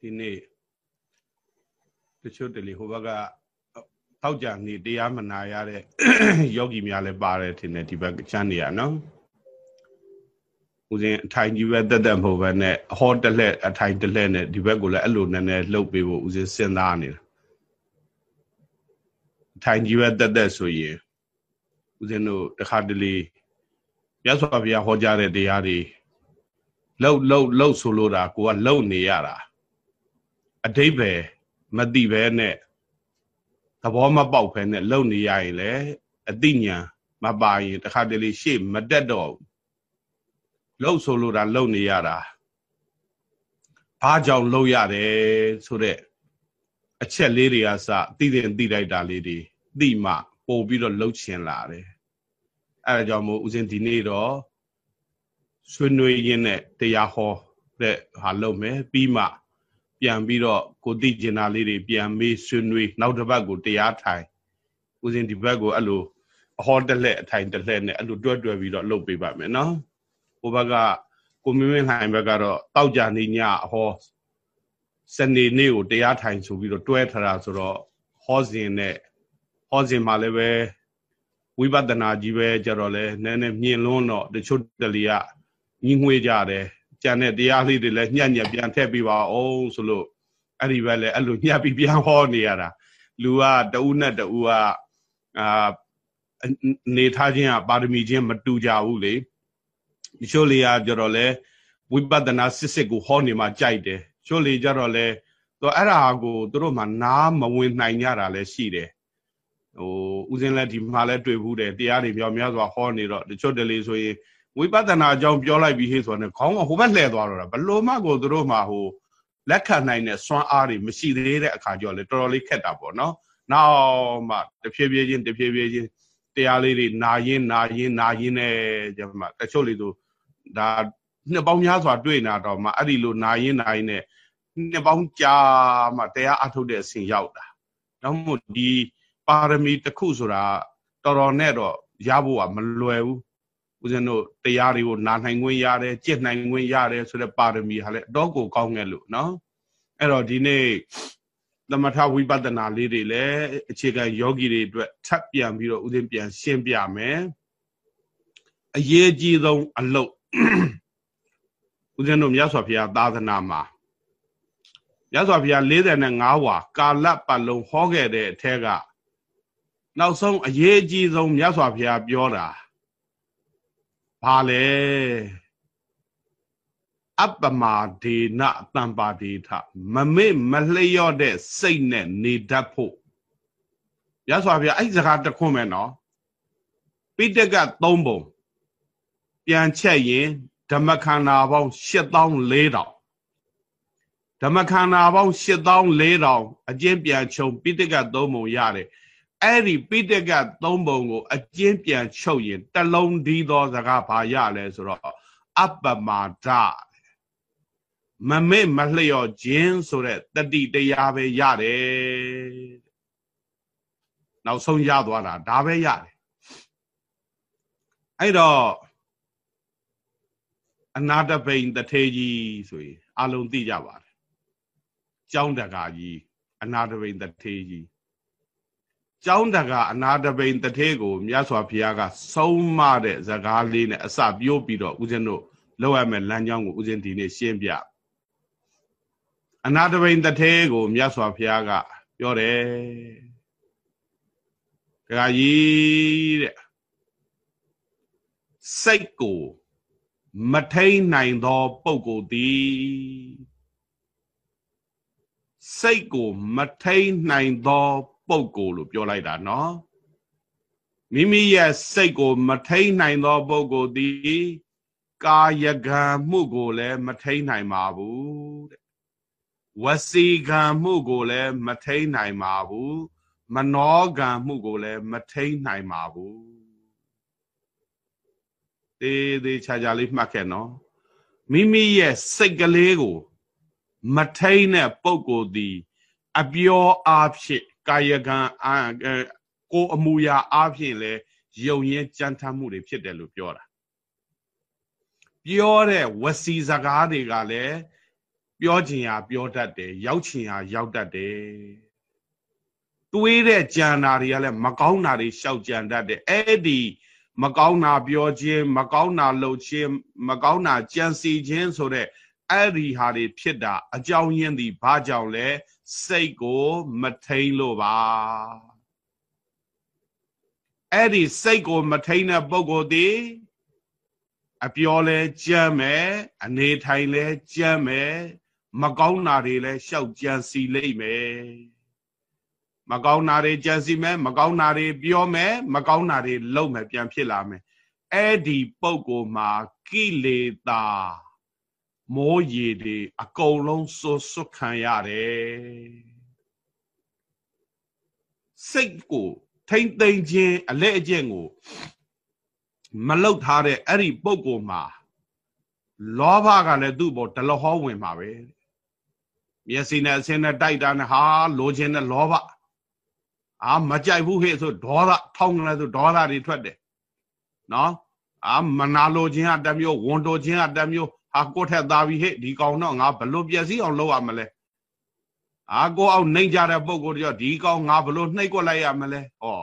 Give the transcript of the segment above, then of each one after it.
ဒီနေ့တချို့တလေဟိုဘက်ကတောက်ကြနေတရားမနာရတဲ့ယောဂီများလည်းပါတယ်ထင်တယ်ဒီဘက်ချမ်းနေရနော်ဦးဇင်းအထိုင်ကြီးပဲတက်တက်မဟုတ်ပဲနဲ့အဟောတလှဲ့အထိုင်တလှဲ့နဲ့ဒီဘက်ကိုလည်းအဲ့လိုနည်းနည်းလှုပ်ပေးဖို့ဦးဇင်းစဉ်းစားနေတာအထိုင်ကြီးပဲတက်တက်ဆိုရင်ဦးဇင်းတို့တခါတလေမြတ်စွာဘုရားဟောကြားတဲ့တရားတွေလှုပ်လှုပ်လှုပ်ဆိုလို့တာကိုကလှုပ်နေရတာ အတိဘယ်မသိပဲနဲ့သဘောမပေါက်ဖဲနဲ့လှုပ်နေရရင်လေအတိညာမပါရင်တခါတလေရှေ့မတက်တော့လှုပ်ဆိုလို့တာလှုပ်နေရတာဘာကြောင့်လှုပ်ရတယ်ဆိုတော့အချက်လေးတွေကစသိတဲ့သိလိုက်တာလေးတွေသိမှပို့ပြီးတော့လှုပ်ချင်လာတယ်အဲဒါကြောင့်မို့ဦးဇင်းဒီနေ့တော့ဆွေးနွေးရင်းနဲ့တရားဟောတဲ့ဟာလုပ်မယ်ပြီးမှ ပြန်ပြီးတော့ကိုသိကျင်တာလေးတွေပြန်မေးဆွေးနွေးနောက်တစ်ပတ်ကိုတရားထိုင်ဦးဇင်းဒီဘက်ကိုအဲ့လိုအဟောတလှဲ့အထိုင်တလှဲ့နဲ့အဲ့လိုတွဲတွဲပြီးတော့လုပ်ပေးပါမယ်နော်ဟိုဘက်ကကိုမင်းမင်းဟိုင်ဘက်ကတော့တောက်ကြနေညအဟောစနေနေ့ကိုတရားထိုင်ဆိုပြီးတော့တွဲထတာဆိုတော့ဟောစဉ်နဲ့ဟောစဉ်မှာလည်းပဲဝိပဿနာကြီးပဲကြတော့လဲနည်းနည်းမြင်လွန်းတော့တချို့တလီကညီငွေကြတယ် ကြံတဲ့တရားလေးတွေလည်းညံ့ညက်ပြန်ထည့်ပေးပါအောင်ဆိုလို့အဲ့ဒီပဲလေအဲ့လိုညှပ်ပြီးပြန်ဟောနေရတာလူကတဦးနဲ့တဦးကအာနေထားခြင်းကပါရမီချင်းမတူကြဘူးလေချို့လေကကြတော့လဲဝိပဿနာစစ်စစ်ကိုဟောနေမှကြိုက်တယ်ချို့လေကြတော့လဲသူအဲ့ဒါကိုသူတို့မှနားမဝင်နိုင်ကြတာလည်းရှိတယ်ဟိုဥစဉ်လည်းဒီမှာလည်းတွေ့ဘူးတယ်တရားတွေပြောများစွာဟောနေတော့တချို့တလေဆိုရင် ဝိပဿနာအကြောင်းပြောလိုက်ပြီးဟေ့ဆိုတော့ခေါင်းကဟိုဘက်လှည့်သွားတော့တာဘလို့မှကိုသူတို့မှဟိုလက်ခံနိုင်တဲ့စွမ်းအားတွေမရှိသေးတဲ့အခါကျတော့လေတော်တော်လေးခက်တာပေါ့နော်နောက်မှတဖြည်းဖြည်းချင်းတဖြည်းဖြည်းချင်းတရားလေးတွေနာရင်နာရင်နာရင်နဲ့ကျမှတချို့လေးဆိုဒါနှစ်ပေါင်းများစွာတွေ့နေတာတော့မှအဲ့ဒီလိုနာရင်နာရင်နဲ့နှစ်ပေါင်းကြာမှတရားအထုတ်တဲ့အဆင့်ရောက်တာနောက်မို့ဒီပါရမီတစ်ခုဆိုတာတော်တော်နဲ့တော့ရဖို့ကမလွယ်ဘူး ဦးဇင်းတို့တရားတွေကိုနာနိုင်ခွင့်ရတယ်ကြစ်နိုင်ခွင့်ရတယ်ဆိုတဲ့ပါရမီဟာလည်းတော့ကိုကောင်းခဲ့လို့နော်အဲ့တော့ဒီနေ့သမထဝိပဿနာလေးတွေလည်းအခြေခံယောဂီတွေအတွက်ထပ်ပြန်ပြီးတော့ဦးဇင်းပြန်ရှင်းပြမယ်အရေးကြီးဆုံးအလုပ်ဦးဇင်းတို့မြတ်စွာဘုရားသာသနာမှာမြတ်စွာဘုရား45ဝါကာလပတ်လုံးဟောခဲ့တဲ့အထက်ကနောက်ဆုံးအရေးအကြီးဆုံးမြတ်စွာဘုရားပြောတာ ဘာလဲအပ္ပမာဒေနတံပါဒေထမမေ့မလျော့တဲ့စိတ်နဲ့နေတတ်ဖို့ရသော်ဗျာအဲ့စကားတခွန်းမယ်နော်ပိဋက3ပုံပြန်ချက်ရင်ဓမ္မခန္ဓာပေါင်း8400ဓမ္မခန္ဓာပေါင်း8400အကျင့်ပြန်ချုပ်ပိဋက3ပုံရတယ် အဲ့ဒီပိဋကသုံးပုံကို အကျဉ်းပြန်ချုပ်ရင်တလုံးဒီသောစကားဘာရလဲဆိုတော့အပ္ပမာဒမမေ့မလျော့ခြင်းဆိုတဲ့တတိတရားပဲရတယ်နောက်ဆုံးရသွားတာဒါပဲရတယ်အဲ့တော့အနာတပိန်တထေကြီးဆိုရင်အလုံးသိကြပါတယ်ကျောင်းတကာကြီးအနာတပိန်တထေကြီး ကျောင်းတကအနာတပိန်တထဲကိုမြတ်စွာဘုရားကဆုံးမတဲ့ဇကားလေးနဲ့အစပြိုးပြီးတော့ဦးဇင်းတို့လောက်ရမယ်လမ်းကြောင်းကိုဦးဇင်းဒီနေ့ရှင်းပြအနာတပိန်တထဲကိုမြတ်စွာဘုရားကပြောတယ်ဒကာကြီးတဲ့စိတ်ကိုမထိန်နိုင်သောပုဂ္ဂိုလ်သည်စိတ်ကိုမထိန်နိုင်သော ပုဂ္ဂိုလ်လို့ပြောလိုက်တာနော်မိမိရဲ့စိတ်ကို မထိန်နိုင်သောပုဂ္ဂိုလ်သည်ကာယကံမှုကိုလည်းမထိန်နိုင်ပါဘူးတဲ့ဝစီကံမှုကိုလည်းမထိန်နိုင်ပါဘူးမနောကံမှုကိုလည်းမထိန်နိုင်ပါဘူးတေးသေးချာချာလေးမှတ်ခဲ့နော်မိမိရဲ့စိတ်ကလေးကို မထိန်တဲ့ပုဂ္ဂိုလ်သည် အပြောအားဖြင့် ကာယကံအာကိုအမူအရာအားဖြင့်လဲယုံရင်ကြမ်းထမ်းမှုတွေဖြစ်တယ်လို့ပြောတာပြောတဲ့ဝစီစကားတွေကလည်းပြောချင်ရပြောတတ်တယ်ရောက်ချင်ရရောက်တတ်တယ်တွေးတဲ့ကြံတာတွေကလည်းမကောင်းတာတွေရှောက်ကြံတတ်တယ်အဲ့ဒီမကောင်းတာပြောခြင်းမကောင်းတာလုပ်ခြင်းမကောင်းတာကြံစီခြင်းဆိုတဲ့ အဲ့ဒီဟာတွေဖြစ်တာအကြောင်းရင်းသည်ဘာကြောင့်လဲစိတ်ကိုမထိန်လို့ပါအဲ့ဒီစိတ်ကိုမထိန်တဲ့ပုဂ္ဂိုလ်သည်အပြောလဲကြမ်းမယ်အနေထိုင်လဲကြမ်းမယ်မကောင်းတာတွေလဲရှောက်ကြံစီလိမ့်မယ်မကောင်းတာတွေကြံစီမယ်မကောင်းတာတွေပြောမယ်မကောင်းတာတွေလုပ်မယ်ပြန်ဖြစ်လာမယ်အဲ့ဒီပုဂ္ဂိုလ်မှာကိလေသာ မောရည်တွေအကုန်လုံးစွတ်စွတ်ခံရတယ်စိတ်ကိုထိမ့်သိမ့်ခြင်းအလက်အကျင့်ကိုမလုတ်ထားတဲ့အဲ့ဒီပုဂ္ဂိုလ်မှာလောဘကလည်းသူ့ဘောဒလဟောဝင်မှာပဲမျက်စိနဲ့အစင်းနဲ့တိုက်တာနဲ့ဟာလိုချင်တဲ့လောဘအာမကြိုက်ဘူးဟဲ့ဆိုဒေါသထောင်းတယ်ဆိုဒေါသတွေထွက်တယ်နော်အာမနာလိုခြင်းကတမျိုးဝန်တိုခြင်းကတမျိုး ဟာကိုထက်သားပြီဟဲ့ဒီကောင်တော့ငါဘလို့ပြည့်စည်အောင်လုပ်ရမလဲအာကိုအောင်နှိမ့်ကြတဲ့ပုံကိုကြောဒီကောင်ငါဘလို့နှိပ်ကွက်လိုက်ရမလဲဟော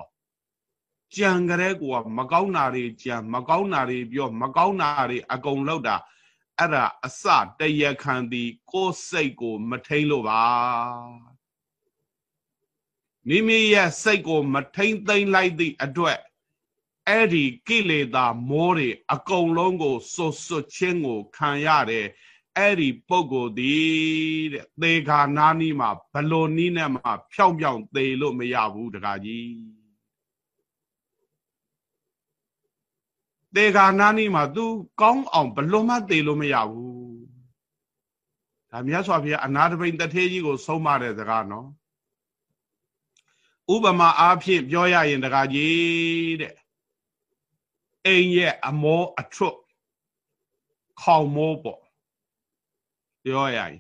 ကြံကြတဲ့ကိုကမကောင်းတာတွေကြံမကောင်းတာတွေပြောမကောင်းတာတွေအကုန်လောက်တာအဲ့ဒါအစတရခံသည်ကိုယ်စိတ်ကိုမထိန်လို့ပါမိမိရဲ့စိတ်ကိုမထိန်သိမ့်လိုက်သည့်အတွက် အဲ့ဒီကိလေသာမိုးတွေအကုန်လုံးကိုစွတ်စွတ်ချင်းကိုခံရတယ်အဲ့ဒီပုဂ္ဂိုလ်သည်တဲ့သေခါနာနီးမှာဘလို့နီးနဲ့မှဖြောင်းဖြောင်းသေလို့မရဘူးတခါကြီးသေခါနာနီးမှာ तू ကောင်းအောင်ဘလို့မှသေလို့မရဘူးဒါမြတ်စွာဘုရားအနာတပိန်တထေးကြီးကို ဆုံးမတဲ့စကားနော်ဥပမာအားဖြင့်ပြောရရင်တခါကြီးတဲ့ အိမ်ရဲ့အမောအထွတ်ခေါင်မိုးပေါ့ပြောရရင်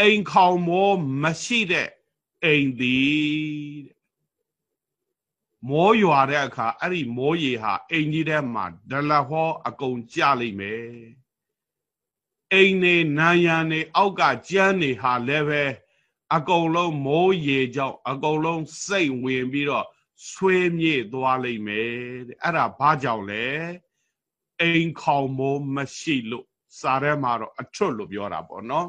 အိမ်ခေါင်မိုးမရှိတဲ့အိမ်သည်တဲ့မိုးရွာတဲ့အခါအဲ့ဒီမိုးရေဟာအိမ်ကြီးထဲမှာဒလဟောအကုန်ကျလိမ့်မယ်အိမ်နေနာယံနေအောက်ကကျန်းနေဟာလည်းပဲအကုန်လုံးမိုးရေကြောင့်အကုန်လုံးစိတ်ဝင်ပြီးတော့ ဆွေးမြေ့သွားလိမ့်မယ်တဲ့အဲ့ဒါဘာကြောင့်လဲအိမ်ခေါင်မိုးမရှိလို့စာထဲမှာတော့အထွတ်လို့ပြောတာပေါ့နော်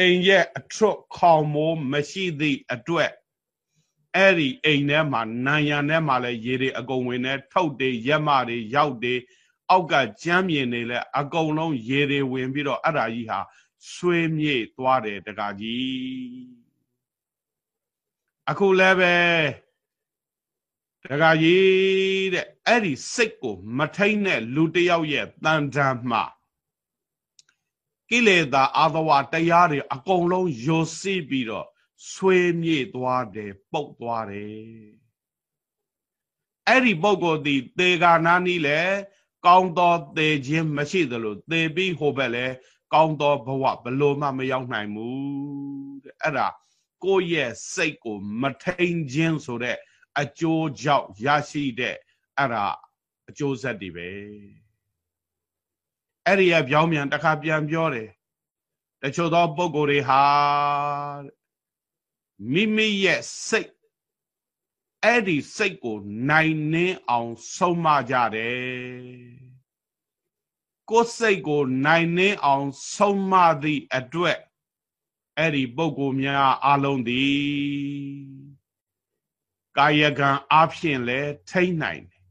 အိမ်ရဲ့အထွတ်ခေါင်မိုးမရှိသည့်အတွက်အဲ့ဒီအိမ်ထဲမှာနာယံထဲမှာလည်းရေတွေအကုန်ဝင်နေထုတ်တွေရက်မတွေရောက်တွေအောက်ကကြမ်းမြင်နေလဲအကုန်လုံးရေတွေဝင်ပြီးတော့အဲ့ဒါကြီးဟာဆွေးမြေ့သွားတယ်တကကြီးအခုလည်းပဲ တကကြီးတဲ့အဲ့ဒီစိတ်ကိုမထိန်တဲ့လူတယောက်ရဲ့တန်တန်မှာကိလေသာအာသဝတရားတွေအကုန်လုံးယိုစီးပြီးတော့ဆွေးမြေ့သွားတယ်ပုတ်သွားတယ်အဲ့ဒီပုဂ္ဂိုလ်ဒီသေဂာနာနီလဲကောင်းသောသေခြင်းမရှိသလိုသေပြီးဟိုဘက်လဲကောင်းသောဘဝဘလို့မှမရောက်နိုင်ဘူးတဲ့အဲ့ဒါကိုယ့်ရဲ့စိတ်ကိုမထိန်ခြင်းဆိုတဲ့ အကျိုးကြောင့်ရရှိတဲ့အဲ့ဒါအကျိုးဆက်တွေပဲအဲ့ဒီရပြောင်းပြန်တစ်ခါပြန်ပြောတယ်တချို့သောပုံကိုယ်တွေဟာမိမိရဲ့စိတ်အဲ့ဒီစိတ်ကို နိုင်နှင်းအောင်ဆုံးမကြတယ်ကိုယ်စိတ်ကို နိုင်နှင်းအောင်ဆုံးမသည့်အတွက်အဲ့ဒီပုံကိုယ်များအလုံးသည် ကာယကံအားဖြင့်လည်းထိမ့်နိုင်တယ်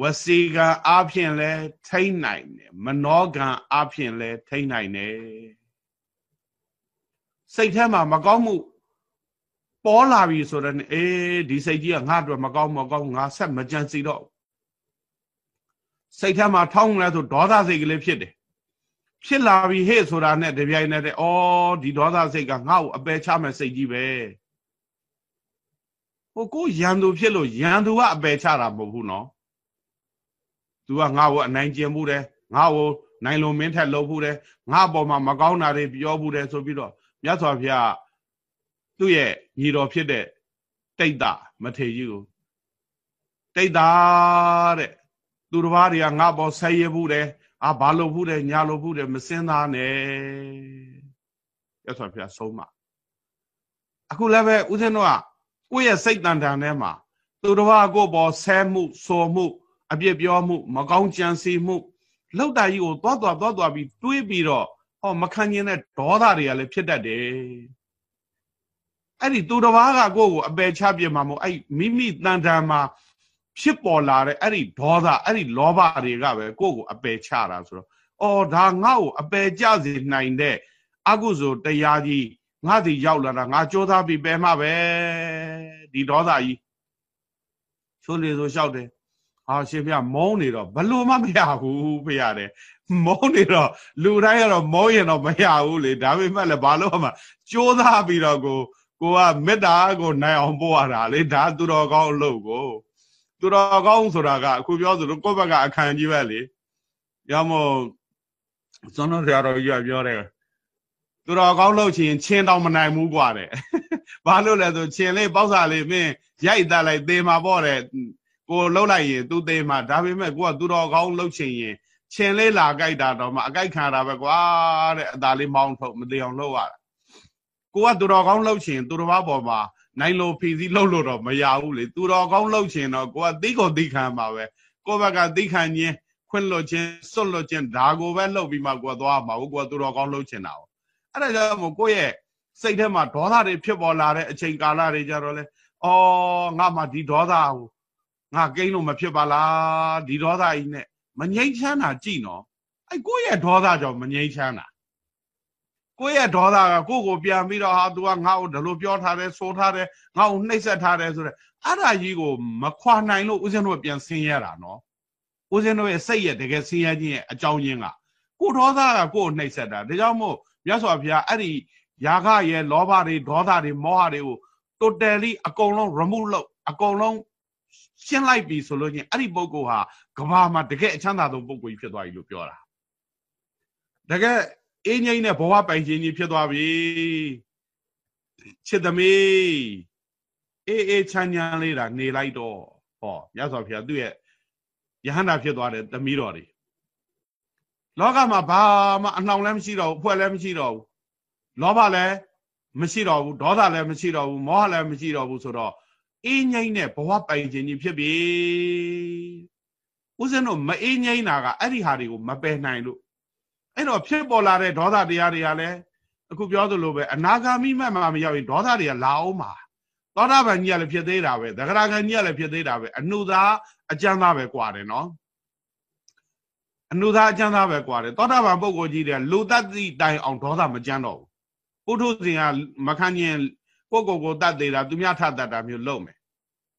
ဝစီကံအားဖြင့်လည်းထိမ့်နိုင်တယ်မနောကံအားဖြင့်လည်းထိမ့်နိုင်တယ်စိတ်ထဲမှာမကောင်းမှုပေါ်လာပြီဆိုတော့အေးဒီစိတ်ကြီးကငါ့အတွက်မကောင်းမကောင်းငါဆက်မကြံစီတော့စိတ်ထဲမှာထောင်းလဲဆိုဒေါသစိတ်ကလေးဖြစ်တယ်ဖြစ်လာပြီဟဲ့ဆိုတာနဲ့တပြိုင်နက်တည်းဩဒီဒေါသစိတ်ကငါ့ကိုအပယ်ချမဲ့စိတ်ကြီးပဲ ဟိုကိုရန်သူဖြစ်လို့ရန်သူကအပယ်ချတာမဟုတ်ဘူးနော်သူကငါ့ကိုအနိုင်ကျင့်မှုတယ်ငါ့ကိုနိုင်လုံမင်းထက်လုပ်မှုတယ်ငါ့အပေါ်မှာမကောင်းတာတွေပြောမှုတယ်ဆိုပြီးတော့မြတ်စွာဘုရားသူ့ရဲ့ညီတော်ဖြစ်တဲ့တိတ်တာမထေကြီးကိုတိတ်တာတဲ့သူတစ်ပါးတွေကငါ့ပေါ်ဆက်ရမှုတယ်အာဘာလို့မှုတယ်ညာလို့မှုတယ်မစင်းသားနဲ့ရသော်ဘုရားဆုံးမအခုလည်းပဲဦးဇင်းတို့က ကိုယ့်ရဲ့စိတ်တန်တန်ထဲမှာသူတော်ဘာကိုပေါ်ဆဲမှုစော်မှု အပြစ်ပြောမှု မကောင်းကြံစီမှုလောက်တာကြီးကိုသွားသွားသွားသွားပြီးတွေးပြီးတော့ဟောမခံကျင်တဲ့ဒေါသတွေကလည်းဖြစ်တတ်တယ်အဲ့ဒီသူတစ်ပါးကကိုယ့်ကိုအပယ်ချပြမှာမဟုတ်အဲ့မိမိတန်တန်မှာဖြစ်ပေါ်လာတဲ့အဲ့ဒီဒေါသအဲ့ဒီလောဘတွေကပဲကိုယ့်ကိုအပယ်ချတာဆိုတော့အော်ဒါငါ့ကိုအပယ်ကျစေနိုင်တဲ့အကုသိုလ်တရားကြီး ငါ့ဒီရောက်လာတာငါကြိုးစားပြီးပယ်မှာပဲဒီဒေါသကြီးချိုးလေဆိုလျှောက်တယ်ဟာရှင်ဖေမုန်းနေတော့ဘလို့မှမရဘူးဖေရတယ်မုန်းနေတော့လူတိုင်းကတော့မုန်းရင်တော့မရဘူးလေဒါပေမဲ့လည်းဘာလို့မှကြိုးစားပြီးတော့ကိုကိုကမေတ္တာကိုနိုင်အောင်ပို့ရတာလေဒါသူတော်ကောင်းအလုပ်ကိုသူတော်ကောင်းဆိုတာကအခုပြောသလိုကိုယ့်ဘက်ကအခန့်ကြီးပဲလေရမို့ဇွန်တော်ဆရာတော်ကြီးကပြောတယ် သူတော်ကောင်းလို့ချင်းချင်းတော့မနိုင်ဘူးกว่าတဲ့ဘာလို့လဲဆိုချင်းလေးပေါက်စာလေးမင်းရိုက်တက်လိုက်သေမှာပေါ့တဲ့ကိုလှုပ်လိုက်ရင်သူသေမှာဒါပေမဲ့ကိုကသူတော်ကောင်းလှုပ်ချင်ရင်ချင်းလေးလာကြိုက်တာတော့မှအကြိုက်ခံတာပဲကွာတဲ့အသာလေးမောင်းထုတ်မသေးအောင်လှုပ်ရတာကိုကသူတော်ကောင်းလှုပ်ချင်သူတော်ဘာပေါ်မှာနိုင်လို့ဖီစီလှုပ်လို့တော့မရဘူးလေသူတော်ကောင်းလှုပ်ချင်တော့ကိုကသိကိုသိခံပါပဲကိုဘက်ကသိခံခြင်းခွင့်လွတ်ခြင်းစွတ်လွတ်ခြင်းဒါကိုပဲလှုပ်ပြီးမှကိုကသွားမှာကိုကသူတော်ကောင်းလှုပ်ချင်တာ哦 အဲ့ဒါကြောင့်မို့ကိုယ့်ရဲ့စိတ်ထဲမှာဒေါသတွေဖြစ်ပေါ်လာတဲ့အချိန်ကာလတွေကြတော့လေအော်ငါမှဒီဒေါသကိုငါကိန်းလို့မဖြစ်ပါလားဒီဒေါသကြီးနဲ့မငြိမ်းချမ်းတာကြည့်နော်အဲ့ကိုယ့်ရဲ့ဒေါသကြောင့်မငြိမ်းချမ်းတာကိုယ့်ရဲ့ဒေါသကကိုယ့်ကိုပြန်ပြီးတော့ဟာ तू ကငါ့ကိုဒီလိုပြောထားတယ်ဆိုထားတယ်ငါ့ကိုနှိပ်စက်ထားတယ်ဆိုတဲ့အဲ့ဒါကြီးကိုမခွာနိုင်လို့ဦးဇင်းတို့ပြန်ဆင်းရတာနော်ဦးဇင်းတို့ရဲ့စိတ်ရဲ့တကယ်ဆင်းရဲခြင်းရဲ့အကြောင်းရင်းကကိုဒေါသကကိုယ်နှိပ်စက်တာဒါကြောင့်မို့ မြတ်စွာဘုရားအဲ့ဒီယာခရဲ့လောဘတွေဒေါသတွေမောဟတွေကို totally အကုန်လုံး remove လုပ်အကုန်လုံးရှင်းလိုက်ပြီဆိုလို့ချင်းအဲ့ဒီပုဂ္ဂိုလ်ဟာကဘာမှာတကယ်အချမ်းသာဆုံးပုဂ္ဂိုလ်ကြီးဖြစ်သွားပြီလို့ပြောတာတကယ်အင်းငိမ့်နဲ့ဘဝပိုင်ခြင်းကြီးဖြစ်သွားပြီချစ်သမီးအေးအေးချမ်းချမ်းလေးတာနေလိုက်တော့ဟောမြတ်စွာဘုရားသူ့ရဲ့ယဟန္တာဖြစ်သွားတဲ့သမီးတော်တွေ လောကမှာဘာမှအနှောင်လည်းမရှိတော့ဘူးအဖွဲလည်းမရှိတော့ဘူးလောဘလည်းမရှိတော့ဘူးဒေါသလည်းမရှိတော့ဘူးမောဟလည်းမရှိတော့ဘူးဆိုတော့အေးငိမ့်တဲ့ဘဝပိုင်ခြင်းကြီးဖြစ်ပြီဦးဇင်းတို့မအေးငိမ့်တာကအဲ့ဒီဟာတွေကိုမပယ်နိုင်လို့အဲ့တော့ဖြစ်ပေါ်လာတဲ့ဒေါသတရားတွေကလည်းအခုပြောသလိုပဲအနာဂါမိမှတ်မှမရောက်ရင်ဒေါသတွေကလာအောင်ပါသောတာပန်ကြီးကလည်းဖြစ်သေးတာပဲသဂရဂန်ကြီးကလည်းဖြစ်သေးတာပဲအနုသာအကျမ်းသားပဲကြွားတယ်နော် အနုသားအကျမ်းသားပဲကွာတယ်သောတာပန်ပုဂ္ဂိုလ်ကြီးတွေကလူတတ်သိတိုင်အောင်ဒေါသမကြမ်းတော့ဘူးပုထုဇဉ်ကမခံရင်ကိုယ့်ကိုယ်ကိုတတ်သေးတာသူများထတတ်တာမျိုးလုပ်မယ်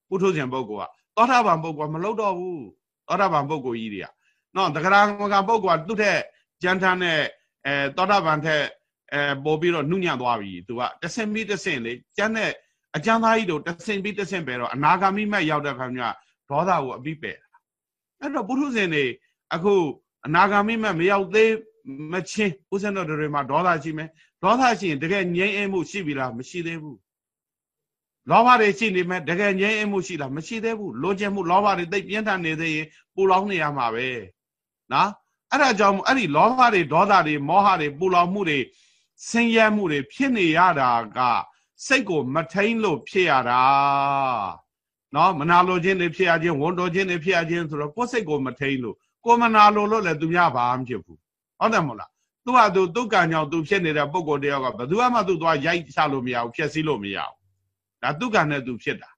ပုထုဇဉ်ပုဂ္ဂိုလ်ကသောတာပန်ပုဂ္ဂိုလ်ကမလုပ်တော့ဘူးသောတာပန်ပုဂ္ဂိုလ်ကြီးတွေကနော်တဂရမကပုဂ္ဂိုလ်ကသူ့ထက်ကြမ်းထမ်းတဲ့အဲသောတာပန်ထက်အဲပို့ပြီးတော့နှုညံ့သွားပြီသူကတဆင်ပြီးတဆင်လေကျမ်းတဲ့အကျမ်းသားကြီးတို့တဆင်ပြီးတဆင်ပဲတော့အနာဂါမိမက်ရောက်တဲ့ခါမျိုးကဒေါသကိုအပြီးပယ်တာအဲ့တော့ပုထုဇဉ်တွေ အခုအနာဂါမိမတ်မရောက်သေးမချင်းဥစ္စံတော်တွေမှာဒေါသရှိမယ်ဒေါသရှိရင်တကယ်ငြိမ်းအေးမှုရှိပြီလားမရှိသေးဘူးလောဘတွေရှိနေမယ်တကယ်ငြိမ်းအေးမှုရှိလားမရှိသေးဘူးလိုချင်မှုလောဘတွေသိပ်ပြင်းထန်နေသေးရင်ပူလောင်နေရမှာပဲနော်အဲ့ဒါကြောင့်အဲ့ဒီလောဘတွေဒေါသတွေမောဟတွေပူလောင်မှုတွေဆင်းရဲမှုတွေဖြစ်နေရတာကစိတ်ကိုမထိန်လို့ဖြစ်ရတာနော်မနာလိုခြင်းတွေဖြစ်ရခြင်းဝန်တော်ခြင်းတွေဖြစ်ရခြင်းဆိုတော့ကိုယ်စိတ်ကိုမထိန်လို့ ကိုမနာလိုလို့လည်းသူများဘာမှဖြစ်ဘူးဟုတ်တယ်မို့လားသူကသူဒုက္ကံကြောင့်သူဖြစ်နေတဲ့ပုံကိုယ်တယောက်ကဘယ်သူမှသူ့သွားရိုက်ချလို့မရဘူးဖျက်ဆီးလို့မရဘူးဒါဒုက္ကံနဲ့သူဖြစ်တာ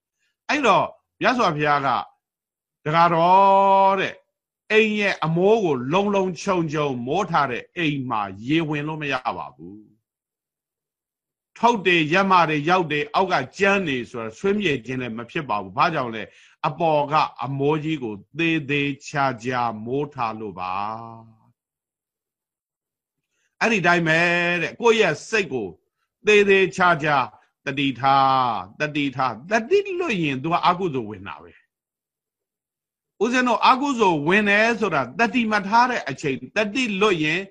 အဲ့တော့မြတ်စွာဘုရားကတကားတော်တဲ့အိမ်ရဲ့အမိုးကို လုံလုံခြုံခြုံမိုးထားတဲ့အိမ်မှာရေဝင်လို့မရပါဘူး ထောက်တယ်ရက်မတွေရောက်တယ်အောက်ကကြမ်းနေဆိုတော့ဆွေးမြေခြင်းလည်းမဖြစ်ပါဘူးဘာကြောင့်လဲအပေါ်ကအမိုးကြီးကို သေးသေးချာချာမိုးထားလို့ပါအဲ့ဒီတိုင်းပဲတဲ့ကိုယ့်ရဲ့စိတ်ကို သေးသေးချာချာတတိထားတတိထားတတိလွတ်ရင် तू ကအကုသိုလ်ဝင်တာပဲဦးဇင်းတို့အာကုသိုလ်ဝင်တယ်ဆိုတာတတိမထားတဲ့အချိန်တတိလွတ်ရင်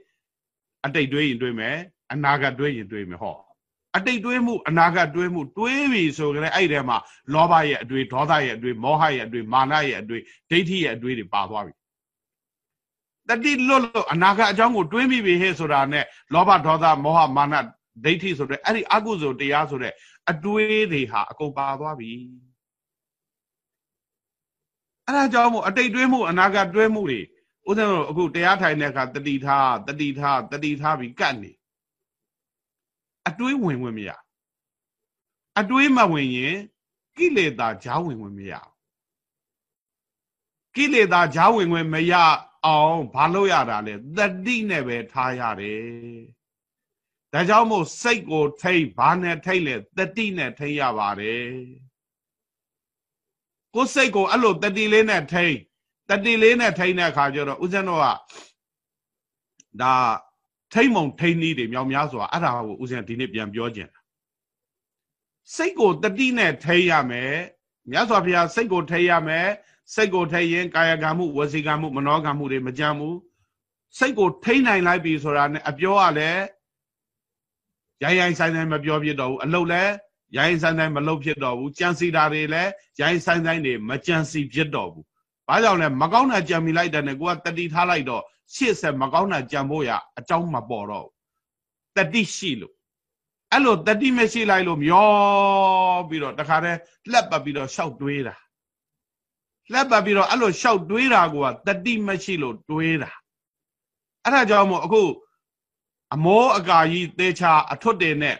အတိတ်တွေးရင်တွေးမယ်အနာဂတ်တွေးရင်တွေးမယ်ဟော အတိတ်တွေးမှုအနာဂတ်တွေးမှုတွေးပြီဆိုကြတဲ့အဲ့ဒီထဲမှာလောဘရဲ့အတွေ့ဒေါသရဲ့အတွေ့မောဟရဲ့အတွေ့မာနရဲ့အတွေ့ဒိဋ္ဌိရဲ့အတွေ့တွေပါသွားပြီတတိလွတ်လို့အနာဂတ်အကြောင်းကိုတွေးမိပြီဟဲ့ဆိုတာနဲ့လောဘဒေါသမောဟမာနဒိဋ္ဌိဆိုတဲ့အဲ့ဒီအကုသိုလ်တရားဆိုတဲ့အတွေးတွေဟာအကုန်ပါသွားပြီအဲ့ဒါကြောင့်မို့အတိတ်တွေးမှုအနာဂတ်တွေးမှုတွေဥစဉ်တို့အခုတရားထိုင်တဲ့အခါတတိထားတတိထားတတိထားပြီးကတ်နေ အတွေးဝင်ဝင်မရအတွေးမဝင်ရင်ကိလေသာဂျားဝင်ဝင်မရကိလေသာဂျားဝင်ဝင်မရအောင်ဘာလို့ရတာလဲတတိနဲ့ပဲထားရတယ်ဒါကြောင့်မို့စိတ်ကိုထိတ်ဘာနဲ့ထိတ်လဲတတိနဲ့ထိတ်ရပါတယ်ကိုယ်စိတ်ကိုအဲ့လိုတတိလေးနဲ့ထိတ်တတိလေးနဲ့ထိတ်တဲ့အခါကျတော့ဦးဇင်းတို့ကဒါ ထိတ်မုံထိတ်နည်းတွေမြောင်များစွာအဲ့ဒါကိုဦးဇင်းဒီနေ့ပြန်ပြောခြင်းစိတ်ကိုတတိနဲ့ထိတ်ရမယ်မြတ်စွာဘုရားစိတ်ကိုထိတ်ရမယ်စိတ်ကိုထိတ်ရင်ကာယကံမှုဝစီကံမှုမနောကံမှုတွေမကြမ်းဘူးစိတ်ကိုထိတ်နိုင်လိုက်ပြီဆိုတာနဲ့အပြောကလည်းရိုင်းရိုင်းဆိုင်ဆိုင်မပြောဖြစ်တော့ဘူးအလုတ်လည်းရိုင်းဆိုင်ဆိုင်မလုတ်ဖြစ်တော့ဘူးကြံစီတာတွေလည်းရိုင်းဆိုင်ဆိုင်တွေမကြံစီဖြစ်တော့ဘူး ဘာကြောင့်လဲမကောင်းတာကြံမိလိုက်တဲ့နဲ့ကိုကတတိထားလိုက်တော့ရှေ့ဆက်မကောင်းတာကြံဖို့ရအကြောင်းမပေါ်တော့တတိရှိလို့အဲ့လိုတတိမရှိလိုက်လို့မျောပြီးတော့တခါတည်းလက်ပတ်ပြီးတော့ရှောက်တွေးတာလက်ပတ်ပြီးတော့အဲ့လိုရှောက်တွေးတာကတတိမရှိလို့တွေးတာအဲ့ဒါကြောင့်မို့အခုအမောအကာကြီးသေချာအထွတ်တွေနဲ့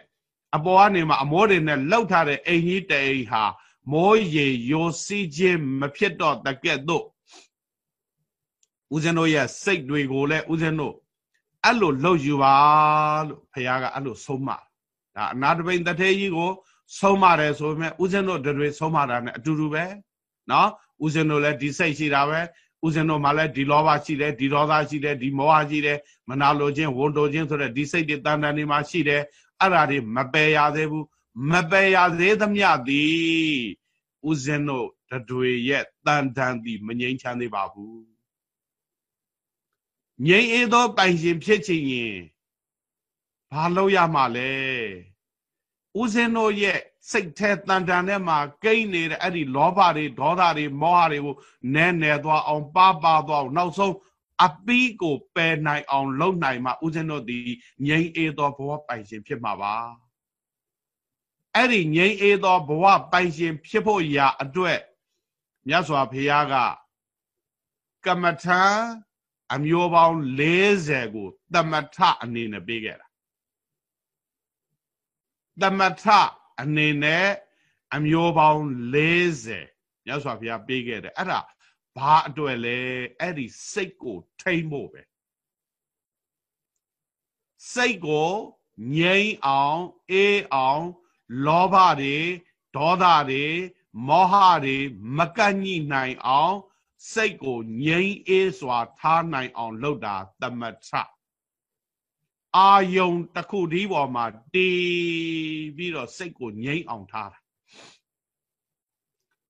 အပေါ်ကနေမှအမောတွေနဲ့လှုပ်ထားတဲ့အိမ်ကြီးတအိမ်ဟာ မောရေရိုစီးခြင်းမဖြစ်တော့တကဲ့သို့ဦးဇင်းတို့ရဲ့စိတ်တွေကိုလည်းဦးဇင်းတို့အဲ့လိုလှုပ်ယူပါလို့ဖခင်ကအဲ့လိုဆုံးမဒါအနာတပိန်တထေကြီးကို ဆုံးမတယ်ဆိုပေမဲ့ဦးဇင်းတို့တွေဆုံးမတာနဲ့အတူတူပဲเนาะဦးဇင်းတို့လည်းဒီစိတ်ရှိတာပဲဦးဇင်းတို့မှလည်းဒီလောဘရှိတယ်ဒီဒေါသရှိတယ်ဒီမောဟရှိတယ်မနာလိုခြင်းဝန်တိုခြင်းဆိုတဲ့ဒီစိတ်တွေတန်တန်နေမှာရှိတယ်အဲ့ဒါတွေမပယ်ရသေးဘူး မပယ်ရသေးသမျှသည်ဦးဇင်းတို့တွေရဲ့တန်တန်သည်မငြိမ်းချမ်းသေးပါဘူးငြိမ်းအေးသောပိုင်ရှင်ဖြစ်ချင်ရင်ဘာလို့ရမှာလဲဦးဇင်းတို့ရဲ့စိတ်แท้တန်တန်ထဲမှာကိန်းနေတဲ့အဲ့ဒီလောဘတွေဒေါသတွေမောဟတွေကိုနဲနဲသွားအောင်ပါပါသွားအောင်နောက်ဆုံးအပီးကိုပယ်နိုင်အောင် လုပ်နိုင်မှဦးဇင်းတို့ဒီငြိမ်းအေးသောဘဝပိုင်ရှင်ဖြစ်မှာပါ အဲ့ဒီငြိမ်းအေးသောဘဝပိုင်ရှင်ဖြစ်ဖို့ရာအတွက်မြတ်စွာဘုရားကကမ္မထံအမျိုးပေါင်း40ကိုတမထအနေနဲ့ပေးခဲ့တာတမထအနေနဲ့အမျိုးပေါင်း40မြတ်စွာဘုရားပေးခဲ့တယ်အဲ့ဒါဘာအတွက်လဲအဲ့ဒီစိတ်ကိုထိမ့်ဖို့ပဲစိတ်ကိုငြိမ်းအောင်အေးအောင် လောဘတွေဒေါသတွေမောဟတွေမကန့်ညှိနိုင်အောင် စိတ်ကိုငြိမ်းအေးစွာ ထားနိုင်အောင်လုပ်တာတမထအာယုံတစ်ခုဒီပေါ်မှာတည်ပြီးတော့စိတ်ကိုငြိမ်းအောင်ထားတာ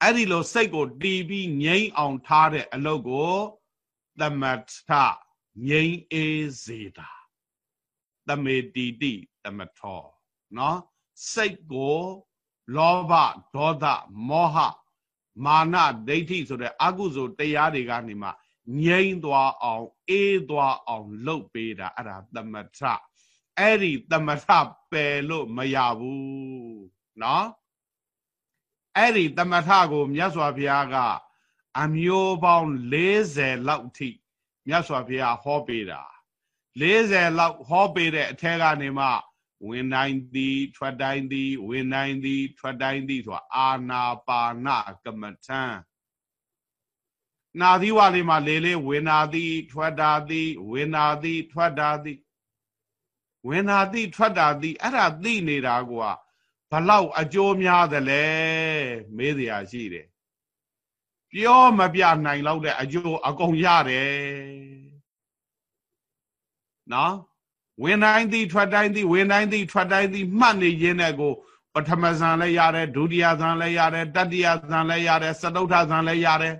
အဲ့ဒီလိုစိတ်ကိုတည်ပြီးငြိမ်းအောင်ထားတဲ့အလုပ်ကိုသမထငြိမ်းအေးစေတာတမေတီတိသမထောနော် စိတ်ကိုလောဘဒေါသမောဟမာနဒိဋ္ဌိဆိုတဲ့အကုသိုလ်တရားတွေကနေမှငြိမ့်သွားအောင်အေးသွားအောင်လုပ်ပေးတာအဲ့ဒါသမထအဲ့ဒီသမထပယ်လို့မရဘူးเนาะအဲ့ဒီသမထကိုမြတ်စွာဘုရားကအမျိုးပေါင်း40လောက်ထိမြတ်စွာဘုရားဟောပေးတာ40လောက်ဟောပေးတဲ့အထက်ကနေမှ ဝင်နိုင်သည်ထွက်တိုင်းသည်ဝင်နိုင်သည်ထွက်တိုင်းသည်ဆိုတာအာနာပါနကမ္မထံနာသီဝလေးမှာလေလေးဝင်နာသည်ထွက်တာသည်ဝင်နာသည်ထွက်တာသည်ဝင်နာသည်ထွက်တာသည်အဲ့ဒါသိနေတာကွာဘလောက်အကျိုးများသလဲမေးစရာရှိတယ်ပြောမပြနိုင်တော့တဲ့အကျိုးအကုန်ရတယ်နော် ဝင်တိုင်းသည်ထွက်တိုင်းသည်ဝင်တိုင်းသည်ထွက်တိုင်းသည်မှတ်နေရင်းနဲ့ကိုပထမဇန်လည်းရတယ်ဒုတိယဇန်လည်းရတယ်တတိယဇန်လည်းရတယ်စတုထဇန်လည်းရတယ်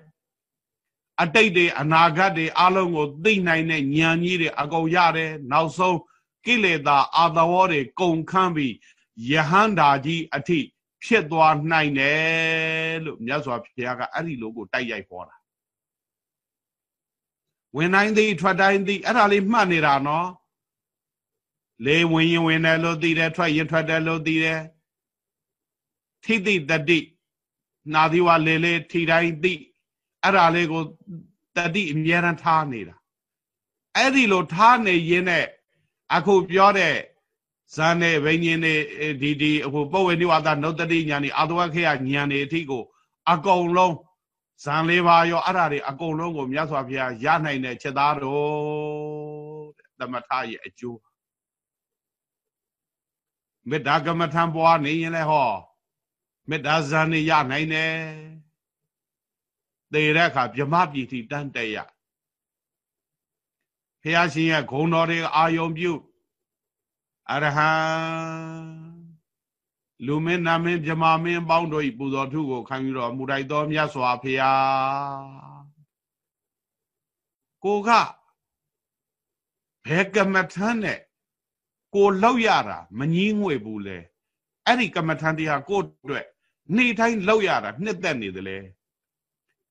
အတိတ်တွေအနာဂတ်တွေအလုံးကိုသိနိုင်တဲ့ဉာဏ်ကြီးတွေအကုန်ရတယ်နောက်ဆုံးကိလေသာအာသဝေါတွေကုန်ခန်းပြီးယဟန္တာကြီးအထိဖြစ်သွားနိုင်တယ်လို့မြတ်စွာဘုရားကအဲ့ဒီလိုကိုတိုက်ရိုက်ပေါ်တာဝင်တိုင်းသည်ထွက်တိုင်းသည်အဲ့ဒါလေးမှတ်နေတာနော် လေဝင်ရင်ဝင်တယ်လို့သိတယ်ထွက်ရင်ထွက်တယ်လို့သိတယ်ထိတိတတိနာသီဝလေလေထိတိုင်းသိအဲ့ဒါလေးကိုတတိအမြဲတမ်းထားနေတာအဲ့ဒီလိုထားနေရင်းနဲ့အခုပြောတဲ့ဇန်နဲ့ဘိညာဉ်နေဒီဒီအခုပုဝေနိဝါဒနုတ္တိညာနေအာတဝခေယညာနေအထိကို အကုန်လုံးဇန်လေးပါရောအဲ့ဒါတွေအကုန်လုံးကိုမြတ်စွာဘုရားရနိုင်တဲ့ချက်သားတော်တဲ့သမထရဲ့အကျိုး မေတ္တာကမ္မထံပွားနေရင်လည်းဟောမေတ္တာဇန်နေရနိုင်တယ်သေတဲ့အခါဗြဟ္မပြည်တိတန်းတက်ရဖះရှင်ရဲ့ဂုဏ်တော်တွေအာယုံပြုအရဟံလူမင်းနာမင်းမြမမင်းပေါင်းတို့ဤပူဇော်ထုကိုခံယူတော်မူတိုက်တော်မြတ်စွာဘုရားကိုကဘယ်ကမ္မထမ်းနဲ့ ကိုလောက်ရတာမငင်းငွေဘူးလေအဲ့ဒီကမ္မထမ်းတရားကိုအတွက်နေ့တိုင်းလောက်ရတာနှစ်သက်နေတယ်လေ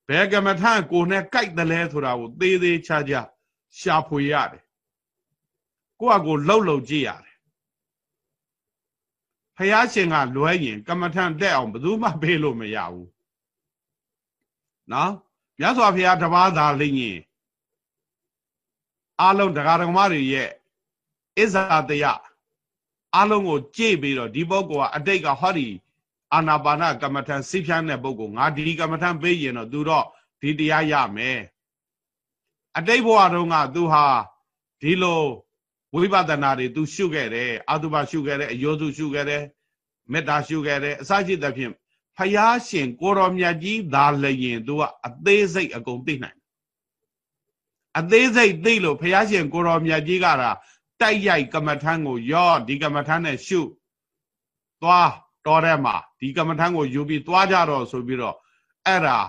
ဘယ်ကမ္မထမ်းကိုနဲ့ကြိုက်တယ်လဲဆိုတာကိုသေးသေးချာချာရှာဖွေရတယ်ကိုကကိုလှုပ်လှုပ်ကြည့်ရတယ်ဖះရှင်ကလွဲရင်ကမ္မထန်တက်အောင်ဘယ်သူမှပေးလို့မရဘူးနော်မြတ်စွာဘုရားတပါးသာလိမ့်ရင်အလုံးတရားဓမ္မတွေရဲ့ အစ္ဆာတယအလုံးကိုကြည့်ပြီးတော့ဒီပုဂ္ဂိုလ်ကအတိတ်ကဟောဒီအာနာပါနကမ္မထန်စိဖြန်းတဲ့ပုဂ္ဂိုလ်ငါဒီကမ္မထန်ပေးရင်တော့သူတော့ဒီတရားရမယ်အတိတ်ဘဝတုန်းကသူဟာဒီလိုဝိပဿနာတွေသူရှုခဲ့တယ်အတုပရှုခဲ့တယ်အယောစုရှုခဲ့တယ်မေတ္တာရှုခဲ့တယ်အစရှိသဖြင့်ဖယားရှင် ကိုတော်မြတ်ကြီးသာလျင်သူကအသေးစိတ်အကုန်သိနိုင်အသေးစိတ်သိလို့ဖယားရှင်ကိုတော်မြတ်ကြီးကတာ တိုက်ရိုက်ကမ္မထမ်းကိုရော့ဒီကမ္မထမ်းနဲ့ရှုသွားတော်ထဲမှာဒီကမ္မထမ်းကိုယူပြီးသွားကြတော့ဆိုပြီးတော့အဲ့ဒါ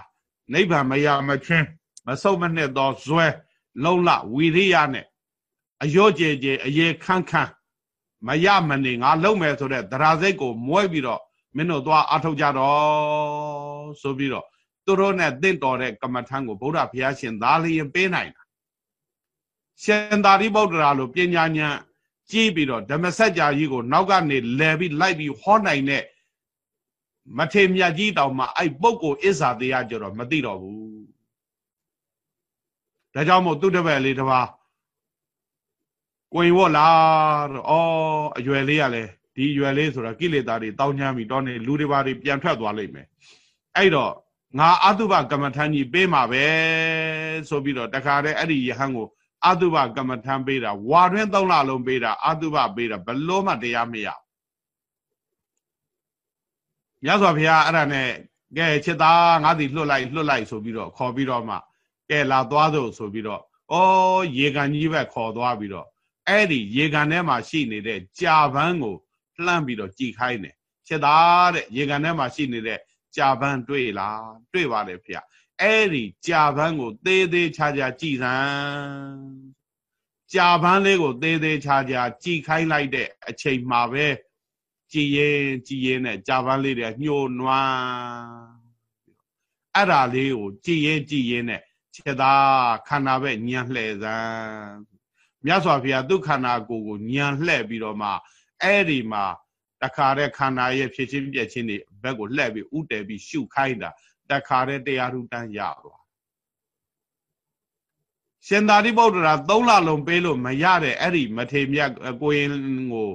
နိဗ္ဗာန်မရမချင်းမဆုတ်မနှစ်သောဇွဲလုံလဝီရိယနဲ့အယော့ကျဲကျဲအရေခန်းခန်းမရမနေငါလုံမယ်ဆိုတဲ့သရာစိတ်ကိုမွဲပြီးတော့မင်းတို့သွားအထုတ်ကြတော့ဆိုပြီးတော့သူတို့နဲ့တင့်တော်တဲ့ကမ္မထံကိုဗုဒ္ဓဘုရားရှင်သားလျင်ပေးနိုင်တာ ရှင်သာရိပုတ္တရာလိုပညာဉာဏ်ကြီးပြီးတော့ဓမ္မစကြာကြီးကိုနောက်ကနေလဲပြီးလိုက်ပြီးဟောနိုင်တဲ့မထေမြတ်ကြီးတောင်မှအဲ့ပုဂ္ဂိုလ်အစ္ဆာတရားကြတော့မသိတော့ဘူးဒါကြောင့်မို့သူတပည့်လေးတစ်ပါးကိုရင်ဝတ်လားတော့ဩအရွယ်လေးရလဲဒီအရွယ်လေးဆိုတာကိလေသာတွေတောင်းချမ်းပြီးတော့နေလူတွေပါတွေပြန်ထွက်သွားလိမ့်မယ်အဲ့တော့ငါအတုပကမ္မထမ်းကြီးပေးမှာပဲဆိုပြီးတော့တခါတည်းအဲ့ဒီယဟန်ကို အတုပကမ္မထမ်းပေးတာဝါတွင်းသုံးလလုံးပေးတာအတုပပေးတာဘလို့မှတရားမရမြတ်စွာဘုရားအဲ့ဒါနဲ့ကဲချစ်သားငါသည်လွတ်လိုက်လွတ်လိုက်ဆိုပြီးတော့ခေါ်ပြီးတော့မှကဲလာသွားစို့ဆိုပြီးတော့ဩရေကန်ကြီးပဲခေါ်သွားပြီးတော့အဲ့ဒီရေကန်ထဲမှာရှိနေတဲ့ကြာပန်းကိုလှမ်းပြီးတော့ကြည်ခိုင်းတယ်ချက်သားတဲ့ရေကန်ထဲမှာရှိနေတဲ့ကြာပန်းတွေ့လားတွေ့ပါလေဖေ အဲ့ဒီကြာပန်းကိုသေးသေးချာချာကြည်စမ်းကြာပန်းလေးကိုသေးသေးချာချာကြည်ခိုင်းလိုက်တဲ့အချိန်မှာပဲကြည်ရင်ကြည်ရင်နဲ့ကြာပန်းလေးတွေညှို့နွမ်းအဲ့ဒါလေးကိုကြည်ရင်ကြည်ရင်နဲ့ချက်သားခန္ဓာပဲညံလှဲ့စမ်းမြတ်စွာဘုရားဒုက္ခနာကိုယ်ကိုညံလှဲ့ပြီးတော့မှအဲ့ဒီမှာတခါတဲ့ခန္ဓာရဲ့ဖြစ်ချင်းပြက်ချင်းတွေဘက်ကိုလှည့်ပြီးဥတည်ပြီးရှုခိုင်းတာ တခါတဲ့တရားထူတန်းရသွားရှင်သာရိပုတ္တရာ၃လလုံးပေးလို့မရတဲ့အဲ့ဒီမထေမြတ်ကိုရင်ကို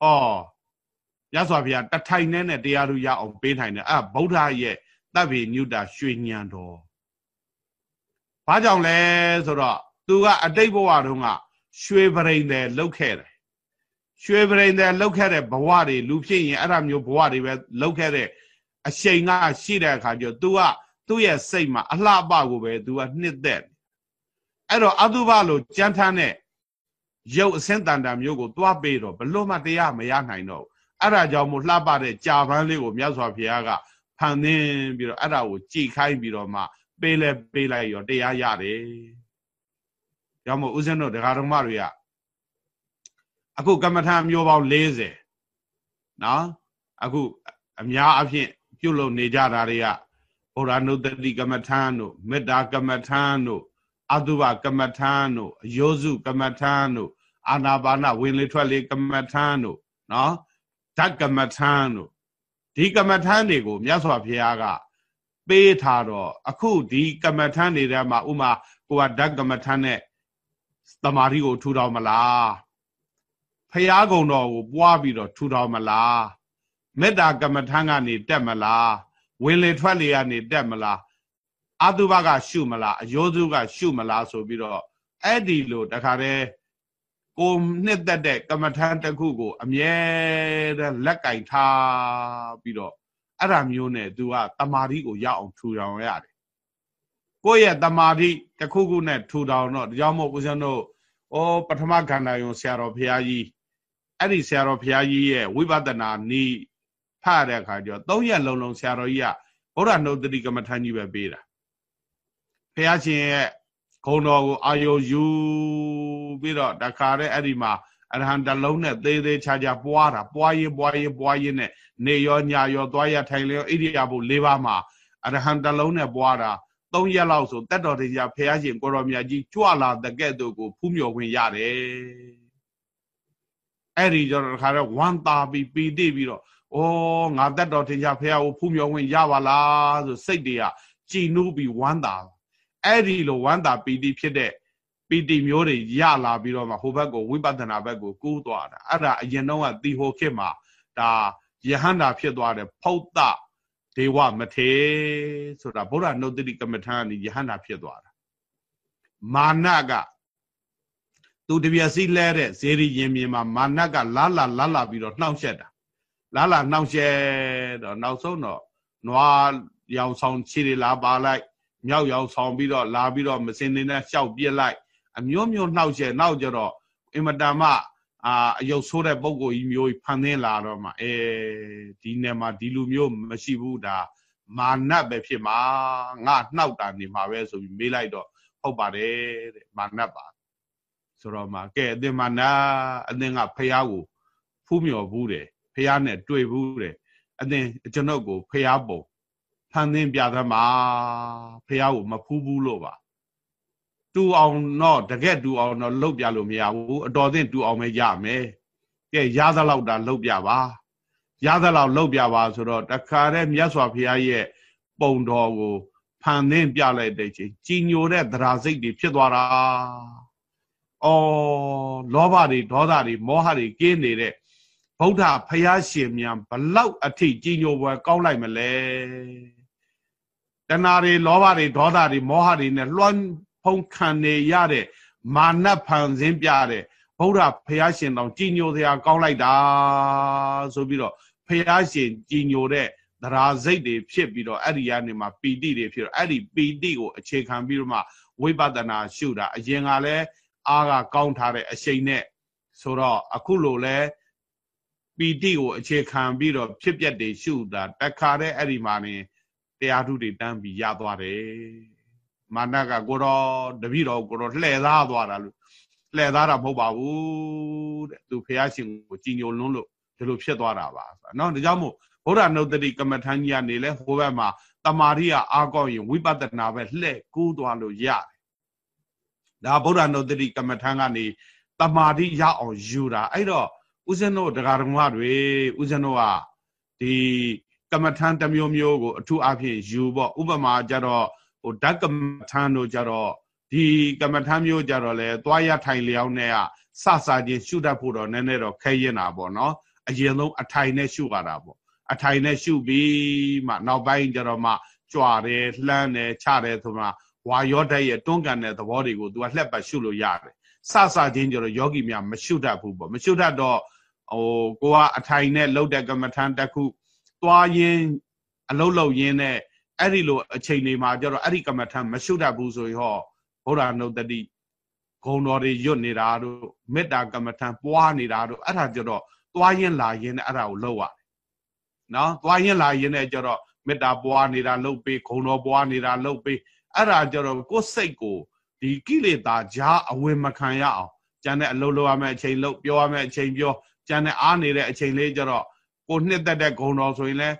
ဟောရသော်ဘုရားတထိုင်နဲ့တရားထူရအောင်ပေးနိုင်တယ်အဲ့ဗုဒ္ဓရဲ့တပ်ပေညုတာရွှေညံတော်ဘာကြောင့်လဲဆိုတော့သူကအတိတ်ဘဝတုန်းကရွှေပရိန်တယ်လောက်ခဲ့တယ်ရွှေပရိန်တယ်လောက်ခဲ့တဲ့ဘဝတွေလူဖြစ်ရင်အဲ့ဒါမျိုးဘဝတွေပဲလောက်ခဲ့တဲ့ အရှိန်ကရှိတဲ့အခါကျတော့ तू ကသူ့ရဲ့စိတ်မှာအလှပကိုပဲ तू ကနှစ်သက်အဲ့တော့အတုပလို့ကြမ်းထမ်းတဲ့ရုပ်အစင်းတန်တာမျိုးကိုသွားပေးတော့ဘလို့မှတရားမရနိုင်တော့ဘူးအဲ့ဒါကြောင့်မို့လှပတဲ့ကြာပန်းလေးကိုမြတ်စွာဘုရားကဖန်သင်းပြီးတော့အဲ့ဒါကိုကြည်ခိုင်းပြီးတော့မှပေးလဲပေးလိုက်ရောတရားရတယ်။ကြောင့်မို့ဦးဇင်းတို့ဒကာတော်မတွေကအခုကမ္မထာမျိုးပေါင်း40နော်အခုအများအဖြစ် ပြုလုပ်နေကြတာတွေကဗုဒ္ဓနုတ္တိကမ္မထာတို့မေတ္တာကမ္မထာတို့အတုပကမ္မထာတို့အယောစုကမ္မထာတို့အာနာပါနဝင်လေထွက်လေကမ္မထမ်းတို့နော်ဓာတ်ကမ္မထမ်းတို့ဒီကမ္မထမ်းတွေကိုမြတ်စွာဘုရားကပေးထားတော့အခုဒီကမ္မထမ်းတွေထဲမှာဥမာကိုကဓာတ်ကမ္မထမ်းနဲ့တမာရီကိုထူထောင်မလားဖရာကုံတော်ကိုပွားပြီးတော့ထူထောင်မလား မေတ္တာကမ္မထမ်းကနေတက်မလားဝင်လေထွက်လေကနေတက်မလားအတုဘကရှုမလားအယောစုကရှုမလားဆိုပြီးတော့အဲ့ဒီလိုတခါတည်းကိုနှစ်သက်တဲ့ကမ္မထမ်းတစ်ခုကို အမြဲတမ်းလက်ကင်ထားပြီးတော့အဲ့ဒါမျိုးနဲ့ तू ကတမာတိကိုရအောင်ထူထောင်ရတယ်ကိုယ့်ရဲ့တမာတိတစ်ခုခုနဲ့ထူထောင်တော့ဒါကြောင့်မို့ဦးဇင်းတို့ဩပထမခန္ဓာယုံဆရာတော်ဘုရားကြီးအဲ့ဒီဆရာတော်ဘုရားကြီးရဲ့ဝိပဿနာနီး ဖတ်တဲ့အခါကျတော့၃ရက်လုံးလုံးဆရာတော်ကြီးကဘုရားနှုတ်တိကမ္မထမ်းကြီးပဲပေးတာဘုရားရှင်ရဲ့ဂုံတော်ကိုအာယုယူပြီးတော့တခါတည်းအဲ့ဒီမှာအရဟံတလုံးနဲ့သေးသေးချာချာပွားတာပွားရင်ပွားရင်ပွားရင်နဲ့နေရောညရောသွားရထိုင်လျောဣရိယာပု၄ပါးမှာအရဟံတလုံးနဲ့ပွားတာ၃ရက်လောက်ဆိုတက်တော်တရားဖះရှင်ကိုရောမြတ်ကြီးကြွလာတဲ့ကဲ့သို့ကိုဖူးမြော်ခွင့်ရတယ်အဲ့ဒီကျတော့တခါတော့ဝမ်းသာပြီးပီတိပြီးတော့ ဩငါတက်တော်တရားဖះကိုဖူးမြော်ခွင့်ရပါလားဆိုစိတ်တွေကကြည်နူးပြီးဝမ်းသာအဲ့ဒီလိုဝမ်းသာပီတိဖြစ်တဲ့ပီတိမျိုးတွေရလာပြီးတော့မှဟိုဘက်ကိုဝိပဿနာဘက်ကိုကူးသွားတာအဲ့ဒါအရင်တော့ကတီဟိုခေတ်မှာဒါယဟန္တာဖြစ်သွားတယ်ဖုတ်တဒေဝမထေဆိုတာဗုဒ္ဓနုတ္တိကမ္မထာကနေယဟန္တာဖြစ်သွားတာမာနကသူတပြက်စီလဲတဲ့ဇေရီရင်မြင်မှာမာနကလာလာလာလာပြီးတော့နှောင့်ယှက်တာ လာလာနှောင့်ယှက်တော့နောက်ဆုံးတော့နွားရောင်ဆောင်ခြေတွေလာပါလိုက်မြောက်ရောက်ဆောင်ပြီးတော့လာပြီးတော့မစင်နေနဲ့ရှောက်ပြစ်လိုက်အမျိုးမျိုးနှောက်ရှက်နောက်ကြတော့အင်မတန်မှအာအယုတ်ဆိုးတဲ့ပုံကိုကြီးမျိုးဖန်သင်းလာတော့မှအဲဒီနယ်မှာဒီလူမျိုးမရှိဘူးဒါမာနပဲဖြစ်မှာငါနှောက်တာနေမှာပဲဆိုပြီးမေးလိုက်တော့ဟုတ်ပါတယ်တဲ့မာနပါဆိုတော့မှကဲအသင်မာနအသင်ကဖះကိုဖူးမြော်ဘူးတယ် ဖះနဲ့တွေ့ဘူးတယ်အသင်ကျွန်ုပ်ကိုဖះပုံဖန်သင်းပြသမှာဖះကိုမဖူးဘူးလို့ပါတူအောင်တော့တကက်တူအောင်တော့လှုပ်ပြလို့မရဘူးအတော်သင့်တူအောင်ပဲရမယ်ကဲရသလောက်တာလှုပ်ပြပါရသလောက်လှုပ်ပြပါဆိုတော့တခါတည်းမြတ်စွာဘုရားရဲ့ပုံတော်ကိုဖန်သင်းပြလိုက်တဲ့ချိန်ကြီးညိုတဲ့သရာစိတ်တွေဖြစ်သွားတာအော်လောဘတွေဒေါသတွေမောဟတွေကင်းနေတဲ့ ဗုဒ္ဓဖယားရှင်မြန်ဘလောက်အထိကြီးညိုပွဲကောင်းလိုက်မလဲတဏှာတွေလောဘတွေဒေါသတွေမောဟတွေနဲ့လွှမ်းဖုံးခံနေရတဲ့မာနဖန်ဆင်းပြတဲ့ဗုဒ္ဓဖះရှင်တော်ကြီးညိုစရာကောင်းလိုက်တာဆိုပြီးတော့ဖះရှင်ကြီးညိုတဲ့သရာစိတ်တွေဖြစ်ပြီးတော့အဲ့ဒီကနေမှပီတိတွေဖြစ်တော့အဲ့ဒီပီတိကိုအခြေခံပြီးတော့မှဝိပဿနာရှုတာအရင်ကလည်းအားကကောင်းထားတဲ့အရှိန်နဲ့ဆိုတော့အခုလိုလဲ ပီတိကိုအခြေခံပြီးတော့ဖြစ်ပျက်တွေရှုတာတခါတည်းအဲ့ဒီမှာနေတရားထုတွေတန်းပြီးရသွားတယ်မာနကကိုတော့တပည့်တော်ကိုတော့လှည့်သားသွားတာလို့လှည့်သားတာမဟုတ်ပါဘူးတဲ့သူဖះရှင်ကိုကြည်ညိုလွန်းလို့ဒီလိုဖြစ်သွားတာပါဆိုတော့ဒါကြောင့်မို့ဗုဒ္ဓနုတ္တိကမ္မထန်ကြီးကနေလဲဟိုဘက်မှာတမာရိယအားကောင်းရင်ဝိပဿနာပဲလှည့်ကူးသွားလို့ရတယ်ဒါဗုဒ္ဓနုတ္တိကမ္မထန်ကနေတမာတိရအောင်ယူတာအဲ့တော့ ဦးဇင်းတို့တရားဓမ္မတွေဦးဇင်းတို့ကဒီကမ္မထန်တစ်မျိုးမျိုးကိုအထူးအဖြင့်ယူပေါ့ဥပမာကြတော့ဟိုဓကမ္မထမ်းတို့ကြတော့ဒီကမ္မထမ်းမျိုးကြတော့လေသွားရထိုင်လျောင်းနဲ့ကစစချင်းရှုတတ်ဖို့တော့နည်းနည်းတော့ခဲရင်တာပေါ့နော်အရင်ဆုံးအထိုင်နဲ့ရှုရတာပေါ့အထိုင်နဲ့ရှုပြီးမှနောက်ပိုင်းကျတော့မှကြွတယ်လှမ်းတယ်ချတယ်ဆိုမှဝါရောဓာတ်ရဲ့တွန်းကန်တဲ့သဘောတွေကို तू ကလှက်ပတ်ရှုလို့ရတယ်စစချင်းကျတော့ယောဂီများမရှုတတ်ဘူးပေါ့မရှုတတ်တော့ ဟိုကိုကအထိုင်နဲ့လှုပ်တဲ့ကမ္မထမ်းတစ်ခုသွားရင်းအလုတ်လုတ်ရင်းနဲ့အဲ့ဒီလိုအချိန်တွေမှာကျတော့အဲ့ဒီကမ္မထံမရှုတတ်ဘူးဆိုရင်ဟောဗုဒ္ဓနုတ္တိဂုံတော်တွေရွတ်နေတာတို့မေတ္တာကမ္မထံပွားနေတာတို့အဲ့ဒါကျတော့သွားရင်လာရင်နဲ့အဲ့ဒါကိုလုပ်ရတယ်နော်သွားရင်လာရင်နဲ့ကျတော့မေတ္တာပွားနေတာလုပ်ပေးဂုံတော်ပွားနေတာလုပ်ပေးအဲ့ဒါကျတော့ကိုယ်စိတ်ကိုဒီကိလေသာကြားအဝင်မခံရအောင်ကျန်တဲ့အလုပ်လုပ်ရမယ့်အချိန်လုပ်ပြောရမယ့်အချိန်ပြော ကျန်တဲ့အားနေတဲ့အချိန်လေးကျတော့ကိုနှစ်သက်တဲ့ဂုံတော်ဆိုရင်လည်း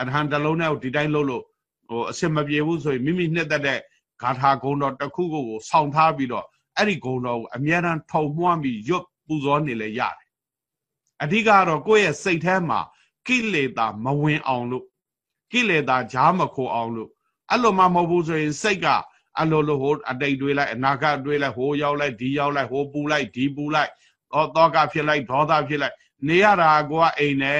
အရဟံတလုံးနဲ့ဒီတိုင်းလုပ်လို့ဟိုအစင်မပြေဘူးဆိုရင်မိမိနှစ်သက်တဲ့ဂါထာဂုံတော်တစ်ခုကိုဆောင်းထားပြီးတော့အဲ့ဒီဂုံတော်ကိုအမြဲတမ်းထုံမွှမ်းပြီးရွတ်ပူဇော်နေလဲရတယ်အဓိကတော့ကိုယ့်ရဲ့စိတ်ထဲမှာကိလေသာမဝင်အောင်လို့ကိလေသာဂျားမခိုအောင်လို့အဲ့လိုမှမဟုတ်ဘူးဆိုရင်စိတ်ကအလိုလိုဟိုအတိတ်တွေးလိုက်အနာဂတ်တွေးလိုက်ဟိုရောက်လိုက်ဒီရောက်လိုက်ဟိုပူလိုက်ဒီပူလိုက် တော့တောကဖြစ်လိုက်ဒေါသဖြစ်လိုက် နေရတာကိုကအိမ်နေ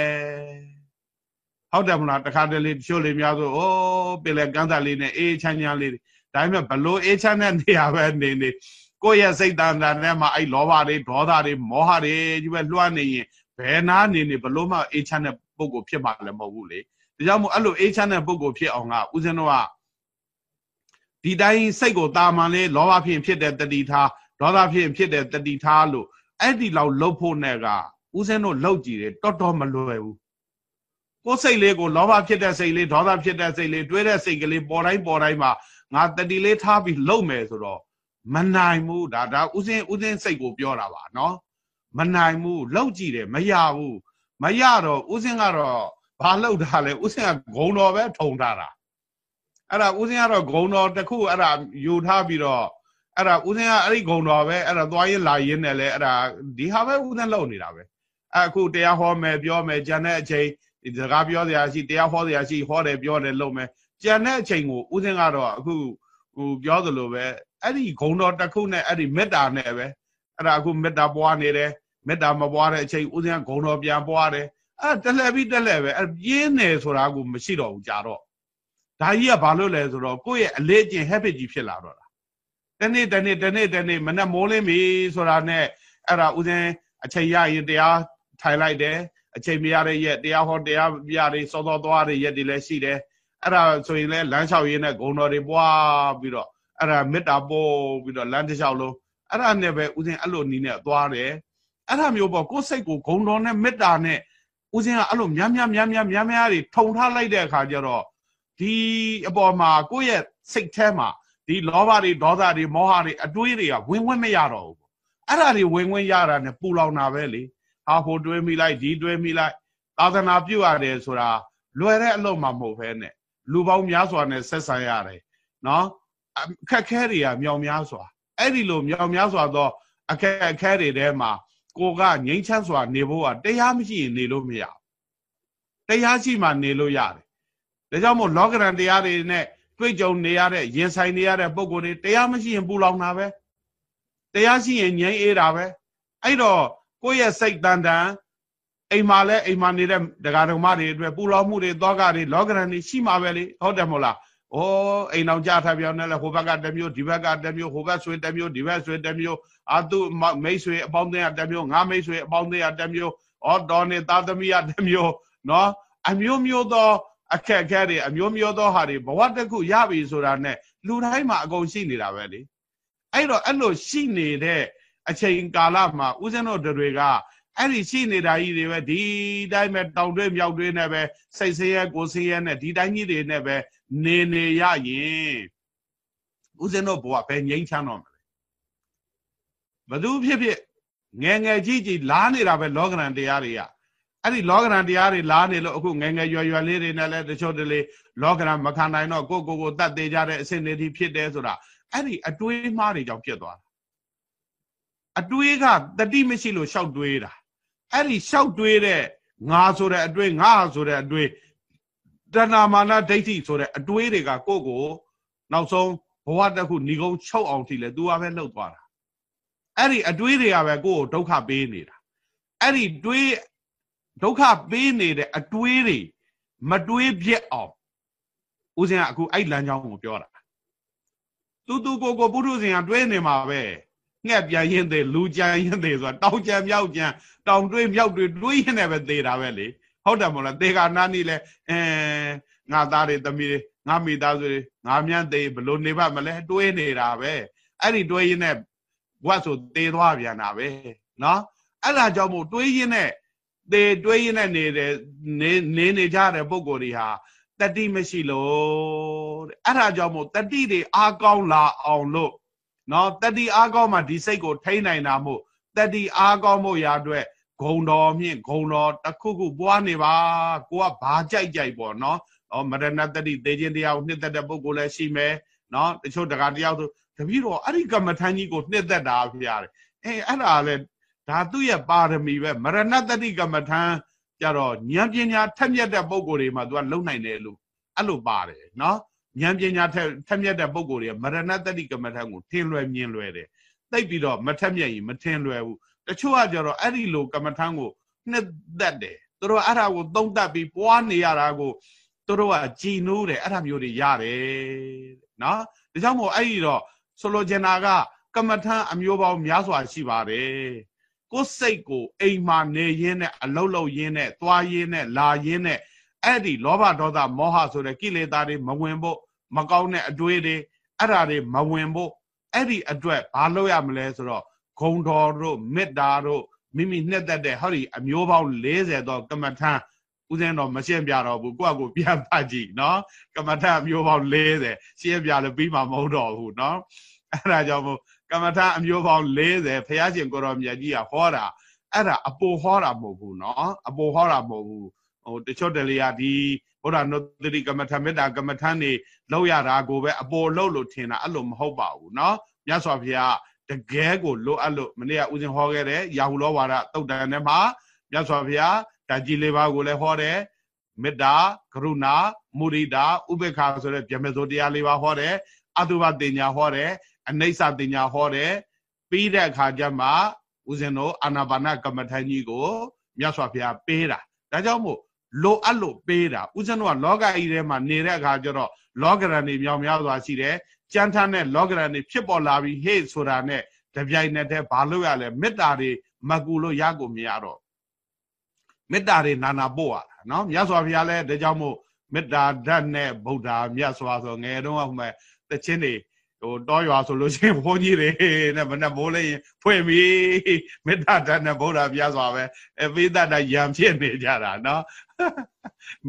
ဟုတ်တယ်မလားတခါတလေတချို့လေးများဆိုအိုးပင်လေကန်းစာလေးနဲ့အေးချမ်းချမ်းလေးဒါပေမဲ့ဘလို့အေးချမ်းတဲ့နေရာပဲနေနေကိုယ့်ရဲ့စိတ်တန်တန်ထဲမှာအဲ့လောဘတွေဒေါသတွေမောဟတွေကြီးပဲလွှမ်းနေရင်ဘယ်နာနေနေဘလို့မှအေးချမ်းတဲ့ပုံကိုဖြစ်မှာလည်းမဟုတ်ဘူးလေဒါကြောင့်မို့အဲ့လိုအေးချမ်းတဲ့ပုံကိုဖြစ်အောင်ကဦးဇင်းတို့ကဒီတိုင်းစိတ်ကိုတာမန်လေးလောဘဖြစ်ဖြစ်တဲ့တတိထားဒေါသဖြစ်ဖြစ်တဲ့တတိထားလို့ အဲ့ဒီလောက်လှုပ်ဖို့နဲ့ကဦးဇင်းတို့လှုပ်ကြည့်တယ်တော်တော်မလွယ်ဘူးကိုယ်စိတ်လေးကိုလောဘဖြစ်တဲ့စိတ်လေးဒေါသဖြစ်တဲ့စိတ်လေးတွေးတဲ့စိတ်ကလေးပေါ်တိုင်းပေါ်တိုင်းမှာငါတတိလေးထားပြီးလှုပ်မယ်ဆိုတော့မနိုင်ဘူးဒါဒါဥစဉ်ဥစဉ်စိတ်ကိုပြောတာပါနော်မနိုင်ဘူးလှုပ်ကြည့်တယ်မရဘူးမရတော့ဥစဉ်ကတော့ဘာလှုပ်တာလဲဥစဉ်ကဂုံတော်ပဲထုံထားတာအဲ့ဒါဥစဉ်ကတော့ဂုံတော်တစ်ခုအဲ့ဒါယူထားပြီးတော့ အဲ့ဒါဥစဉ်ကအဲ့ဒီဂုံတော်ပဲအဲ့ဒါသွားရင်လာရင်နဲ့လဲအဲ့ဒါဒီဟာပဲဥစဉ်လှုပ်နေတာပဲအခုတရားဟောမယ်ပြောမယ်ဂျန်တဲ့အချိန်ဒီစကားပြောစရာရှိတရားဟောစရာရှိဟောတယ်ပြောတယ်လုပ်မယ်ကြံတဲ့အချိန်ကိုဥစဉ်ကတော့အခုဟိုပြောသလိုပဲအဲ့ဒီဂုံတော်တစ်ခုနဲ့အဲ့ဒီမေတ္တာနဲ့ပဲအဲ့ဒါအခုမေတ္တာပွားနေတယ်မေတ္တာမပွားတဲ့အချိန်ဥစဉ်ကဂုံတော်ပြန်ပွားတယ်အဲ့တလှပြီးတက်လှပဲအဲ့ပြင်းနေဆိုတာကိုမရှိတော့ဘူးကြာတော့ဒါကြီးကဘာလို့လဲဆိုတော့ကိုယ့်ရဲ့အလေးကျင့် habit ကြီးဖြစ်လာတော့ တာတနေ့တနေ့တနေ့တနေ့မနဲ့မိုးလင်းပြီဆိုတာနဲ့အဲ့ဒါဥစဉ်အချိန်ရရင်တရားထိုင်လိုက်တယ်အချိန်မရတဲ့ရက်တရားဟောတရားပြတွေစောစောသွားတဲ့ရက်တွေလည်းရှိတယ်အဲ့ဒါဆိုရင်လည်းလမ်းလျှောက်ရင်းနဲ့ဂုံတော်တွေပွားပြီးတော့အဲ့ဒါမေတ္တာပို့ပြီးတော့လမ်းတစ်လျှောက်လုံးအဲ့ဒါနဲ့ပဲဥစဉ်အဲ့လိုနီးနဲ့သွားတယ်အဲ့ဒါမျိုးပေါ့ကိုယ်စိတ်ကိုဂုံတော်နဲ့မေတ္တာနဲ့ဥစဉ်ကအဲ့လိုများများများများများများတွေထုံထားလိုက်တဲ့အခါကျတော့ဒီအပေါ်မှာကိုယ့်ရဲ့စိတ်ထဲမှာ ဒီလောဘတွေဒေါသတွေမောဟတွေအတွေးတွေကဝင်ဝင်မရတော့ဘူးအဲ့ဒါတွေဝင်ဝင်ရတာနဲ့ပူလောင်တာပဲလေဟာဟိုတွေးမိလိုက်ဒီတွေးမိလိုက်သာသနာပြုရတယ်ဆိုတာလွယ်တဲ့အလုပ်မှမဟုတ်ဘဲနဲ့လူပေါင်းများစွာနဲ့ဆက်ဆံရတယ်နော်အခက်ခဲတွေကမြောင်များစွာအဲ့ဒီလိုမြောင်များစွာသောအခက်အခဲတွေထဲမှာကိုကငြိမ်းချမ်းစွာနေဖို့ကတရားမရှိရင်နေလို့မရတရားရှိမှနေလို့ရတယ်ဒါကြောင့်မို့လောကရန်တရားတွေနဲ့ တွေ့ကြုံနေရတဲ့ရင်ဆိုင်နေရတဲ့ပုံကိုယ်တွေတရားမရှိရင်ပူလောင်တာပဲတရားရှိရင်ငြိမ်းအေးတာပဲအဲ့တော့ကိုယ့်ရဲ့စိတ်တန်တန်အိမ်မှာလဲအိမ်မှာနေတဲ့ဒကာဒကမတွေအတွက်ပူလောင်မှုတွေသောကတွေလောကရန်တွေရှိမှာပဲလေဟုတ်တယ်မဟုတ်လားဩအိမ်အောင်ကြထားပြောင်းနေလဲဟိုဘက်ကတမျိုးဒီဘက်ကတမျိုးဟိုဘက်ဆွေတမျိုးဒီဘက်ဆွေတမျိုးအာသူမိတ်ဆွေအပေါင်းအသင်းကတမျိုးငါမိတ်ဆွေအပေါင်းအသင်းကတမျိုးဩတော်နေသားသမီးကတမျိုးနော်အမျိုးမျိုးသော အခက်အခဲတွေအမျိုးမျိုးသောဟာတွေဘဝတစ်ခုရပြီဆိုတာနဲ့လူတိုင်းမှာအကုန်ရှိနေတာပဲလေအဲ့တော့အဲ့လိုရှိနေတဲ့အချိန်ကာလမှာဦးဇင်းတို့တွေကအဲ့ဒီရှိနေတာကြီးတွေပဲဒီတိုင်းပဲတောင်တွဲမြောက်တွဲနဲ့ပဲစိတ်ဆင်းရဲကိုယ်ဆင်းရဲနဲ့ဒီတိုင်းကြီးတွေနဲ့ပဲနေနေရရင်ဦးဇင်းတို့ဘဝပဲငြိမ်းချမ်းတော့မလဲဘသူဖြစ်ဖြစ်ငယ်ငယ်ကြီးကြီးလားနေတာပဲလောကရန်တရားတွေက အဲ့ဒီလောကရန်တရားတွေလားနေလို့အခုငယ်ငယ်ရွယ်ရွယ်လေးတွေနဲ့လည်းတချို့တလေလောကရန်မခံနိုင်တော့ကိုကိုကိုတတ်သေးကြတဲ့အစဉ်တွေဖြစ်တယ်ဆိုတာအဲ့ဒီအတွေးမှားတွေကြောင့်ဖြစ်သွားတာအတွေးကတတိမရှိလို့ရှောက်တွေးတာအဲ့ဒီရှောက်တွေးတဲ့ငါဆိုတဲ့အတွေးငါဆိုတဲ့အတွေးတဏမာနဒိဋ္ဌိဆိုတဲ့အတွေးတွေကကိုယ့်ကိုနောက်ဆုံးဘဝတစ်ခုဏီကုန်းချုပ်အောင်ထိလဲ तू ကပဲလှုပ်သွားတာအဲ့ဒီအတွေးတွေကပဲကိုယ့်ကိုဒုက္ခပေးနေတာအဲ့ဒီတွေး ဒုက္ခပေးနေတဲ့အတွေးတွေမတွေးပြက်အောင်ဦးဇင်းကအခုအဲ့လမ်းကြောင်းကိုပြောတာသူသူကိုကိုပုထုဇဉ်ကတွေးနေမှာပဲငှက်ပြန်ရင်သေးလူကြံရင်သေးဆိုတာတောင်ကြံမြောက်ကြံတောင်တွေးမြောက်တွေးတွေးရင်လည်းပဲသေးတာပဲလေဟုတ်တယ်မို့လားသေကနာနီလဲအဲငါသားတွေသမီးတွေငါမိသားစုတွေငါမြန်းသေးဘလို့နေပါမလဲတွေးနေတာပဲအဲ့ဒီတွေးရင်နဲ့ဘဝဆိုသေသွားပြန်တာပဲเนาะအဲ့ဒါကြောင့်မို့တွေးရင်နဲ့ သေတွေးရင်နဲ့နေတဲ့နေနေနေကြတဲ့ပုံကိုယ်တွေဟာတတိမရှိလို့တဲ့အဲ့ဒါကြောင့်မို့တတိတွေအားကောင်းလာအောင်လို့နော်တတိအားကောင်းမှဒီစိတ်ကိုထိန်းနိုင်တာမို့တတိအားကောင်းဖို့ရာအတွက်ဂုံတော်မြင့်ဂုံတော်တစ်ခုခုပွားနေပါကိုကဘာကြိုက်ကြိုက်ပေါ့နော်ဩမရဏတတိသေခြင်းတရားကိုနှစ်သက်တဲ့ပုဂ္ဂိုလ်လည်းရှိမယ်နော်တချို့တကားတရားဆိုတပည့်တော်အဲ့ဒီကမ္မထမ်းကြီးကိုနှစ်သက်တာဖရားတယ်အဲအဲ့ဒါလည်း ဒါသူ့ရဲ့ပါရမီပဲမရဏတတိကမ္မထမ်းကြတော့ဉာဏ်ပညာထက်မြက်တဲ့ပုံကိုယ်တွေမှာသူကလုံနိုင်တယ်လို့အဲ့လိုပါတယ်နော်ဉာဏ်ပညာထက်ထက်မြက်တဲ့ပုံကိုယ်တွေကမရဏတတိကမ္မထမ်းကိုထင်လွယ်မြင်လွယ်တယ်သိပြီးတော့မထက်မြက်ရင်မထင်လွယ်ဘူးတချို့ကကြတော့အဲ့ဒီလိုကမ္မထမ်းကိုနှစ်သက်တယ်သူတို့အဲ့ဒါကိုသုံးသပ်ပြီးပွားနေရတာကိုသူတို့ကကြည်နိုးတယ်အဲ့ဒါမျိုးတွေရတယ်နော်ဒါကြောင့်မို့အဲ့ဒီတော့ဆိုလိုချင်တာကကမ္မထမ်းအမျိုးပေါင်းများစွာရှိပါတယ် ကိုယ်စိတ်ကိုအိမ်မှာနေရင်းနဲ့အလုတ်လုတ်ရင်းနဲ့သွားရင်းနဲ့လာရင်းနဲ့အဲ့ဒီလောဘဒေါသမောဟဆိုတဲ့ကိလေသာတွေမဝင်ဖို့မကောင်းတဲ့အတွေးတွေအဲ့ဓာတွေမဝင်ဖို့အဲ့ဒီအတွက်ဘာလုပ်ရမလဲဆိုတော့ဂုံတော်တို့မေတ္တာတို့မိမိနှစ်သက်တဲ့ဟောဒီအမျိုးပေါင်း40သောကမ္မထံဦးဇင်းတော်မရှင်းပြတော့ဘူးကိုယ့်အကိုပြန်ဖတ်ကြည့်နော်ကမ္မထံအမျိုးပေါင်း40ရှင်းပြလို့ပြီးမှမဟုတ်တော့ဘူးနော်အဲ့ဒါကြောင့်မို့ ကမ္မထံအမျိုးပေါင်း40ဘုရားရှင်ကိုတော်မြတ်ကြီးကဟောတာအဲ့ဒါအပေါ်ဟောတာမဟုတ်ဘူးနော်အပေါ်ဟောတာမဟုတ်ဘူးဟိုတချို့တလေကဒီဘုရားနုတ္တိကမ္မထမေတ္တာကမ္မထံနေလောက်ရတာကိုပဲအပေါ်လောက်လို့ထင်တာအဲ့လိုမဟုတ်ပါဘူးနော်မြတ်စွာဘုရားတကယ်ကိုလိုအပ်လို့မနေ့ကဦးဇင်းဟောခဲ့တဲ့ရာဟုလောဝါဒတုတ်တန်ထဲမှာမြတ်စွာဘုရားဓာကြီးလေးပါးကိုလည်းဟောတယ်မေတ္တာကရုဏာမုရိဒာဥပေက္ခဆိုတဲ့ဗျမစိုးတရားလေးပါးဟောတယ်အတုပတင်ညာဟောတယ် အနိစ္စတင်ညာဟောတယ်ပြီးတဲ့အခါကျမှဦးဇင်းတို့အာနာပါနကမ္မထန်ကြီးကိုမြတ်စွာဘုရားပေးတာဒါကြောင့်မို့လိုအပ်လို့ပေးတာဦးဇင်းတို့ကလောကကြီးထဲမှာနေတဲ့အခါကျတော့လောကရန်တွေမြောင်များစွာရှိတယ်ကြမ်းထမ်းတဲ့လောကရန်တွေဖြစ်ပေါ်လာပြီးဟေ့ဆိုတာနဲ့တပြိုင်နက်တည်းဘာလို့ရလဲမေတ္တာတွေမကူလို့ရကိုမရတော့မေတ္တာတွေနာနာပို့ရတာနော်မြတ်စွာဘုရားလည်းဒါကြောင့်မို့မေတ္တာဓာတ်နဲ့ဗုဒ္ဓမြတ်စွာဆိုငယ်တုန်းကဟိုမဲ့တချင်းတွေ ဟိုတောရွာဆိုလို့ရှိရင်ဘုန်းကြီးတွေနဲ့မနဲ့မိုးလေးဖွင့်ပြီးမေတ္တာဓာတ်နဲ့ဗုဒ္ဓမြတ်စွာပဲအပိသတ္တယံဖြစ်နေကြတာနော်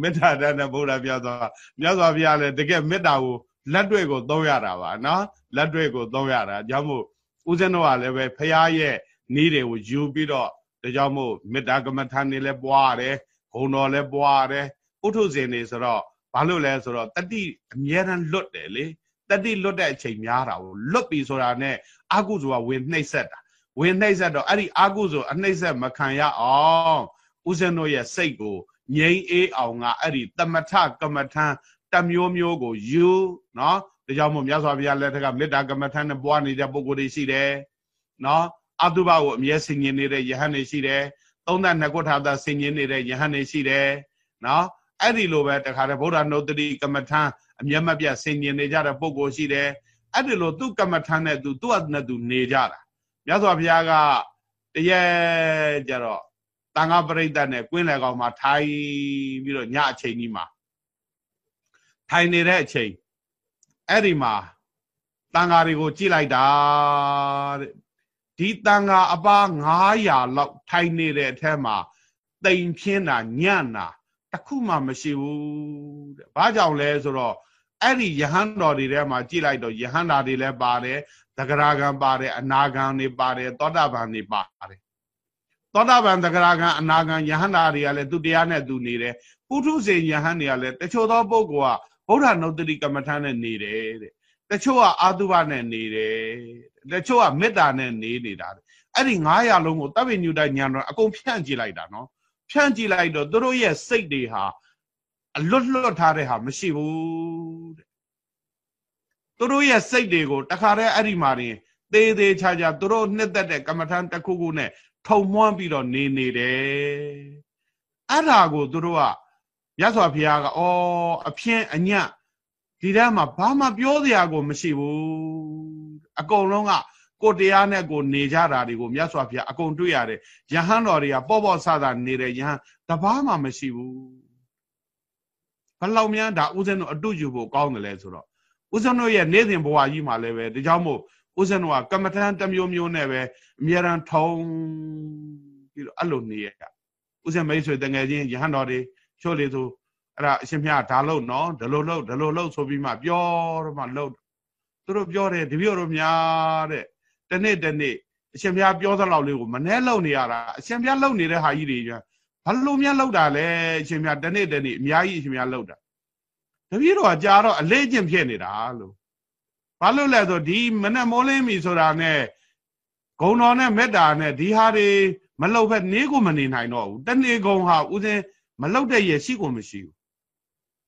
မေတ္တာဓာတ်နဲ့ဗုဒ္ဓမြတ်စွာမြတ်စွာဘုရားလည်းတကယ်မေတ္တာကိုလက်တွေ့ကိုသုံးရတာပါနော်လက်တွေ့ကိုသုံးရတာကြောင့်မို့ဦးဇင်းတို့ကလည်းပဲဖရာရဲ့နည်းတွေကိုယူပြီးတော့ဒါကြောင့်မို့မေတ္တာကမ္မထာနေလဲပွားရတယ်ဂုံတော်လဲပွားရတယ်ပုထုဇဉ်နေဆိုတော့ဘာလို့လဲဆိုတော့တတိအမြဲတမ်းလွတ်တယ်လေ တတိလွတ်တဲ့အချိန်များတာကိုလွတ်ပြီဆိုတာနဲ့အာကုဇောကဝင်နှိမ့်ဆက်တာဝင်နှိမ့်ဆက်တော့အဲ့ဒီအာကုဇောအနှိမ့်ဆက်မခံရအောင်ဦးဇင်းတို့ရဲ့စိတ်ကိုငြိမ်းအေးအောင်ကအဲ့ဒီတမထကမ္မထံတမျိုးမျိုးကိုယူနော်ဒါကြောင့်မို့မြတ်စွာဘုရားလက်ထက်ကမေတ္တာကမ္မထံနဲ့ပွားနေတဲ့ပုဂ္ဂိုလ်တွေရှိတယ်နော်အတုပကိုအမြဲဆင်ញင်နေတဲ့ယဟန်တွေရှိတယ်သုံးသနှစ်ခုထာသာဆင်ញင်နေတဲ့ယဟန်တွေရှိတယ်နော်အဲ့ဒီလိုပဲတခါတည်းဗုဒ္ဓနုတ္တိကမ္မထံ အမျက်မပြတ်ဆင်ញင်နေကြတဲ့ပုဂ္ဂိုလ်ရှိတယ်အဲ့ဒီလိုသူ့ကမ္မထံနဲ့သူသူ့အနဲ့သူနေကြတာမြတ်စွာဘုရားကတရေကြတော့တန်ခါပရိသတ်နဲ့ကွင်းလယ်ကောင်မှာထိုင်ပြီးတော့ညအချိန်ကြီးမှာထိုင်နေတဲ့အချိန်အဲ့ဒီမှာတန်ဃာတွေကိုကြည့်လိုက်တာတဲ့ဒီတန်ဃာအပါ900လောက်ထိုင်နေတဲ့အထက်မှာတိမ်ဖြင်းတာညံ့တာ တခုမှမရှိဘူးတဲ့ဘာကြောင့်လဲဆိုတော့အဲ့ဒီယဟန်တော်တွေထဲမှာကြည့်လိုက်တော့ယဟန္တာတွေလည်းပါတယ်သဂရာဂံပါတယ်အနာဂံတွေပါတယ်သောတာပန်တွေပါတယ်သောတာပန်သဂရာဂံအနာဂံယဟန္တာတွေကလည်းသူတရားနဲ့သူနေတယ်ပုထုဇဉ်ယဟန်တွေကလည်းတချို့သောပုဂ္ဂိုလ်ကဗုဒ္ဓနုတ္တိကမ္မထာနဲ့နေတယ်တဲ့တချို့ကအာတုဘနဲ့နေတယ်တချို့ကမေတ္တာနဲ့နေနေတာအဲ့ဒီ900လုံးကိုတပ်ပိညုတညာတော့အကုန်ဖြန့်ကြည့်လိုက်တာနော် ဖြန့်ကြည့်လိုက်တော့သူတို့ရဲ့စိတ်တွေဟာအလွတ်လွတ်ထားတဲ့ဟာမရှိဘူးတဲ့သူတို့ရဲ့စိတ်တွေကိုတခါတည်းအဲ့ဒီမှာနေသေးသေးချာချာသူတို့နှစ်သက်တဲ့ကမ္မထံတစ်ခုခုနဲ့ထုံမွှန်းပြီးတော့နေနေတယ်အဲ့ဒါကိုသူတို့ကမြတ်စွာဘုရားကဩအဖြင်းအညံ့ဒီထဲမှာဘာမှပြောစရာကိုမရှိဘူးအကုန်လုံးက ကိုတရားနဲ့ကိုနေကြတာတွေကိုမြတ်စွာဘုရားအကုန်တွေ့ရတယ်ယဟန်တော်တွေကပေါ့ပေါ့ဆဆနေတဲ့ယဟန်တပားမှမရှိဘူးဘလောက်များဒါဥစဉ်တို့အတုယူဖို့ကောင်းတယ်လဲဆိုတော့ဥစဉ်တို့ရဲ့နေ့စဉ်ဘဝကြီးမှာလည်းပဲဒါကြောင့်မို့ဥစဉ်တို့ကကမ္မထန်တစ်မျိုးမျိုးနဲ့ပဲအမြဲတမ်းထုံပြီးတော့အဲ့လိုနေရဥစဉ်မိတ်ဆွေတငယ်ချင်းယဟန်တော်တွေချို့လေဆိုအဲ့ဒါအရှင်မြတ်ဒါလို့နော်ဒီလိုလို့ဒီလိုလို့ဆိုပြီးမှပြောတော့မှလို့သူတို့ပြောတယ်တပည့်တော်များတဲ့ တနေ့တနေ့အရှင်မြတ်ပြောသလောက်လေးကိုမနှဲလုံနေရတာအရှင်မြတ်လုံနေတဲ့ဟာကြီးတွေဘာလို့များလုံတာလဲအရှင်မြတ်တနေ့တနေ့အများကြီးအရှင်မြတ်လုံတာတပည့်တော်ကကြာတော့အလေးကျင့်ဖြစ်နေတာလို့ ဘာလို့လဲဆိုဒီမနဲ့မိုးလင်းပြီဆိုတာနဲ့ဂုံတော်နဲ့မေတ္တာနဲ့ဒီဟာတွေမလှုပ်ဖက်နေကိုမနေနိုင်တော့ဘူးတနေ့ကုံဟာဥစဉ်မလှုပ်တဲ့ရရှိကိုမရှိဘူး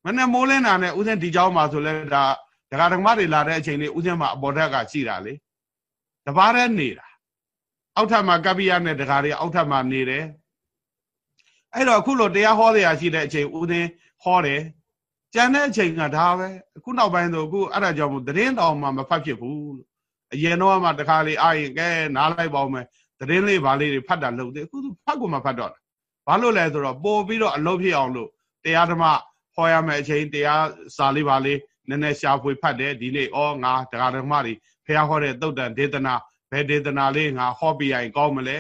မနဲ့မိုးလင်းတာနဲ့ဥစဉ်ဒီเจ้าမှာဆိုလဲဒါဒကာဒကမတွေလာတဲ့အချိန်လေးဥစဉ်မှာအပေါ်ထက်ကရှိတာလေ တပားတည်းနေတာအောက်ထပ်မှာကပ္ပိယနဲ့ဒကာတွေအောက်ထပ်မှာနေတယ်အဲ့တော့အခုလိုတရားဟောတရားရှိတဲ့အချိန်ဥစဉ်ဟောတယ်ကြံတဲ့အချိန်ကဒါပဲအခုနောက်ပိုင်းဆိုအခုအဲ့ဒါကြောင့်မို့သတင်းတော်မှမဖတ်ဖြစ်ဘူးလို့အရင်တော့မှတခါလေအာရင်ကဲနားလိုက်ပါဦးမယ်သတင်းလေးဗာလေးတွေဖတ်တာလုပ်တယ်အခုဖတ်ကိုမဖတ်တော့ဘာလို့လဲဆိုတော့ပို့ပြီးတော့အလုပ်ဖြစ်အောင်လို့တရားဓမ္မဟောရမယ့်အချိန်တရားစာလေးပါလေးနည်းနည်းရှာဖွေဖတ်တယ်ဒီနေ့ဩငါတရားဓမ္မတွေ ဖះဟောတဲ့တုတ်တန်ဒေသနာဘယ်ဒေသနာလေးငါဟောပြရင်ကောင်းမလဲ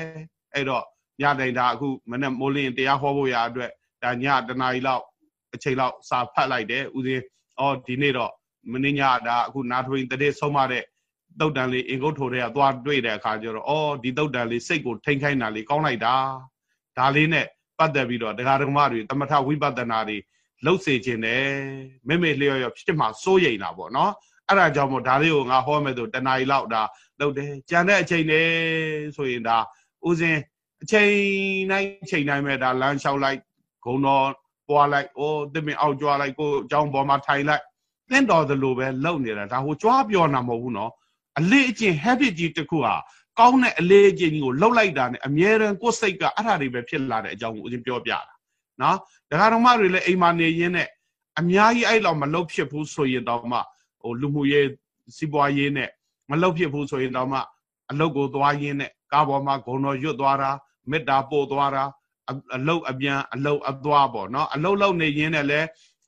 အဲ့တော့ညတိုင်တာအခုမနေ့မိုးလင်းတရားဟောဖို့ရအတွက်ဒါညတနာရီလောက်အချိန်လောက်စာဖတ်လိုက်တယ်ဦးဇင်းဩဒီနေ့တော့မင်းညဒါအခုနာထွင်တည်းဆုံးမတဲ့တုတ်တန်လေးအင်္ဂုတ်ထိုတွေကသွားတွေ့တဲ့အခါကျတော့ဩဒီတုတ်တန်လေးစိတ်ကိုထိန်ခိုင်းတာလေးကောင်းလိုက်တာဒါလေးနဲ့ပတ်သက်ပြီးတော့တရားဓမ္မတွေတမထဝိပဿနာတွေလှုပ်စေခြင်းတယ်မိမိလျော်ရဖြစ်မှာစိုးရိမ်တာပေါ့နော် အဲ့ဒါကြောင့်မို့ဒါလေးကိုငါဟောမယ်ဆိုတဏှာကြီးလောက်ဒါလုပ်တယ်ကြံတဲ့အချိန်နဲ့ဆိုရင်ဒါဥစဉ်အချိန်တိုင်းချိန်တိုင်းပဲဒါလမ်းလျှောက်လိုက်ဂုံတော်ပွားလိုက်အိုးတစ်မင်အောက်ကြွားလိုက်ကိုအကြောင်းပေါ်မှာထိုင်လိုက်သင်တော်သလိုပဲလုပ်နေတာဒါဟိုကြွားပြောတာမဟုတ်ဘူးနော်အလေးအကျင့် habit ကြီးတစ်ခုဟာကောင်းတဲ့အလေးအကျင့်ကြီးကိုလှုပ်လိုက်တာ ਨੇ အမြဲတမ်းကိုယ်စိတ်ကအဲ့ဒါတွေပဲဖြစ်လာတဲ့အကြောင်းကိုဦးဇင်းပြောပြတာနော်ဒကာတော်မတွေလည်းအိမ်မှာနေရင်းနဲ့အများကြီးအဲ့လောက်မလှုပ်ဖြစ်ဘူးဆိုရင်တော့မှဟို လူမှုရေးစီးပွားရေးနဲ့မလှုပ်ဖြစ်ဘူးဆိုရင်တော့မှအလုတ်ကိုသွားရင်းနဲ့ကားပေါ်မှာဂုံတော်ရွတ်သွားတာမေတ္တာပို့သွားတာအလုတ်အပြန်အလုတ်အသွားပေါ့နော်အလုတ်လောက်နေရင်းနဲ့လဲ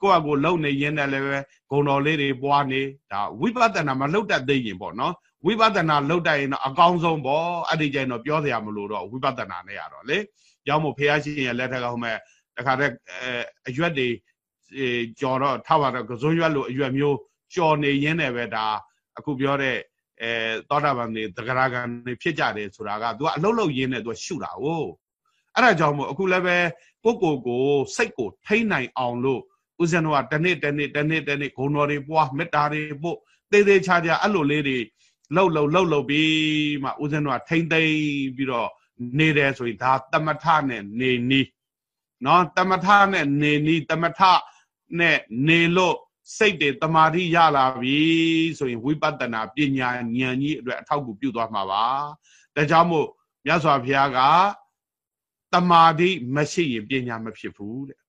ကိုယ့်အကိုလုံနေရင်းနဲ့လည်းပဲဂုံတော်လေးတွေပွားနေဒါဝိပဿနာမလှုပ်တတ်သေးရင်ပေါ့နော်ဝိပဿနာလှုပ်တတ်ရင်တော့အကောင်းဆုံးပေါ့အဲ့ဒီကျရင်တော့ပြောစရာမလိုတော့ဝိပဿနာနဲ့ရတော့လေကြောင့်မို့ဖះရှင်ရဲ့လက်ထက်ကဟိုမဲ့တခါတည်းအရွက်တွေကြော်တော့ထပါတော့ကစုံရွက်လိုအရွက်မျိုး ကြော်နေရင်းနဲ့ပဲဒါအခုပြောတဲ့အဲသောတာပန်တွေသဂရဂံတွေဖြစ်ကြတယ်ဆိုတာက तू ကအလုံးလုံးရင်းနဲ့ तू ရှုတာ哦အဲ့ဒါကြောင့်မို့အခုလည်းပဲကိုကိုကိုစိတ်ကိုထိမ့်နိုင်အောင်လို့ဦးဇင်းတို့ကတနေ့တနေ့တနေ့တနေ့ဂုံတော်တွေပွားမေတ္တာတွေပို့သေးသေးချာချာအဲ့လိုလေးတွေလှုပ်လှုပ်လှုပ်လှုပ်ပြီးမှဦးဇင်းတို့ကထိမ့်သိမ့်ပြီးတော့နေတယ်ဆိုရင်ဒါတမထနဲ့နေနီးနော်တမထနဲ့နေနီးတမထနဲ့နေလို့ စိတ်တွေတမာတိရလာပြီဆိုရင်ဝိပဿနာပညာဉာဏ်ကြီးအတွက်အထောက်အကူပြုသွားမှာပါဒါကြောင့်မို့မြတ်စွာဘုရားကတမာတိမရှိရင်ပညာမဖြစ်ဘူးတဲ့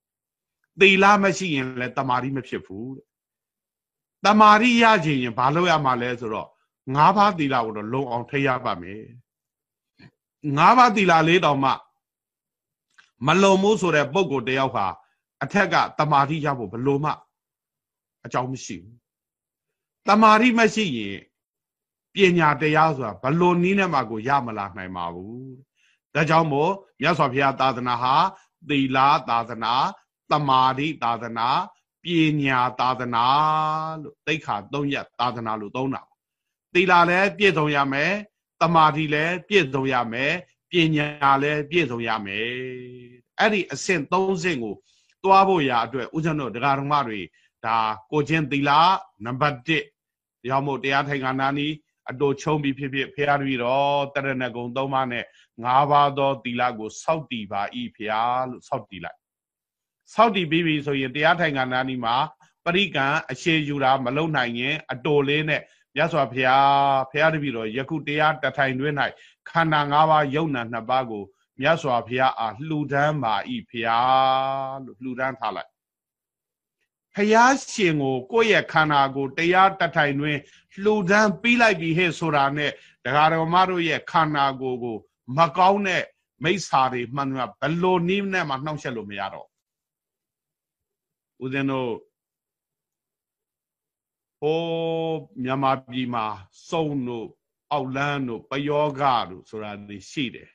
သီလမရှိရင်လည်းတမာတိမဖြစ်ဘူးတဲ့တမာတိရခြင်းရင်ဘာလို့ရမှာလဲဆိုတော့ငါးပါးသီလကိုတော့လုံအောင်ထိရပါမယ်ငါးပါးသီလလေးတောင်မှမလုံမို့ဆိုတဲ့ပုံကိုတယောက်ဟာအထက်ကတမာတိရဖို့ဘလို့မှ အကြောင်းမရှိဘူးတမာတိမရှိရင်ပညာတရားဆိုတာဘလို့နည်းနဲ့မှကိုရမလာနိုင်ပါဘူးဒါကြောင့်မို့မြတ်စွာဘုရားသာသနာဟာသီလသာသနာတမာတိသာသနာပညာသာသနာလို့တိခါ၃ရက်သာသနာလို့သုံးတာသီလလည်းပြည့်စုံရမယ်တမာတိလည်းပြည့်စုံရမယ်ပညာလည်းပြည့်စုံရမယ်အဲ့ဒီအဆင့်၃ဆင့်ကိုတွားဖို့ရာအတွက်ဦးဇင်းတို့တရားဓမ္မတွေ ဒါကိုချင်းသီလနံပါတ်1ရောက်မို့တရားထိုင်ခန္ဓာနီးအတူချုံပြီးဖြစ်ဖြစ်ဖရာတပည့်တော်တရဏဂုံ၃ပါးနဲ့၅ပါးသောသီလကိုစောက်တည်ပါဤဖရာလို့စောက်တည်လိုက်စောက်တည်ပြီးပြီဆိုရင်တရားထိုင်ခန္ဓာနီးမှာပရိကံအရှိယူတာမလုံနိုင်ရင်အတူလေးနဲ့မြတ်စွာဘုရားဘုရားတပည့်တော်ယခုတရားတထိုင်တွင်၌ခန္ဓာ၅ပါးယုံနာနှစ်ပါးကိုမြတ်စွာဘုရားအားလှူဒန်းပါဤဘုရားလို့လှူဒန်းထားလိုက် ဖယားရှင်ကိုကိုယ့်ရဲ့ခန္ဓာကိုတရားတထိုင်တွင်လှူဒန်းပြီးလိုက်ပြီဟဲ့ဆိုတာနဲ့ဒကာတော်မတို့ရဲ့ခန္ဓာကိုယ်ကို မကောင်းတဲ့မိစ္ဆာတွေမှန်မှဘလို့နည်းနဲ့မှနှောင့်ယှက်လို့မရတော့ဦးဇင်းတို့ဟိုမြန်မာပြည်မှာစုံတို့အောက်လန်းတို့ပယောဂတို့ဆိုတာတွေရှိတယ်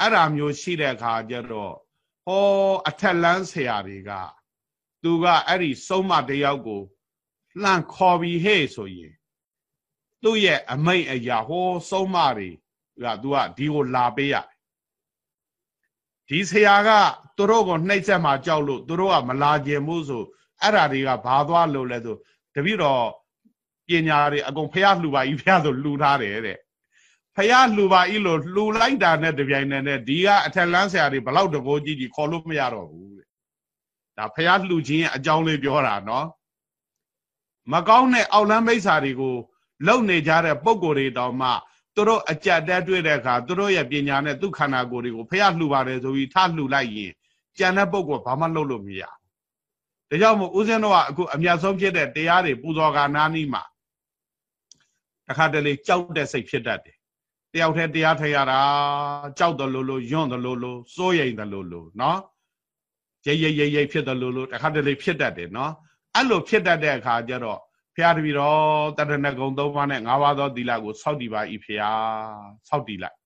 အဲ့ဒါမျိုးရှိတဲ့အခါကျတော့ဟောအထက်လန်းဆရာတွေက သူကအဲ့ဒီဆုံးမတယောက်ကိုလှန့်ခေါ်ပြီးဟဲ့ဆိုရင်သူ့ရဲ့အမိတ်အရာဟောဆုံးမတွေကသူကဒီကိုလာပေးရတယ်ဒီဆရာကသူတို့ကိုနှိပ်စက်မှကြောက်လို့သူတို့ကမလာကျင်ဘူးဆိုအဲ့ဓာတွေကဘာသွားလို့လဲဆိုတပည့်တော်ပညာတွေအကုန်ဖះလှူပါဤဖះဆိုလှူထားတယ်တဲ့ဖះလှူပါဤလို့လှူလိုက်တာနဲ့တပြိုင်နက်နဲ့ဒီကအထက်လန်းဆရာတွေဘလောက်တကိုးကြီးကြီးခေါ်လို့မရတော့ဘူးတဲ့ ဒါဖះလှူခြင်းရဲ့အကြောင်းလေးပြောတာနော်မကောင်းတဲ့အောက်လန်းမိစ္ဆာတွေကိုလုံနေကြတဲ့ပုံကိုယ်တွေတောင်မှသူတို့အကြက်တက်တွေ့တဲ့အခါသူတို့ရဲ့ပညာနဲ့သူခန္ဓာကိုယ်တွေကိုဖះလှူပါတယ်ဆိုပြီးထလှူလိုက်ရင်ကြံတဲ့ပုံကဘာမှလုပ်လို့မရဒါကြောင့်မို့ဦးဇင်းတို့ကအခုအမြတ်ဆုံးဖြစ်တဲ့တရားတွေပူဇော်ကနာနီးမှာတခါတလေကြောက်တဲ့စိတ်ဖြစ်တတ်တယ်တယောက်တည်းတရားထရတာကြောက်တယ်လို့လို့ယွန့်တယ်လို့လို့စိုးရိမ်တယ်လို့လို့နော် ရိပ်ရိပ်ရိပ်ရိပ်ဖြစ်တယ်လို့လို့တခါတလေဖြစ်တတ်တယ်နော်အဲ့လိုဖြစ်တတ်တဲ့အခါကျတော့ဖရာတပီတော့တရဏဂုံ၃ပါးနဲ့၅ပါးသောသီလကိုစောင့်တည်ပါ၏ဖရာစောင့်တည်လိုက်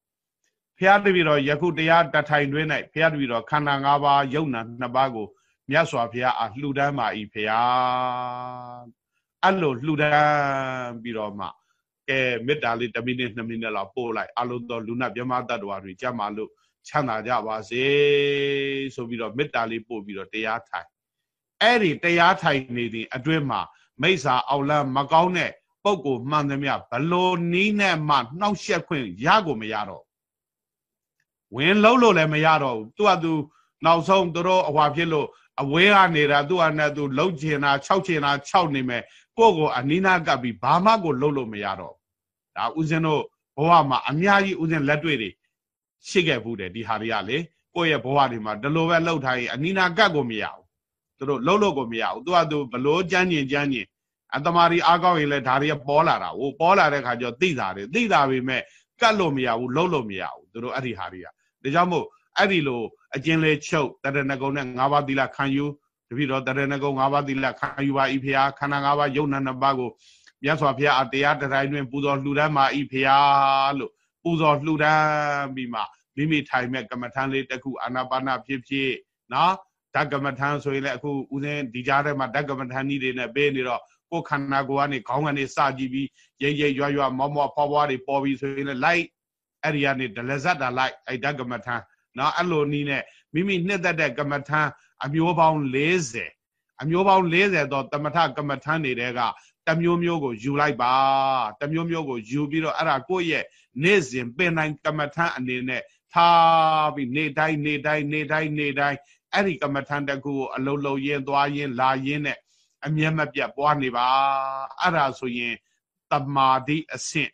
ဖရာတပီတော့ယခုတရားတထိုင်တွင်း၌ဖရာတပီတော့ခန္ဓာ၅ပါးယုံနာ၂ပါးကိုမြတ်စွာဘုရားအားလှူဒန်းပါ၏ဖရာအဲ့လိုလှူဒန်းပြီးတော့မှကဲမေတ္တာလေး1မိနစ်2မိနစ်လောက်ပို့လိုက်အလုံးသောလူနာမြမတ္တဝါတွေကြမှာလို့ ချမ်းသာကြပါစေဆိုပြီးတော့မေတ္တာလေးပို့ပြီးတော့တရားထိုင်အဲ့ဒီတရားထိုင်နေသည့်အတွင်းမှာမိစ္ဆာအောင်လန်းမကောင်းတဲ့ပုံကိုမှန်သမျှဘလို့နီးနဲ့မှနှောက်ရှက်ခွင့်ရကိုမရတော့ဝင်လုံးလို့လည်းမရတော့ဘူးသူကသူနောက်ဆုံးသူတို့အဟွာဖြစ်လို့အဝဲကနေတာသူ့အနဲ့သူလှုပ်ချင်တာ၆ချင်တာ၆နေမယ်ကိုယ့်ကိုအနိနာကပ်ပြီးဘာမှကိုလှုပ်လို့မရတော့ဒါဥစဉ်တို့ဘဝမှာအများကြီးဥစဉ်လက်တွေ့တွေ ရှိခဲ့ဘူးတယ်ဒီဟာတွေကလေကိုယ့်ရဲ့ဘဝတွေမှာဒီလိုပဲလှုပ်ထားရင်အနိနာကပ်ကိုမရဘူးသူတို့လှုပ်လို့ကိုမရဘူးသူကသူဘလို့ကြမ်းကျင်ကြမ်းကျင်အတမာရီအားကောင်းရင်လည်းဒါတွေကပေါ်လာတာဟိုပေါ်လာတဲ့ခါကျတော့သိတာတွေသိတာပေမဲ့ကတ်လို့မရဘူးလှုပ်လို့မရဘူးသူတို့အဲ့ဒီဟာတွေကဒါကြောင့်မို့အဲ့ဒီလိုအကျဉ်းလေးချုပ်တရဏဂုံနဲ့၅ပါးသီလခံယူတပိတော့တရဏဂုံ၅ပါးသီလခံယူပါဤဖျားခန္ဓာ၅ပါးယုံနာနှစ်ပါးကိုမြတ်စွာဘုရားအတရားတိုင်းတွင်ပူဇော်လှူဒန်းပါဤဖျားလို့ ပူဇော်လှူဒန်းပြီးမှမိမိထိုင်မဲ့ကမ္မထံလေးတစ်ခုအာနာပါနဖြစ်ဖြစ်နော်ဓကမ္မထံဆိုရင်လည်းအခုဦးဇင်းဒီကြားထဲမှာဓကမ္မထံကြီးတွေနဲ့ပေးနေတော့ကိုယ်ခန္ဓာကိုယ်ကနေခေါင်းကနေစကြည့်ပြီးရိပ်ရိပ်ရွရွမောမောဖွားဖွားတွေပေါ်ပြီးဆိုရင်လည်းလိုက်အဲ့ဒီကနေဒလဇတ်တာလိုက်အဲ့ဓကမ္မထံနော်အဲ့လိုနီးနဲ့မိမိနှစ်သက်တဲ့ကမ္မထံအမျိုးပေါင်း40အမျိုးပေါင်း40တော့တမထကမ္မထံတွေကတမျိုးမျိုးကိုယူလိုက်ပါတမျိုးမျိုးကိုယူပြီးတော့အဲ့ဒါကိုယ့်ရဲ့ နေ့စဉ်ပင်တိုင်းကမ္မထံအနေနဲ့ထားပြီးနေတိုင်းနေတိုင်းနေတိုင်းနေတိုင်းအဲ့ဒီကမ္မထံတကူကိုအလုံးလုံးရင်းသွားရင်းလာရင်းနဲ့အမျက်မပြတ်ပွားနေပါအဲ့ဒါဆိုရင်တမာတိအဆင့်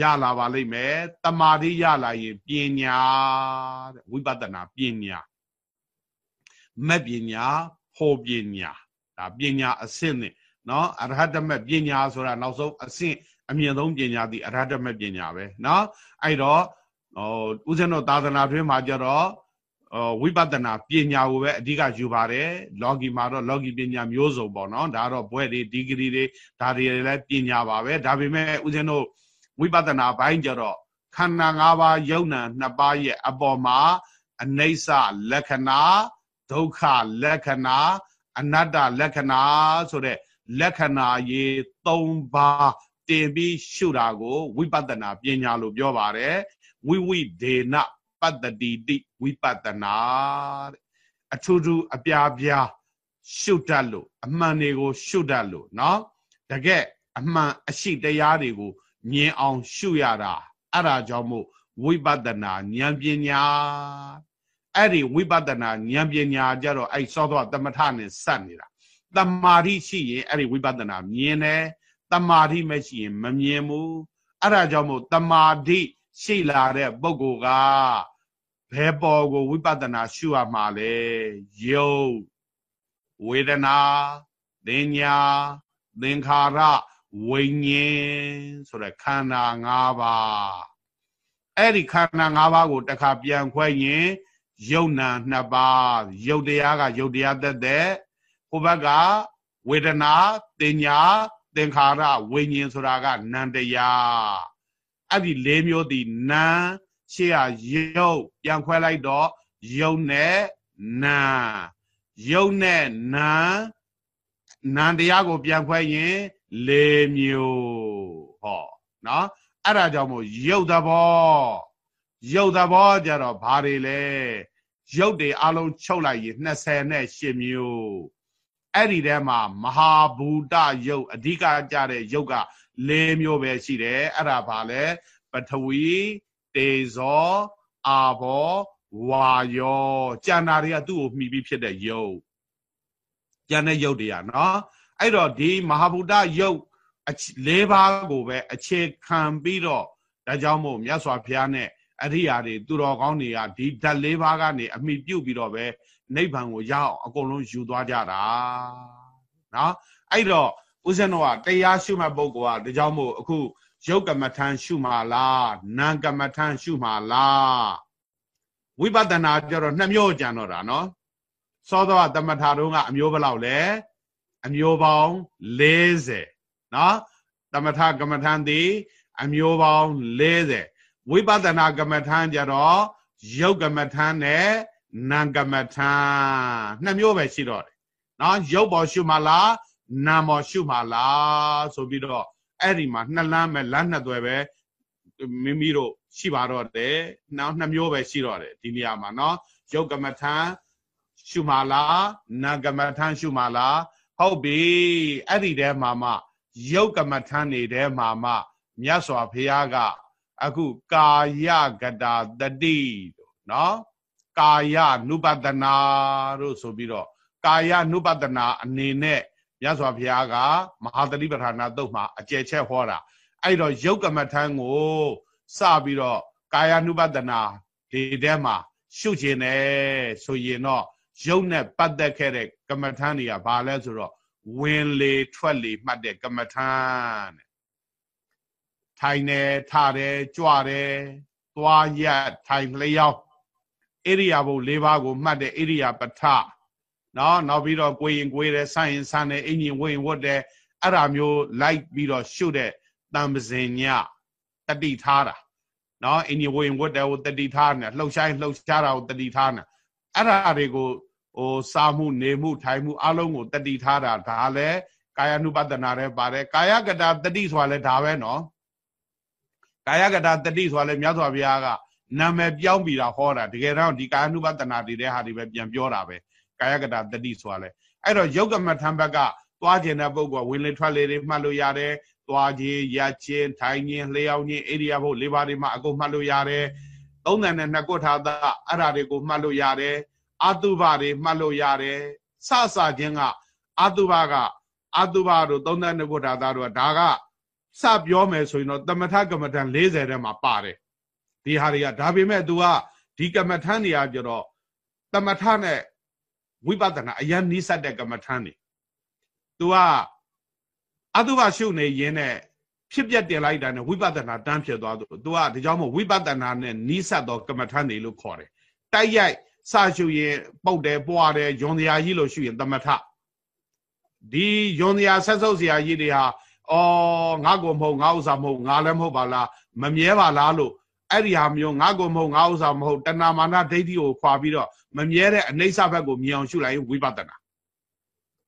ရလာပါလိမ့်မယ်တမာတိရလာရင်ပညာတဲ့ဝိပဿနာပညာမက်ပညာဟောပညာဒါပညာအဆင့်နဲ့နော်အရဟတမက်ပညာဆိုတာနောက်ဆုံးအဆင့် အမြင့်ဆုံးပညာသည်အရဟတမက်ပညာပဲနော်အဲ့တော့ဟိုဦးဇင်းတို့သာသနာတွင်မှာကြတော့ဝိပဿနာပညာကိုပဲအဓိကယူပါတယ်လောကီမှာတော့လောကီပညာမျိုးစုံပေါ့နော်ဒါတော့ဘွဲ့တွေဒီဂရီတွေဒါတွေလည်းပညာပါပဲဒါပေမဲ့ဦးဇင်းတို့ဝိပဿနာဘိုင်းကြတော့ခန္ဓာ၅ပါးယုံနာနှစ်ပါးရဲ့အပေါ်မှာအနိစ္စလက္ခဏာဒုက္ခလက္ခဏာအနတ္တလက္ခဏာဆိုတဲ့လက္ခဏာရေ၃ပါး တင်ပြီးရှုတာကိုဝိပဿနာပညာလို့ပြောပါတယ်ဝိဝိဒေနပတ္တတိတိဝိပဿနာတဲ့အထူးထူးအပြားပြားရှုတတ်လို့အမှန်တွေကိုရှုတတ်လို့เนาะတကယ်အမှန်အရှိတရားတွေကိုမြင်အောင်ရှုရတာအဲ့ဒါကြောင့်မို့ဝိပဿနာဉာဏ်ပညာအဲ့ဒီဝိပဿနာဉာဏ်ပညာကြတော့အဲ့စောသောတမထနဲ့စက်နေတာတမာတိရှိရင်အဲ့ဒီဝိပဿနာမြင်တယ် တမာတိမရှိရင်မမြင်ဘူးအဲ့ဒါကြောင့်မို့တမာတိရှိလာတဲ့ပုဂ္ဂိုလ်ကဘယ်ပေါ်ကိုဝိပဿနာရှုရမှာလဲယုတ်ဝေဒနာသင်ညာသင်္ခါရဝိညာဉ်ဆိုတဲ့ခန္ဓာ၅ပါးအဲ့ဒီခန္ဓာ၅ပါးကိုတခါပြန်ခွဲရင်ယုတ်နာနှစ်ပါးယုတ်တရားကယုတ်တရားသက်သက်ဟိုဘက်ကဝေဒနာတင်ညာသ င်္ခါရဝိညာဉ်ဆိုတာကနံတရားအဲ့ဒီ၄မျိုးဒီနံရှေ့ကယုတ်ပြန်ခွဲလိုက်တော့ယုတ်နဲ့နံယုတ်နဲ့နံနံတရားကိုပြန်ခွဲရင်၄မျိုးဟောနော်အဲ့ဒါကြောင့်မို့ယုတ်သဘောယုတ်သဘောကြတော့ဘာတွေလဲရုပ်တွေအလုံးချုပ်လိုက်ရင်28မျိုး အဲ့ဒီထဲမှာမဟာဘူတယုတ်အဓိကကြတဲ့ယုတ်က၄မျိုးပဲရှိတယ်အဲ့ဒါဘာလဲပထဝီတေဇောအာဘောဝါယောကျန်တာတွေကသူ့ကိုမှီပြီးဖြစ်တဲ့ယုတ်ကျန်တဲ့ယုတ်တွေကနော်အဲ့တော့ဒီမဟာဘူတယုတ်၄ပါးကိုပဲအခြေခံပြီးတော့ဒါကြောင့်မို့မြတ်စွာဘုရားနဲ့အရိယာတွေသူတော်ကောင်းတွေကဒီဓာတ်၄ပါးကနေအမိပြုတ်ပြီးတော့ပဲ နိဗ္ဗာန်ကိုရအောင်အကုန်လုံးယူသွားကြတာနော်အဲ့တော့ဦးဇင်းတော်ကတရားရှုမှတ်ပုဂ္ဂိုလ်ကဒါကြောင့်မို့အခုရုပ်ကမ္မထံရှုမှာလားနာမ်ကမ္မထံရှုမှာလားဝိပဿနာကြတော့နှစ်မျိုးကြံတော့တာနော်စောသောသမထတုံးကအမျိုးဘယ်လောက်လဲအမျိုးပေါင်း40နော်သမထကမ္မထံသည်အမျိုးပေါင်း40ဝိပဿနာကမ္မထံကြတော့ရုပ်ကမ္မထံနဲ့ နာကမ္မထံနှစ်မျိုးပဲရှိတော့တယ်နော်ရုပ်ပေါ်ရှုမှလားနာမောရှုမှလားဆိုပြီးတော့အဲ့ဒီမှာနှစ်လမ်းပဲလမ်းနှစ်သွဲပဲမိမိတို့ရှိပါတော့တယ်နောက်နှစ်မျိုးပဲရှိတော့တယ်ဒီနေရာမှာနော်ရုပ်ကမ္မထံရှုမှလားနာကမ္မထံရှုမှလားဟုတ်ပြီအဲ့ဒီထဲမှာမှရုပ်ကမ္မထံနေထဲမှာမှမြတ်စွာဘုရားကအခုကာယကတာတတိနော် ကာယ ानु ပတနာတို့ဆိုပြီးတော့ကာယ ानु ပတနာအနေနဲ့မြတ်စွာဘုရားကမဟာတတိပဌာနာတုတ်မှာအကျယ်ချက်ဟောတာအဲ့တော့ယုတ်ကမထံကိုစပြီးတော့ကာယ ानु ပတနာဒီထဲမှာရှုခြင်းနဲ့ဆိုရင်တော့ယုတ်နဲ့ပတ်သက်ခဲ့တဲ့ကမ္မထံတွေကဘာလဲဆိုတော့ဝင်လေထွက်လေမှတ်တဲ့ကမ္မထံတဲ့ထိုင်တယ်ထတယ်ကြွတယ်သွားရက်ထိုင်လျောက် ဣရိယာပုတ်၄ပါးကိုမှတ်တဲ့ဣရိယာပထနော်နောက်ပြီးတော့ကိုရင်ကိုရဲဆိုင်ရင်ဆန်းတယ်အင်ကြီးဝရင်ဝတ်တယ်အဲ့ဒါမျိုးလိုက်ပြီးတော့ရှုတဲ့တံပစင်ညတတိထားတာနော်အင်ကြီးဝရင်ဝတ်တယ်ကိုတတိထားနေလှုပ်ရှားလှုပ်ရှားတာကိုတတိထားနေအဲ့ဒါတွေကိုဟိုစာမှုနေမှုထိုင်မှုအလုံးကိုတတိထားတာဒါလည်းကာယ ानु ပဒနာလည်းပါတယ်ကာယကတာတတိဆိုတာလည်းဒါပဲနော်ကာယကတာတတိဆိုတာလည်းမြတ်စွာဘုရားက နာမည်ပြောင်းပြီးတာဟောတာတကယ်တော့ဒီကာယ ानु ပဒနာတွေတဲ့ဟာတွေပဲပြန်ပြောတာပဲကာယကတာတတိဆိုတာလဲအဲ့တော့ယုတ်ကမထံဘက်ကသွားခြင်းတဲ့ပုဂ္ဂိုလ်ဝင်လေထွက်လေတွေမှတ်လို့ရတယ်သွားခြင်းရခြင်းထိုင်ခြင်းလျှောက်ခြင်းဣရိယာပုလေးပါးတွေမှအကုန်မှတ်လို့ရတယ်သုံးတယ်နဲ့နှစ်ကုထာသအဲ့ဓာတွေကိုမှတ်လို့ရတယ်အတုပတွေမှတ်လို့ရတယ်စစခြင်းကအတုပကအတုပတို့သုံးတယ်နှစ်ကုထာသတို့ကဒါကစပြောမယ်ဆိုရင်တော့တမထကမ္မထံ40ထဲမှာပါတယ် ဒီဟာတွေကဒါပေမဲ့ तू ကဒီကမ္မထံတွေကကြတော့တမထနဲ့ဝိပဿနာအရန်နီးစပ်တဲ့ကမ္မထမ်းနေ तू ကအတုပရှုနေရင်းနဲ့ဖြစ်ပြတင်လိုက်တာနဲ့ဝိပဿနာတန်းဖြစ်သွားသူ तू ကဒီကြောင့်မို့ဝိပဿနာနဲ့နီးစပ်သောကမ္မထမ်းနေလို့ခေါ်တယ်တိုက်ရိုက်စရှုရင်ပုတ်တယ်ပွားတယ်ယွန်တရားကြီးလို့ရှုရင်သမထဒီယွန်တရားဆက်ဆုပ်စရာကြီးတွေဟာအော်ငါကိုမဟုတ်ငါဥစ္စာမဟုတ်ငါလည်းမဟုတ်ပါလားမမြဲပါလားလို့ အဲ့ဒီဟာမျိုးငါကိုမဟုတ်ငါဥစ္စာမဟုတ်တဏမာနဒိဋ္ဌိကိုခွာပြီးတော့မမြဲတဲ့အနိစ္စဘက်ကိုမြင်အောင်ရှုလိုက်ရင်ဝိပဿနာ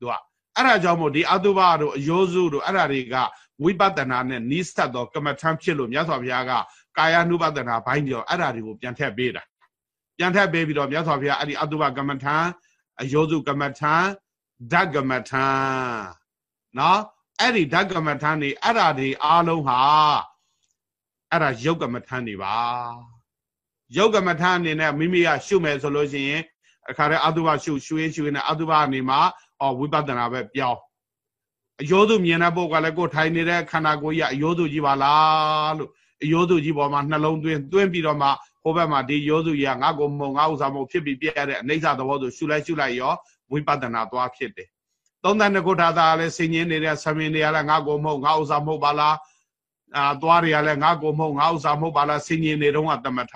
သူကအဲ့ဒါကြောင့်မို့ဒီအတုပတို့အယောစုတို့အဲ့ဒါတွေကဝိပဿနာနဲ့နိစ္စသောကမ္မထံဖြစ်လို့မြတ်စွာဘုရားကကာယ ानु ပဒနာဘိုင်းကြောအဲ့ဒါတွေကိုပြန်ထည့်ပေးတာပြန်ထည့်ပေးပြီးတော့မြတ်စွာဘုရားအဲ့ဒီအတုပကမ္မထံအယောစုကမ္မထံဓကမ္မထံနော်အဲ့ဒီဓကမ္မထံနေအဲ့ဒါတွေအားလုံးဟာ အဲ့ဒါယုတ်ကမ္မထံနေပါယုတ်ကမ္မထအနေနဲ့မိမိကရှုမယ်ဆိုလို့ရှိရင်အခါတည်းအတုပရှုရှုရင်ရှုရင်အတုပအနေမှာအော်ဝိပဿနာပဲပြောင်းအယောသူမြင်တဲ့ပုဂ္ဂိုလ်ကလည်းကိုယ်ထိုင်နေတဲ့ခန္ဓာကိုယ်ကြီးကအယောသူကြီးပါလားလို့အယောသူကြီးပေါ်မှာနှလုံးသွင်းသွင်းပြီးတော့မှဟိုဘက်မှာဒီယောသူကြီးကငါ့ကိုမုံငါ့ဥစ္စာမုံဖြစ်ပြီးပြရတဲ့အနိစ္စသဘောဆိုရှုလိုက်ရှုလိုက်ရောဝိပဿနာသွားဖြစ်တယ်သုံးတန်ကုဋ္ဌာသာလည်းဆင်ញင်းနေတဲ့ဆမင်းတွေကလည်းငါ့ကိုမဟုတ်ငါဥစ္စာမဟုတ်ပါလား အာသွားတွေကလည်းငါ့ကိုမဟုတ်ငါဥစ္စာမဟုတ်ပါလားဆင်ញင်းနေတော့ကတမထ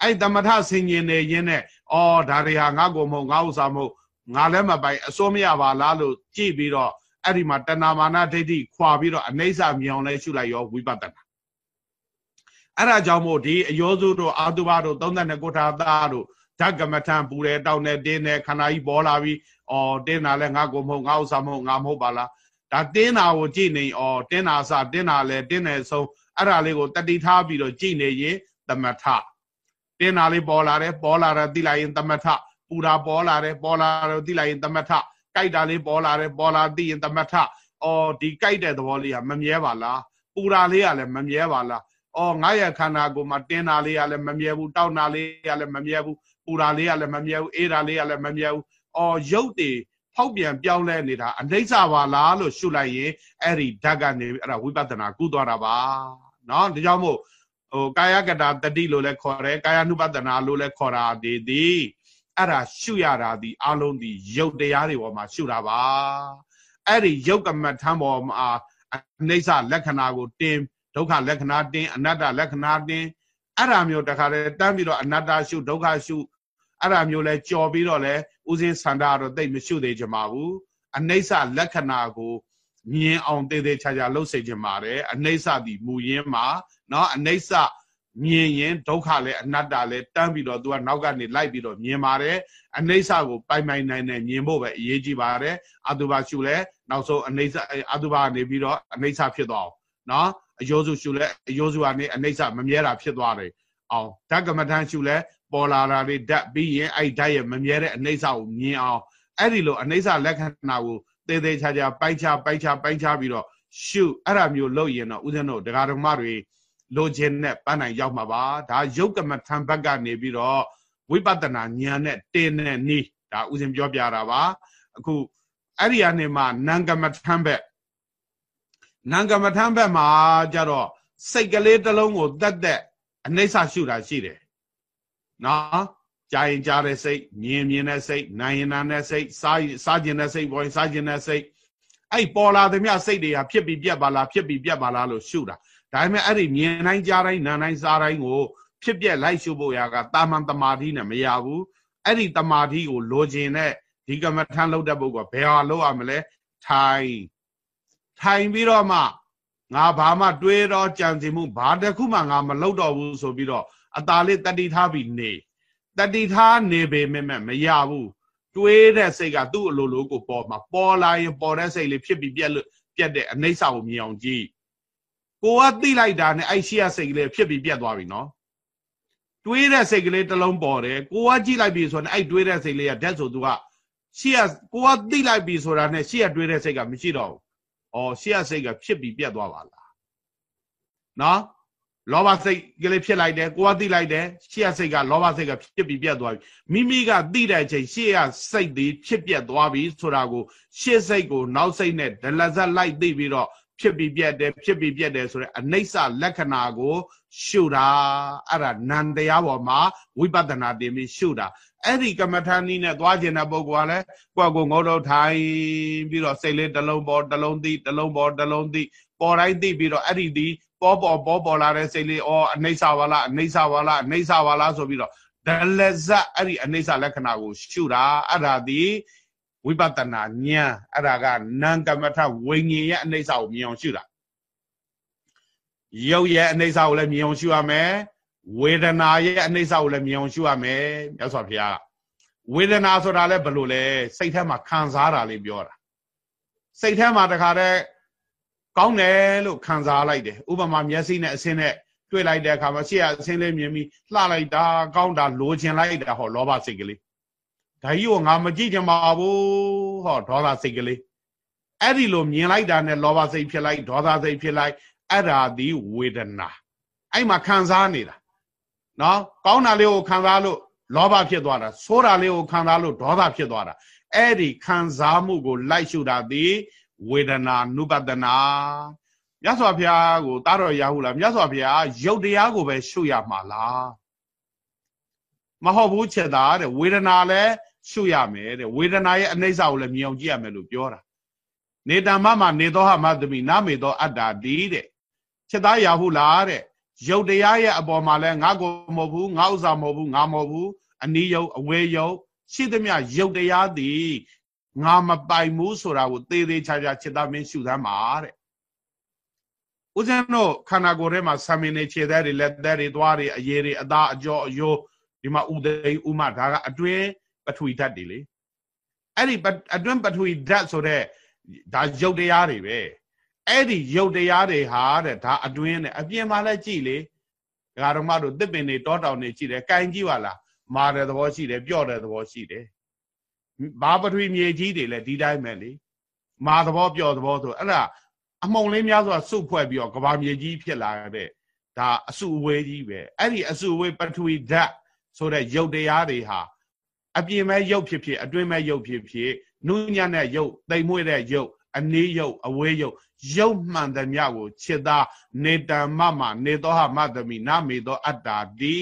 အဲ့သမထဆင်ញင်နေရင်းနဲ့အော်ဒါတွေဟာငါ့ကိုမဟုတ်ငါဥစ္စာမဟုတ်ငါလည်းမပိုင်အစိုးမရပါလားလို့ကြည့်ပြီးတော့အဲ့ဒီမှာတဏမာနဒိဋ္ဌိခွာပြီးတော့အနိစ္စမြောင်လဲရှုလိုက်ရောဝိပဿနာအဲ့ဒါကြောင့်မို့ဒီအယောစုတို့အာတုဘတို့32ကုဋ္ဌာသတို့ဓကမထံပူတယ်တောင်းတယ်တင်းတယ်ခန္ဓာကြီးပေါ်လာပြီးအော်တင်းတာလဲငါကိုမဟုတ်ငါဥစ္စာမဟုတ်ငါမဟုတ်ပါလား ဒါတင်းတာကိုကြည့်နေအော်တင်းတာအစတင်းတာလဲတင်းတယ်ဆုံးအဲ့ဒါလေးကိုတတိထားပြီးတော့ကြည့်နေရင်သမထတင်းတာလေးပေါ်လာတယ်ပေါ်လာတာသိလိုက်ရင်သမထပူတာပေါ်လာတယ်ပေါ်လာတော့သိလိုက်ရင်သမထကြကြိုက်တာလေးပေါ်လာတယ်ပေါ်လာသိရင်သမထအော်ဒီကြိုက်တဲ့သဘောလေးကမမြဲပါလားပူတာလေးကလည်းမမြဲပါလားအော်ငါရဲ့ခန္ဓာကိုယ်မှာတင်းတာလေးကလည်းမမြဲဘူးတောက်တာလေးကလည်းမမြဲဘူးပူတာလေးကလည်းမမြဲဘူးအေးတာလေးကလည်းမမြဲဘူးအော်ရုပ်တွေ ဖောက်ပြန်ပြောင်းလဲနေတာအနိစ္စပါလားလို့ရှုလိုက်ရင်အဲ့ဒီဓာတ်ကနေအဲ့ဒါဝိပဿနာကုသွားတာပါเนาะဒါကြောင့်မို့ဟိုကာယကတာတတိလို့လည်းခေါ်တယ်ကာယ ानु ပဒနာလို့လည်းခေါ်တာဒီဒီအဲ့ဒါရှုရတာဒီအလုံးဒီရုပ်တရားတွေပေါ်မှာရှုတာပါအဲ့ဒီရုပ်ကမ္မထံပေါ်မှာအနိစ္စလက္ခဏာကိုတင်းဒုက္ခလက္ခဏာတင်းအနတ္တလက္ခဏာတင်းအဲ့ဒါမျိုးတခါတည်းတန်းပြီးတော့အနတ္တရှုဒုက္ခရှုအဲ့ဒါမျိုးလဲကြော်ပြီးတော့လဲ ဥစဉ်ဆန္ဒတော့တိတ်မရှုသေးကြပါဘူးအနိစ္စလက္ခဏာကိုမြင်အောင်တည်တည်ချာချာလှုပ်စေခြင်းပါတယ်အနိစ္စဒီမူရင်းမှာเนาะအနိစ္စမြင်ရင်ဒုက္ခလည်းအနတ္တလည်းတန်းပြီးတော့သူကနောက်ကနေလိုက်ပြီးတော့မြင်ပါတယ်အနိစ္စကိုပိုင်ပိုင်နိုင်နိုင်မြင်ဖို့ပဲအရေးကြီးပါတယ်အတုပါရှုလဲနောက်ဆုံးအနိစ္စအတုပါကနေပြီးတော့အနိစ္စဖြစ်သွားအောင်เนาะအယောစုရှုလဲအယောစုကနေအနိစ္စမမြဲတာဖြစ်သွားတယ်အောင်ဓကမထန်ရှုလဲ ပေါ်လာတာတွေဓာတ်ပြီးရင်အဲ့ဓာတ်ရဲ့မမြဲတဲ့အနိစ္စကိုမြင်အောင်အဲ့ဒီလိုအနိစ္စလက္ခဏာကိုသေသေးချာချာပိုက်ချပိုက်ချပိုက်ချပြီးတော့ရှုအဲ့ဒါမျိုးလုပ်ရင်တော့ဦးဇင်းတို့ဒကာဒကမတွေလိုချင်တဲ့ပန်းနိုင်ရောက်မှာပါဒါယုတ်ကမထံဘက်ကနေပြီးတော့ဝိပဿနာဉာဏ်နဲ့တင်းတဲ့နီးဒါဦးဇင်းပြောပြတာပါအခုအဲ့ဒီအနေမှာနံကမထံဘက်နံကမထံဘက်မှာကြတော့စိတ်ကလေးတစ်လုံးကိုတက်တက်အနိစ္စရှုတာရှိတယ် နော်ကြားရင်ကြားတဲ့စိတ်မြင်မြင်တဲ့စိတ်နိုင်ရင်နာတဲ့စိတ်စားစားကျင်တဲ့စိတ်ပေါ်ရင်စားကျင်တဲ့စိတ်အဲ့ပေါ်လာသည်မြစိတ်တွေကဖြစ်ပြီးပြက်ပါလားဖြစ်ပြီးပြက်ပါလားလို့ရှုတာဒါပေမဲ့အဲ့ဒီမြင်တိုင်းကြားတိုင်းနားတိုင်းစားတိုင်းကိုဖြစ်ပြက်လိုက်ရှုဖို့ရကတာမန်တမာတိနဲ့မရဘူးအဲ့ဒီတမာတိကိုလိုချင်တဲ့ဒီကမ္မထမ်းလုပ်တဲ့ပုဂ္ဂိုလ်ဘယ်ဟာလုပ်ရမလဲထိုင်ထိုင်ပြီးတော့မှငါဘာမှတွေးတော့ကြံစီမှုဘာတစ်ခုမှငါမလုပ်တော့ဘူးဆိုပြီးတော့ အตาလေးတတိထားပြီးနေတတိထားနေပေမဲ့မရဘူးတွေးတဲ့စိတ်ကသူ့အလိုလိုကိုပေါ်မှာပေါ်လာရင်ပေါ်တဲ့စိတ်လေးဖြစ်ပြီးပြက်လို့ပြက်တဲ့အနိစ္စကိုမြင်အောင်ကြည့်ကိုကသိလိုက်တာနဲ့အဲ့ရှိရစိတ်ကလေးဖြစ်ပြီးပြက်သွားပြီနော်တွေးတဲ့စိတ်ကလေးတစ်လုံးပေါ်တယ်ကိုကကြည့်လိုက်ပြီဆိုတော့အဲ့တွေးတဲ့စိတ်လေးကဓာတ်ဆိုသူကရှိရကိုကသိလိုက်ပြီဆိုတာနဲ့ရှိရတွေးတဲ့စိတ်ကမရှိတော့ဘူး။အော်ရှိရစိတ်ကဖြစ်ပြီးပြက်သွားပါလား။နော် လောဘစိတ်ကလေးဖြစ်လိုက်တယ်ကိုကသိလိုက်တယ်ရှေ့ရစိတ်ကလောဘစိတ်ကဖြစ်ပြီးပြတ်သွားပြီမိမိကသိတဲ့အချိန်ရှေ့ရစိတ်ဒီဖြစ်ပြတ်သွားပြီဆိုတာကိုရှေ့စိတ်ကိုနောက်စိတ်နဲ့ဒလဇက်လိုက်သိပြီးတော့ဖြစ်ပြီးပြတ်တယ်ဖြစ်ပြီးပြတ်တယ်ဆိုတဲ့အနိစ္စလက္ခဏာကို ရှုတာအဲ့ဒါနန္တရားပေါ်မှာဝိပဿနာတင်ပြီးရှုတာအဲ့ဒီကမ္မထာနည်းနဲ့သွားခြင်းတဲ့ပုဂ္ဂိုလ်ကလည်းကိုယ့်ကိုငုံတော့ထိုင်ပြီးတော့စိတ်လေးတစ်လုံးပေါ်တစ်လုံးသိတစ်လုံးပေါ်တစ်လုံးသိပေါ်တိုင်းသိပြီးတော့အဲ့ဒီဒီ ပေါ်ပေါ်ပေါ်ပေါ်လာတဲ့စိတ်လေးဩအနိစ္စပါလားအနိစ္စပါလားအနိစ္စပါလားဆိုပြီးတော့ဒလဇတ်အဲ့ဒီအနိစ္စလက္ခဏာကိုရှုတာအဲ့ဒါဒီဝိပဿနာဉာဏ်အဲ့ဒါကနံကမ္မထဝိညာဉ်ရဲ့အနိစ္စကိုမြင်အောင်ရှုတာရုပ်ရဲ့အနိစ္စကိုလည်းမြင်အောင်ရှုရမယ်ဝေဒနာရဲ့အနိစ္စကိုလည်းမြင်အောင်ရှုရမယ်မြတ်စွာဘုရားဝေဒနာဆိုတာလည်းဘယ်လိုလဲစိတ်ထဲမှာခံစားတာလေးပြောတာစိတ်ထဲမှာတခါတည်း ကောင်းတယ်လို့ခံစားလိုက်တယ်ဥပမာမျက်စိနဲ့အစင်းနဲ့တွေ့လိုက်တဲ့အခါမှာရှေ့ကအစင်းလေးမြင်ပြီးလှလိုက်တာကောင်းတာလိုချင်လိုက်တာဟောလောဘစိတ်ကလေးဒါကြီးကိုငါမကြည့်ချင်ပါဘူးဟောဒေါသစိတ်ကလေးအဲ့ဒီလိုမြင်လိုက်တာနဲ့လောဘစိတ်ဖြစ်လိုက်ဒေါသစိတ်ဖြစ်လိုက်အဲ့ဒါဒီဝေဒနာအဲ့မှာခံစားနေတာနော်ကောင်းတာလေးကိုခံစားလို့လောဘဖြစ်သွားတာဆိုးတာလေးကိုခံစားလို့ဒေါသဖြစ်သွားတာအဲ့ဒီခံစားမှုကိုလိုက်ရှုတာဒီ ဝေဒနာနုပဒနာမြတ်စွာဘုရားကိုတာတော်ရဟုလားမြတ်စွာဘုရားရုပ်တရားကိုပဲရှုရမှာလားမဟုတ်ဘူးချက်သားတဲ့ဝေဒနာလည်းရှုရမယ်တဲ့ဝေဒနာရဲ့အနိစ္စကိုလည်းမြင်အောင်ကြည့်ရမယ်လို့ပြောတာနေတမမနေသောဟမသမိနာမေသောအတ္တာတိတဲ့ချက်သားရဟုလားတဲ့ရုပ်တရားရဲ့အပေါ်မှာလဲငါကိုမဟုတ်ဘူးငါဥစ္စာမဟုတ်ဘူးငါမဟုတ်ဘူးအနိယုတ်အဝေယုတ်ရှိသမျှရုပ်တရားသည် ငါမပိုင်ဘူးဆိုတာကိုသေသေးချာချာจิตမင်းရှုသမ်းပါတဲ့ဦးဇင်းတို့ခန္ဓာကိုယ်ထဲမှာဆံမင်းတွေခြေသက်တွေလက်သက်တွေသွားတွေအရေးတွေအသားအကျော်အယိုးဒီမှာဥသိဥမဒါကအတွင်းပထဝီဓာတ်တွေလေအဲ့ဒီအတွင်းပထဝီဓာတ်ဆိုတဲ့ဒါရုပ်တရားတွေပဲအဲ့ဒီရုပ်တရားတွေဟာတဲ့ဒါအတွင်းနဲ့အပြင်မှာလည်းကြည်လေဒကာတော်မတို့တစ်ပင်တွေတောတောင်တွေကြည်တယ်ကင်ကြည့်ပါလားမာတဲ့သဘောရှိတယ်ပြော့တဲ့သဘောရှိတယ် ဘာပထဝီမြေကြီးတွေလည်းဒီတိုင်းပဲလေမာသဘောပျော်သဘောဆိုအဲ့ဒါအမုံလေးများစွာစုဖွဲ့ပြီးတော့ကဘာမြေကြီးဖြစ်လာတဲ့ဒါအစုအဝေးကြီးပဲအဲ့ဒီအစုအဝေးပထဝီဓာတ်ဆိုတဲ့ရုပ်တရားတွေဟာအပြင်မဲ့ရုပ်ဖြစ်ဖြစ်အတွင်းမဲ့ရုပ်ဖြစ်ဖြစ်နုညံ့တဲ့ရုပ်တိမ်မွေ့တဲ့ရုပ်အနည်းရုပ်အဝေးရုပ်ရုပ်မှန်သမျှကိုခြေသားနေတံမမနေသောဟမတမိနမေသောအတ္တာတိ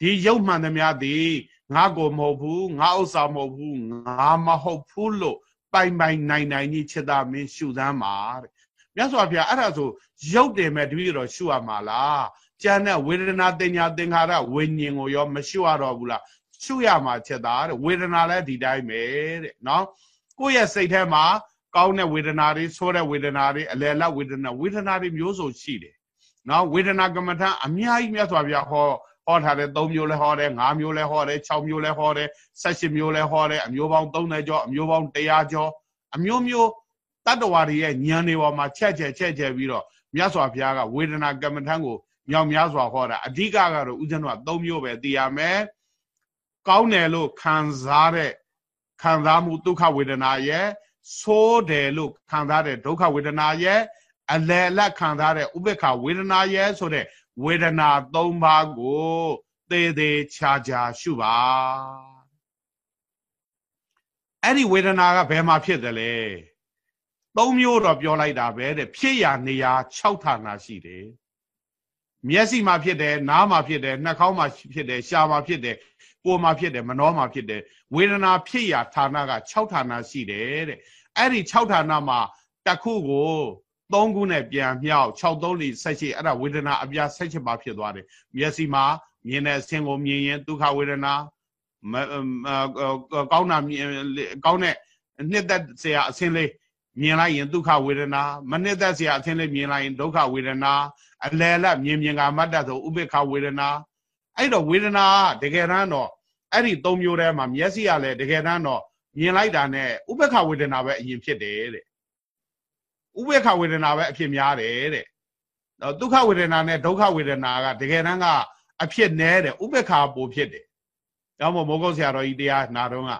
ဒီရုပ်မှန်သမျှသည် ငါကိုမဟုတ်ဘူးငါဥစ္စာမဟုတ်ဘူးငါမဟုတ်ဘူးလို့ပိုင်ပိုင်နိုင်နိုင်ကြီးခြေသားမင်းရှုသမ်းပါတဲ့မြတ်စွာဘုရားအဲ့ဒါဆိုရုပ်တယ်မဲ့တပည့်တော်ရှုရမှာလားကျန်တဲ့ဝေဒနာတင်ညာသင်္ခါရဝိညာဉ်ကိုရောမရှုရတော့ဘူးလားရှုရမှာချက်သားတဲ့ဝေဒနာလည်းဒီတိုင်းပဲတဲ့နော်ကိုယ့်ရဲ့စိတ်ထဲမှာကောင်းတဲ့ဝေဒနာတွေဆိုးတဲ့ဝေဒနာတွေအလယ်လတ်ဝေဒနာဝေဒနာတွေမျိုးစုံရှိတယ်နော်ဝေဒနာကမ္မထအများကြီးမြတ်စွာဘုရားဟော ဟောထားတဲ့၃မျိုးလဲဟောတယ်၅မျိုးလဲဟောတယ်၆မျိုးလဲဟောတယ်၁၈မျိုးလဲဟောတယ်အမျိုးပေါင်း30ကျော်အမျိုးပေါင်း100ကျော်အမျိုးမျိုးတတ္တဝါတွေရဲ့ဉာဏ်တွေပေါ်မှာချက်ချက်ချက်ချက်ပြီးတော့မြတ်စွာဘုရားကဝေဒနာကမ္မထံကိုမြောက်များစွာဟောတာအဓိကကတော့ဦးဇင်းတို့က၃မျိုးပဲသိရမယ်ကောင်းတယ်လို့ခံစားတဲ့ခံစားမှုဒုက္ခဝေဒနာရဲ့ဆိုးတယ်လို့ခံစားတဲ့ဒုက္ခဝေဒနာရဲ့အလယ်လက်ခံစားတဲ့ဥပေက္ခဝေဒနာရဲ့ဆိုတဲ့ ဝေဒနာ၃ပါးကိုသေသေးချာချာရှုပါအဲ့ဒီဝေဒနာကဘယ်မှာဖြစ်တယ်လဲသုံးမျိုးတော့ပြောလိုက်တာပဲတဲ့ဖြစ်ရနေရာ6ဌာနရှိတယ်မျက်စိမှာဖြစ်တယ်နားမှာဖြစ်တယ်နှာခေါင်းမှာဖြစ်တယ်ရှားမှာဖြစ်တယ်ကိုယ်မှာဖြစ်တယ်မနှောမှာဖြစ်တယ်ဝေဒနာဖြစ်ရာဌာနက6ဌာနရှိတယ်တဲ့အဲ့ဒီ6ဌာနမှာတစ်ခုကို 3ခုနဲ့ပြန်မြောက်6 3 4 18အဲ့ဒါဝေဒနာအပြား18ပါဖြစ်သွားတယ်မျက်စိမှာမြင်တဲ့အဆင်းကိုမြင်ရင်ဒုက္ခဝေဒနာကောင်းတာကောင်းတဲ့နှစ်သက်စရာအဆင်းလေးမြင်လိုက်ရင်ဒုက္ခဝေဒနာမနှစ်သက်စရာအဆင်းလေးမြင်လိုက်ရင်ဒုက္ခဝေဒနာအလယ်လမြင်မြင်ကမတ္တဆိုဥပိ္ပခဝေဒနာအဲ့တော့ဝေဒနာတကယ်တမ်းတော့အဲ့ဒီ၃မျိုးထဲမှာမျက်စိကလည်းတကယ်တမ်းတော့မြင်လိုက်တာနဲ့ဥပ္ပခဝေဒနာပဲအရင်ဖြစ်တယ်တဲ့ ဥပ္ပခဝေဒနာပဲအဖြစ်များတယ်တဲ့ဒုက္ခဝေဒနာနဲ့ဒုက္ခဝေဒနာကတကယ်တမ်းကအဖြစ်နဲတယ်ဥပ္ပခပိုဖြစ်တယ်။ကြောင့်မို့မိုးကုတ်ဆရာတော်ကြီးတရားနာတော့က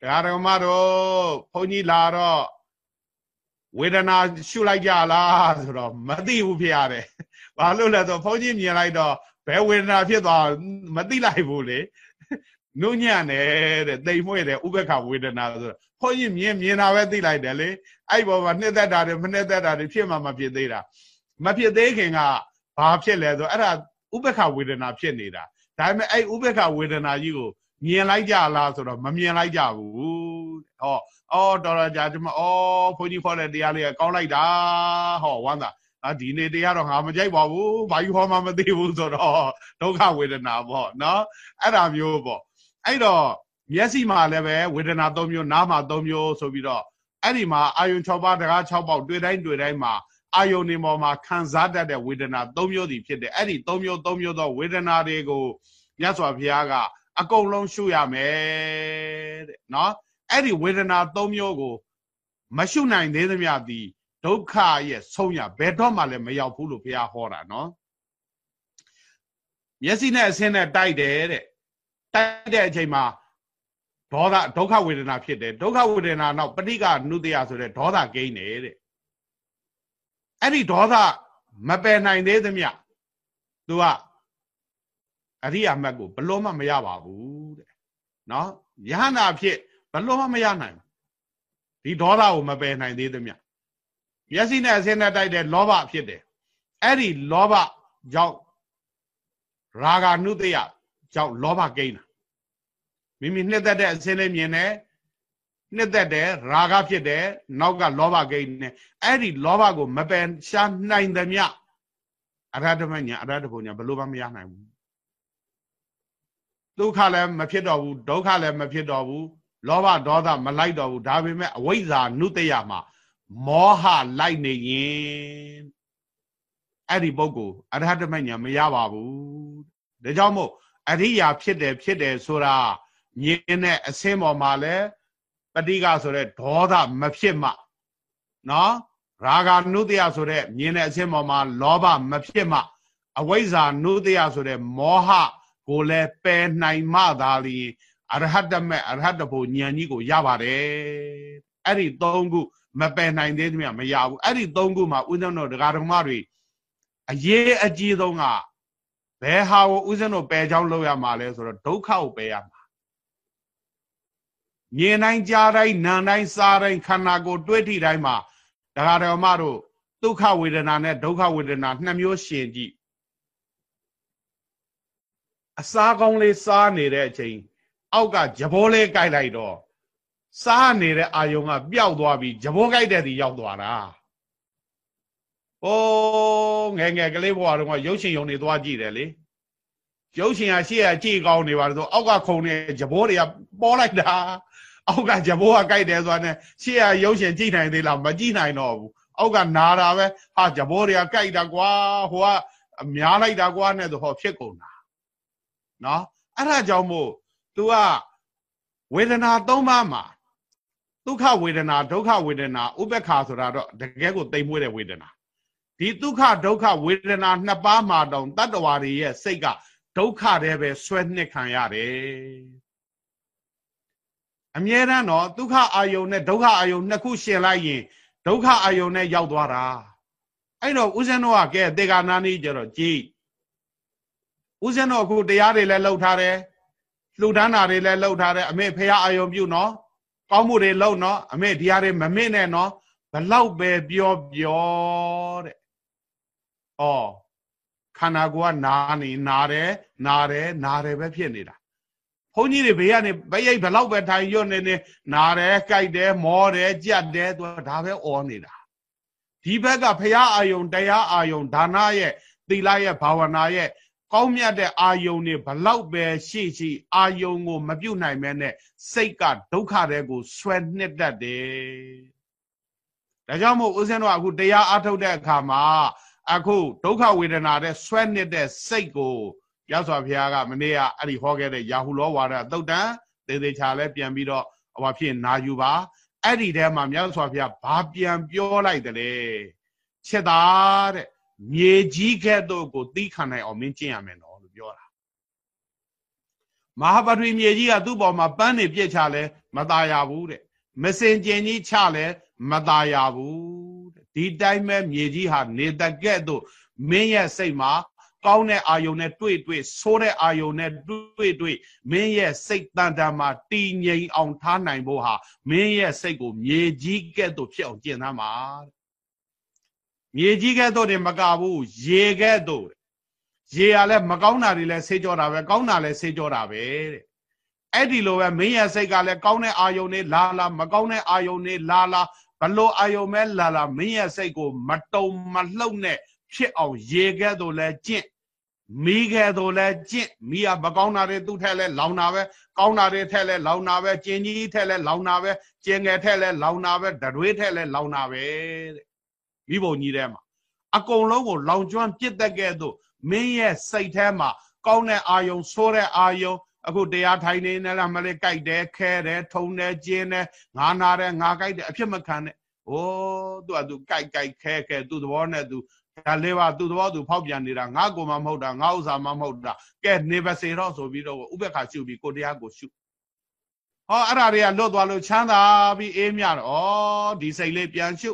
တရားတော်မတော်ဘုန်းကြီးလာတော့ဝေဒနာရှုလိုက်ကြလားဆိုတော့မသိဘူးဖြစ်ရတယ်။ဘာလို့လဲဆိုဘုန်းကြီးမြင်လိုက်တော့ဘယ်ဝေဒနာဖြစ်သွားမသိလိုက်ဘူးလေ နုညံ့တယ်တဲ့တိမ်မွေ့တယ်ဥပ္ပခဝေဒနာဆိုဘုန်းကြီးမြင်မြင်တာပဲသိလိုက်တယ်လေအဲ့ဘောမှာနှစ်သက်တာတွေမနှစ်သက်တာတွေဖြစ်မှမဖြစ်သေးတာမဖြစ်သေးခင်ကဘာဖြစ်လဲဆိုအဲ့ဒါဥပ္ပခဝေဒနာဖြစ်နေတာဒါပေမဲ့အဲ့ဥပ္ပခဝေဒနာကြီးကိုမြင်လိုက်ကြလားဆိုတော့မမြင်လိုက်ကြဘူးဟောအော်တော်တော်ကြာဒီမှာအော်ဘုန်းကြီးခေါ်တဲ့တရားလေးကကောင်းလိုက်တာဟောဝမ်းသာအာဒီနေ့တရားတော့ငါမကြိုက်ပါဘူးဘာကြီးဟောမှမသိဘူးဆိုတော့ဒုက္ခဝေဒနာပေါ့နော်အဲ့ဒါမျိုးပေါ့ အဲ့တော့မျက်စိမှာလည်းပဲဝေဒနာ၃မျိုးနားမှာ၃မျိုးဆိုပြီးတော့အဲ့ဒီမှာအာယုံ6ပါးတကား6ပေါက်တွေ့တိုင်းတွေ့တိုင်းမှာအာယုန်နေပေါ်မှာခံစားတတ်တဲ့ဝေဒနာ၃မျိုးစီဖြစ်တယ်အဲ့ဒီ၃မျိုး၃မျိုးသောဝေဒနာတွေကိုမြတ်စွာဘုရားကအကုန်လုံးရှုရမယ်တဲ့နော်အဲ့ဒီဝေဒနာ၃မျိုးကို မရှုနိုင်သေးသမျှသည်ဒုက္ခရဲ့ဆုံးရဘယ်တော့မှလည်းမရောက်ဘူးလို့ဘုရားဟောတာနော်မျက်စိနဲ့အဆင်းနဲ့တိုက်တယ်တဲ့ တိုက်တဲ့အချိန်မှာဒေါသဒုက္ခဝေဒနာဖြစ်တယ်ဒုက္ခဝေဒနာနောက်ပဋိကနုတယဆိုတဲ့ဒေါသကိန်းတယ်တဲ့အဲ့ဒီဒေါသမပယ်နိုင်သေးသမျှ तू ကအရိယာမတ်ကိုဘလို့မှမရပါဘူးတဲ့နော်ယဟနာဖြစ်ဘလို့မှမရနိုင်ဒီဒေါသကိုမပယ်နိုင်သေးသမျှမျက်စိနဲ့အစင်းနဲ့တိုက်တဲ့လောဘဖြစ်တယ်အဲ့ဒီလောဘကြောင့်ရာဂနုတယ ကြောင့်လောဘကိန်းတာမိမိနှစ်သက်တဲ့အစင်းလေးမြင်တယ်နှစ်သက်တယ်ရာဂဖြစ်တယ်နောက်ကလောဘကိန်းနဲ့အဲ့ဒီလောဘကို မပယ်ရှားနိုင်သမျှအရဟတမညာအရဟတဘုံညာဘလို့မှမရနိုင်ဘူးဒုက္ခလည်းမဖြစ်တော့ဘူးဒုက္ခလည်းမဖြစ်တော့ဘူးလောဘဒေါသမလိုက်တော့ဘူးဒါပေမဲ့အဝိဇ္ဇာနုတယမှာမောဟလိုက်နေရင်အဲ့ဒီပုဂ္ဂိုလ်အရဟတမညာမရပါဘူးဒါကြောင့်မို့ အရိယာဖြစ်တယ်ဖြစ်တယ်ဆိုတာမြင်တဲ့အစင်းပေါ်မှာလဲပဋိကဆိုတဲ့ဒေါသမဖြစ်မှနော်ရာဂနုတယဆိုတဲ့မြင်တဲ့အစင်းပေါ်မှာလောဘမဖြစ်မှအဝိဇ္ဇာနုတယဆိုတဲ့မောဟကိုလည်းပယ်နိုင်မှသာလျှင်အရဟတမေအရဟတဖို့ဉာဏ်ကြီးကိုရပါတယ်အဲ့ဒီသုံးခုမပယ်နိုင်သေးသမျှမရဘူးအဲ့ဒီသုံးခုမှာဦးဇင်းတို့ဒကာဒကမတွေအရေးအကြီးဆုံးက ဘယ်ဟာကိုဦးဇင်းတို့ပယ်ချောင်းလုပ်ရမှာလဲဆိုတော့ဒုက္ခကိုပယ်ရမှာမြင်တိုင်းကြားတိုင်းနားတိုင်းစားတိုင်းခန္ဓာကိုယ်တွေးထိတိုင်းမှာဒကာဒကမတို့ဒုက္ခဝေဒနာနဲ့ဒုက္ခဝေဒနာနှစ်မျိုးရှင်ကြည့်အစားကောင်းလေးစားနေတဲ့အချိန်အောက်ကဂျဘောလေးကြိုက်လိုက်တော့စားနေတဲ့အာယုံကပျောက်သွားပြီးဂျဘောကြိုက်တဲ့ဒီရောက်သွားတာ။ အိုးငယ်ငယ်ကလေးဘဝတုန်းကရုပ်ရှင်ယုံနေသွားကြည့်တယ်လေ။ရုပ်ရှင်ကရှေ့ကကြည့်ကောင်းနေပါတော့အောက်ကခုံနေဂျဘောတွေကပေါ်လိုက်တာ။အောက်ကဂျဘောကကြိုက်တယ်ဆိုတာနဲ့ရှေ့ကရုပ်ရှင်ကြည့်နိုင်သေးလားမကြည့်နိုင်တော့ဘူး။အောက်ကနာတာပဲဟာဂျဘောတွေကကြိုက်တာကွာဟိုကအများလိုက်တာကွာနဲ့ဆိုဟောဖြစ်ကုန်တာ။နော်အဲ့ဒါကြောင့်မို့ तू ကဝေဒနာ၃ပါးမှာဒုက္ခဝေဒနာဒုက္ခဝေဒနာဥပ္ပခါဆိုတာတော့တကယ်ကိုတိမ်မွေးတဲ့ဝေဒနာ ဒီဒုက္ခဒုက္ခဝေဒနာနှစ်ပါးမှာတောင်တတ္တဝါတွေရဲ့စိတ်ကဒုက္ခတည်းပဲဆွဲနှစ်ခံရတယ်အမြဲတမ်းတော့ဒုက္ခအာယုံနဲ့ဒုက္ခအာယုံနှစ်ခုရှင်လိုက်ရင်ဒုက္ခအာယုံနဲ့ရောက်သွားတာအဲ့တော့ဦးဇင်းတို့ကကဲတေဂာနာနီကြတော့ကြည်ဦးဇင်းတို့အခုတရားတွေလည်းလှုပ်ထားတယ်လှူဒန်းတာတွေလည်းလှုပ်ထားတယ်အမေဖះအာယုံပြုနော်ကောင်းမှုတွေလုပ်နော်အမေဒီဟာတွေမမေ့နဲ့နော်ဘလောက်ပဲပြောပြောတဲ့ ဩခန္ဓာကိုယ်ကနာနေနာတယ်နာတယ်နာတယ်ပဲဖြစ်နေတာဘုန်းကြီးတွေဘေးကနေဘရိတ်ဘလောက်ပဲထိုင်ရွတ်နေနေနာတယ်ကြိုက်တယ်မောတယ်ကြက်တယ်သူဒါပဲអော်နေတာဒီဘက်ကဖရာအာယုံတရားအာယုံဒါနရဲ့သီလရဲ့ဘာဝနာရဲ့ကောင်းမြတ်တဲ့အာယုံတွေဘလောက်ပဲရှိရှိအာယုံကို မပြုတ်နိုင်မဲနဲ့စိတ်ကဒုက္ခတဲ့ကိုဆွဲနှစ်တတ်တယ်ဒါကြောင့်မို့ဦးဇင်းတို့အခုတရားအားထုတ်တဲ့အခါမှာ အခုဒုက္ခဝေဒနာတဲ့ဆွဲနှစ်တဲ့စိတ်ကိုရသော်ဘုရားကမနေ့ကအဲ့ဒီဟောခဲ့တဲ့ရာဟုလောဝါဒသုတ်တံသေသေးချာလဲပြန်ပြီးတော့ဟောဖြစ်နာယူပါအဲ့ဒီထဲမှာမြတ်စွာဘုရားဘာပြန်ပြောလိုက်တယ်လဲချက်သားတဲ့မြေကြီးကဲ့သို့ကိုသိခံနိုင်အောင်မင်းကျင့်ရမယ်နော်လို့ပြောတာမဟာပထဝီမြေကြီးကသူ့ပေါ်မှာပန်းနေပြစ်ချလဲမตายရဘူးတဲ့မစင်ကျင်ကြီးချလဲမตายရဘူးတဲ့ ဒီတိုင်းပဲမြေကြီးဟာနေတဲ့ကဲ့သို့မင်းရဲ့စိတ်မှာကောင်းတဲ့အာယုံနဲ့တွေ့တွေ့ဆိုးတဲ့အာယုံနဲ့တွေ့တွေ့မင်းရဲ့စိတ်တန်တမှာတည်ငြိမ်အောင်ထားနိုင်ဖို့ဟာမင်းရဲ့စိတ်ကိုမြေကြီးကဲ့သို့ဖြစ်အောင်ကျင့်သားမှာမြေကြီးကဲ့သို့တင်မကဘူးရေကဲ့သို့ရေကလည်းမကောင်းတာတွေလည်းဆေးကြောတာပဲကောင်းတာလည်းဆေးကြောတာပဲတဲ့အဲ့ဒီလိုပဲမင်းရဲ့စိတ်ကလည်းကောင်းတဲ့အာယုန်တွေလာလာမကောင်းတဲ့အာယုန်တွေလာလာ ဘလို့အာယုန်မဲလာလာမင်းရဲ့စိတ်ကို မတုံမလှုပ်နဲ့ဖြစ်အောင်ရေကဲ့သို့လဲကျင့်မိကဲ့သို့လဲကျင့်မိကမကောင်းတာတွေသူ့ထက်လဲလောင်တာပဲကောင်းတာတွေထက်လဲလောင်တာပဲကျင်ကြီးထက်လဲလောင်တာပဲကျင်ငယ်ထက်လဲလောင်တာပဲဒရွေးထက်လဲလောင်တာပဲတဲ့မိဘုံကြီးထဲမှာအကုန်လုံးကိုလောင်ကျွမ်းပြစ်တက်ကဲ့သို့မင်းရဲ့စိတ်ထဲမှာကောင်းတဲ့အာယုံဆိုးတဲ့အာယုံ အခုတရားထိုင်နေနေလားမလေးကြိုက်တယ်ခဲတယ်ထုံတယ်ကျင်းတယ်ငါနာတယ်ငါကြိုက်တယ်အဖြစ်မခံနဲ့။အိုးသူကသူကြိုက်ကြိုက်ခဲခဲသူ့သဘောနဲ့သူဒါလေးပါသူ့သဘောသူဖောက်ပြန်နေတာငါကိုမှမဟုတ်တာငါဥစ္စာမှမဟုတ်တာကဲနေပါစေတော့ဆိုပြီးတော့ဥပ္ပခါရှုပြီးကိုတရားကိုရှုဟောအဲ့ဒါတွေကလွတ်သွားလို့ချမ်းသာပြီးအေးမြတော့ဩဒီစိတ်လေးပြန်ရှု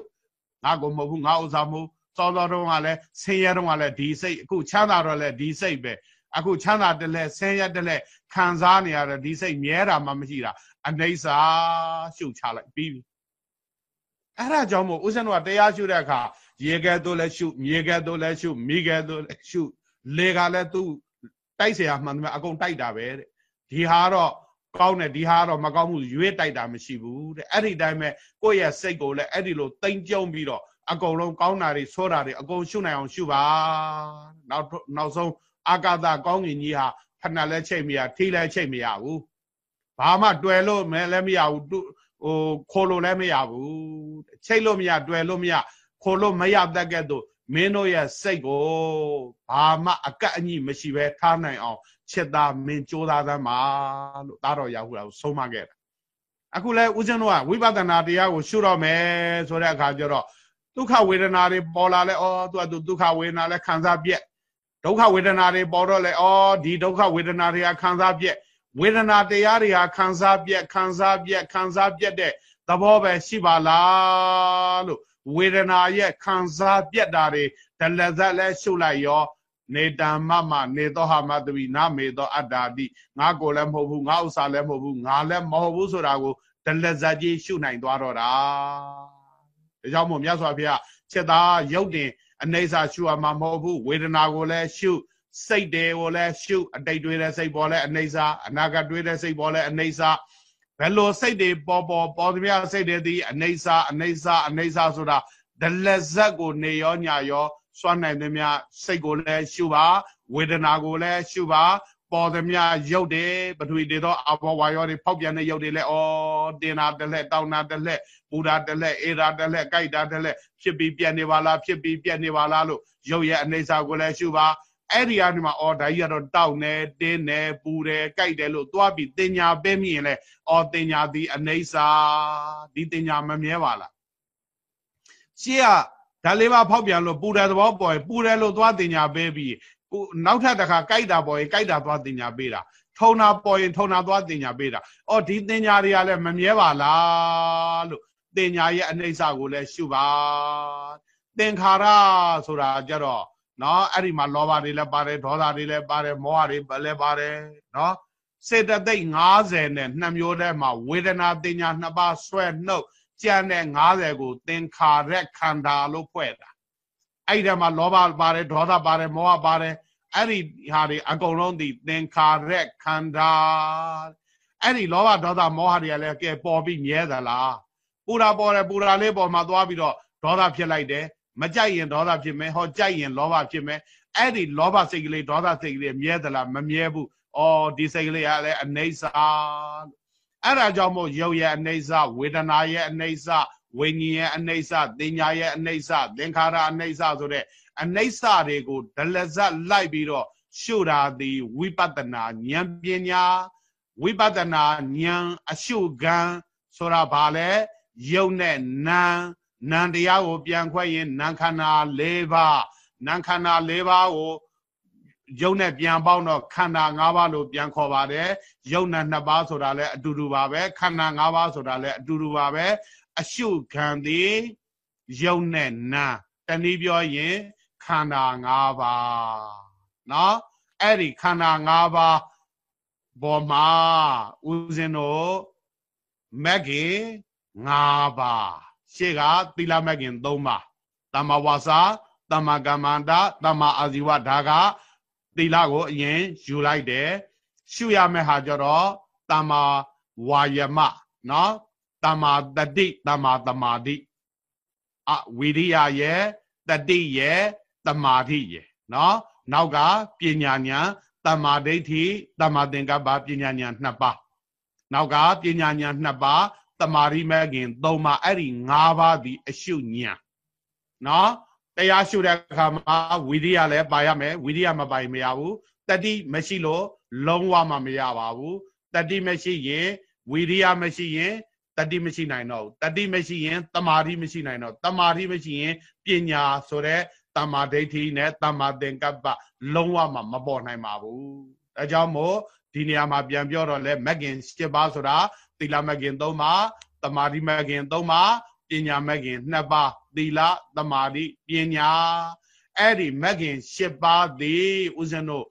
ငါကိုမဟုတ်ဘူးငါဥစ္စာမဟုတ်စောစောတုန်းကလည်းဆင်းရဲတုန်းကလည်းဒီစိတ်အခုချမ်းသာတော့လည်းဒီစိတ်ပဲ အခုချမ်းသာတလဲဆင်းရဲတလဲခံစားနေရတဲ့ဒီစိတ်မြဲတာမှမရှိတာအနိစ္စရှုချလိုက်ပြီးပြီအဲ့ဒါကြောင့်မို့ဦးဇင်းတို့ကတရားရှုတဲ့အခါရေကဲတို့လည်းရှုမြေကဲတို့လည်းရှုမိကဲတို့လည်းရှုလေကလည်းသူ့တိုက်เสียမှန်တယ်အကုန်တိုက်တာပဲတဲ့ဒီဟာတော့ကောင်းတယ်ဒီဟာတော့မကောင်းဘူးရွေးတိုက်တာမရှိဘူးတဲ့အဲ့ဒီတိုင်းပဲကိုယ့်ရဲ့စိတ်ကိုလည်းအဲ့ဒီလိုတိမ်ကြုံပြီးတော့အကုန်လုံးကောင်းတာတွေဆိုးတာတွေအကုန်ရှုနိုင်အောင်ရှုပါနောက်နောက်ဆုံး အာကာသကောင်းကင်ကြီးဟာဖဏလည်းချိတ်မရထီးလည်းချိတ်မရဘူးဘာမှတွယ်လို့မဲလည်းမရဘူးဟိုခိုးလို့လည်းမရဘူးချိတ်လို့မရတွယ်လို့မရခိုးလို့မရတတ်ကဲ့သို့မင်းတို့ရဲ့စိတ်ကိုဘာမှအကန့်အညိမရှိဘဲထားနိုင်အောင်ချက်သားမင်းကြိုးစားသမ်းပါလို့သားတော်ရဟုတာကိုဆုံးမခဲ့တာအခုလဲဦးဇင်းတို့ကဝိပဿနာတရားကိုရှုတော့မယ်ဆိုတဲ့အခါကျတော့ဒုက္ခဝေဒနာတွေပေါ်လာလဲဩသူကသူဒုက္ခဝေဒနာလဲခံစားပြက် ဒုက္ခဝေဒနာတွေပေါ်တော့လဲဩဒီဒုက္ခဝေဒနာတွေကခံစားပြက်ဝေဒနာတရားတွေဟာခံစားပြက်ခံစားပြက်ခံစားပြက်တဲ့သဘောပဲရှိပါလားလို့ဝေဒနာရဲ့ခံစားပြက်တာတွေဒလဇတ်လဲရှုလိုက်ရောနေတံမမနေသောဟာမတဝိနာမေသောအတ္တာတိငါကိုလည်းမဟုတ်ဘူးငါဥစ္စာလည်းမဟုတ်ဘူးငါလည်းမဟုတ်ဘူးဆိုတာကိုဒလဇတ်ကြီးရှုနိုင်သွားတော့တာဒါကြောင့်မို့မြတ်စွာဘုရားချက်သားရုပ်တင် အနေစာရှုရမှာမဟုတ်ဘူးဝေဒနာကိုလည်းရှုစိတ်တွေကိုလည်းရှုအတိတ်တွေးတဲ့စိတ်ပေါ်လဲအနေစာအနာဂတ်တွေးတဲ့စိတ်ပေါ်လဲအနေစာဘယ်လိုစိတ်တွေပေါ်ပေါ်ပေါ်သမျှစိတ်တွေဒီအနေစာအနေစာအနေစာဆိုတာဒလဇက်ကိုနေရောညာရောစွန့်နိုင်သမျှစိတ်ကိုလည်းရှုပါဝေဒနာကိုလည်းရှုပါ ပေါ်သမျှရုပ်တွေပထဝီတွေတော့အဘောဝါရောတွေဖောက်ပြန်တဲ့ရုပ်တွေလည်းဩတင်တာတလက်တောင်းတာတလက်ပူတာတလက်အေတာတလက်ကြိုက်တာတလက်ဖြစ်ပြီးပြက်နေပါလားဖြစ်ပြီးပြက်နေပါလားလို့ရုပ်ရဲ့အနေစာကိုလည်းရှုပါအဲ့ဒီကနေမှအော်ဒါကြီးကတော့တောက်နေတင်းနေပူတယ်ကြိုက်တယ်လို့သွားပြီးတင်ညာပေးမိရင်လေအော်တင်ညာဒီအနေစာဒီတင်ညာမမြဲပါလားရှေ့ကဓာလေးပါဖောက်ပြန်လို့ပူတယ်သဘောပေါ်ရင်ပူတယ်လို့သွားတင်ညာပေးပြီး ကိုနောက်ထပ်တစ်ခါကြိုက်တာပေါ်ရင်ကြိုက်တာသွားတင်ညာပေးတာထုံတာပေါ်ရင်ထုံတာသွားတင်ညာပေးတာအော်ဒီတင်ညာတွေကလည်းမမြဲပါလားလို့တင်ညာရဲ့အနေစာကိုလည်းရှုပါသင်္ခါရဆိုတာကြတော့နော်အဲ့ဒီမှာလောဘတွေလည်းပါတယ်ဒေါသတွေလည်းပါတယ်မောဟတွေလည်းပါတယ်နော်စေတသိက်90နဲ့နှစ်မျိုးတည်းမှာဝေဒနာတင်ညာနှစ်ပါးဆွဲနှုတ်ကြံတဲ့90ကို သင်္ခါရခန္ဓာလို့ဖွဲ့တာအဲ့ဒီမှာလောဘပါတယ်ဒေါသပါတယ်မောဟပါတယ် အဲ့ဒီဟာတွေအကုန်လုံးဒီသင်္ခါရခန္ဓာအဲ့ဒီလောဘဒေါသမောဟတွေကလည်းကဲပေါ်ပြီးမြဲသလားပူတာပေါ်တယ်ပူတာလေးပေါ်မှာသွားပြီးတော့ဒေါသဖြစ်လိုက်တယ်မကြိုက်ရင်ဒေါသဖြစ်မယ်ဟောကြိုက်ရင်လောဘဖြစ်မယ်အဲ့ဒီလောဘစိတ်ကလေးဒေါသစိတ်ကလေးမြဲသလားမမြဲဘူးအော်ဒီစိတ်ကလေးကလည်းအနေစာအဲ့ဒါကြောင့်မို့ရုပ်ရဲ့အနေစာဝေဒနာရဲ့အနေစာဝိညာဉ်ရဲ့အနေစာတင်ညာရဲ့အနေစာသင်္ခါရအနေစာဆိုတဲ့ အနေစာတွေကိုဒလဇတ်လိုက်ပြီးတော့ရှုတာဒီဝိပဿနာဉာဏ်ပညာဝိပဿနာဉာဏ်အရှုခံဆိုတာဘာလဲယုံနဲ့နာနံတရားကိုပြန်ခွဲရင်နံခန္ဓာ၄ပါးနံခန္ဓာ၄ပါးကိုယုံနဲ့ပြန်ပေါင်းတော့ခန္ဓာ၅ပါးလို့ပြန်ခေါ်ပါတယ်ယုံနဲ့နှစ်ပါးဆိုတာလည်းအတူတူပါပဲခန္ဓာ၅ပါးဆိုတာလည်းအတူတူပါပဲအရှုခံသည်ယုံနဲ့နာတနည်းပြောရင် ခန္ဓာ၅ပါးเนาะအဲ့ဒီခန္ဓာ၅ပါးပေါ်မှာဦးဇင်းတို့မဂ္ဂင်၅ပါးရှေ့ကသီလမဂ်ခင်၃ပါးတမ္မာဝါစာတမ္မာကမ္မန္တတမ္မာအာဇီဝဒါကသီလကိုအရင်ယူလိုက်တယ်ရှုရမယ့်ဟာကြတော့တမ္မာဝါယမနော်တမ္မာတတိတမ္မာတမာတိအဝိရိယရဲ့တတိရဲ့ တမာတိရဲ့နော်နောက်ကပညာဉာဏ်တမာဒိဋ္ဌိတမာသင်္ကပ္ပပညာဉာဏ်နှစ်ပါးနောက်ကပညာဉာဏ်နှစ်ပါးတမာရိမဂ်ခင်သုံးပါအဲ့ဒီ၅ပါးဒီအရှုညံနော်တရားရှုတဲ့အခါမှာဝိရိယလည်းပါရမယ်ဝိရိယမပိုင်မရဘူးတတိမရှိလို့လုံးဝမှမရပါဘူးတတိမရှိရင်ဝိရိယမရှိရင်တတိမရှိနိုင်တော့ဘူးတတိမရှိရင်တမာတိမရှိနိုင်တော့တမာတိမရှိရင်ပညာဆိုတဲ့ တမာဒိဋ္ဌိနဲ့တမာသင်္ကပ္ပလုံးဝမှမပေါ်နိုင်ပါဘူးဒါကြောင့်မို့ဒီနေရာမှာပြန်ပြောတော့လဲမက်ကင်7ပါးဆိုတာသီလမဂ်ခင်3ပါးတမာတိမဂ်ခင်3ပါးပညာမဂ်ခင်2ပါးသီလတမာတိပညာအဲ့ဒီမဂ်ခင်10ပါးသည်ဦးဇင်းတို့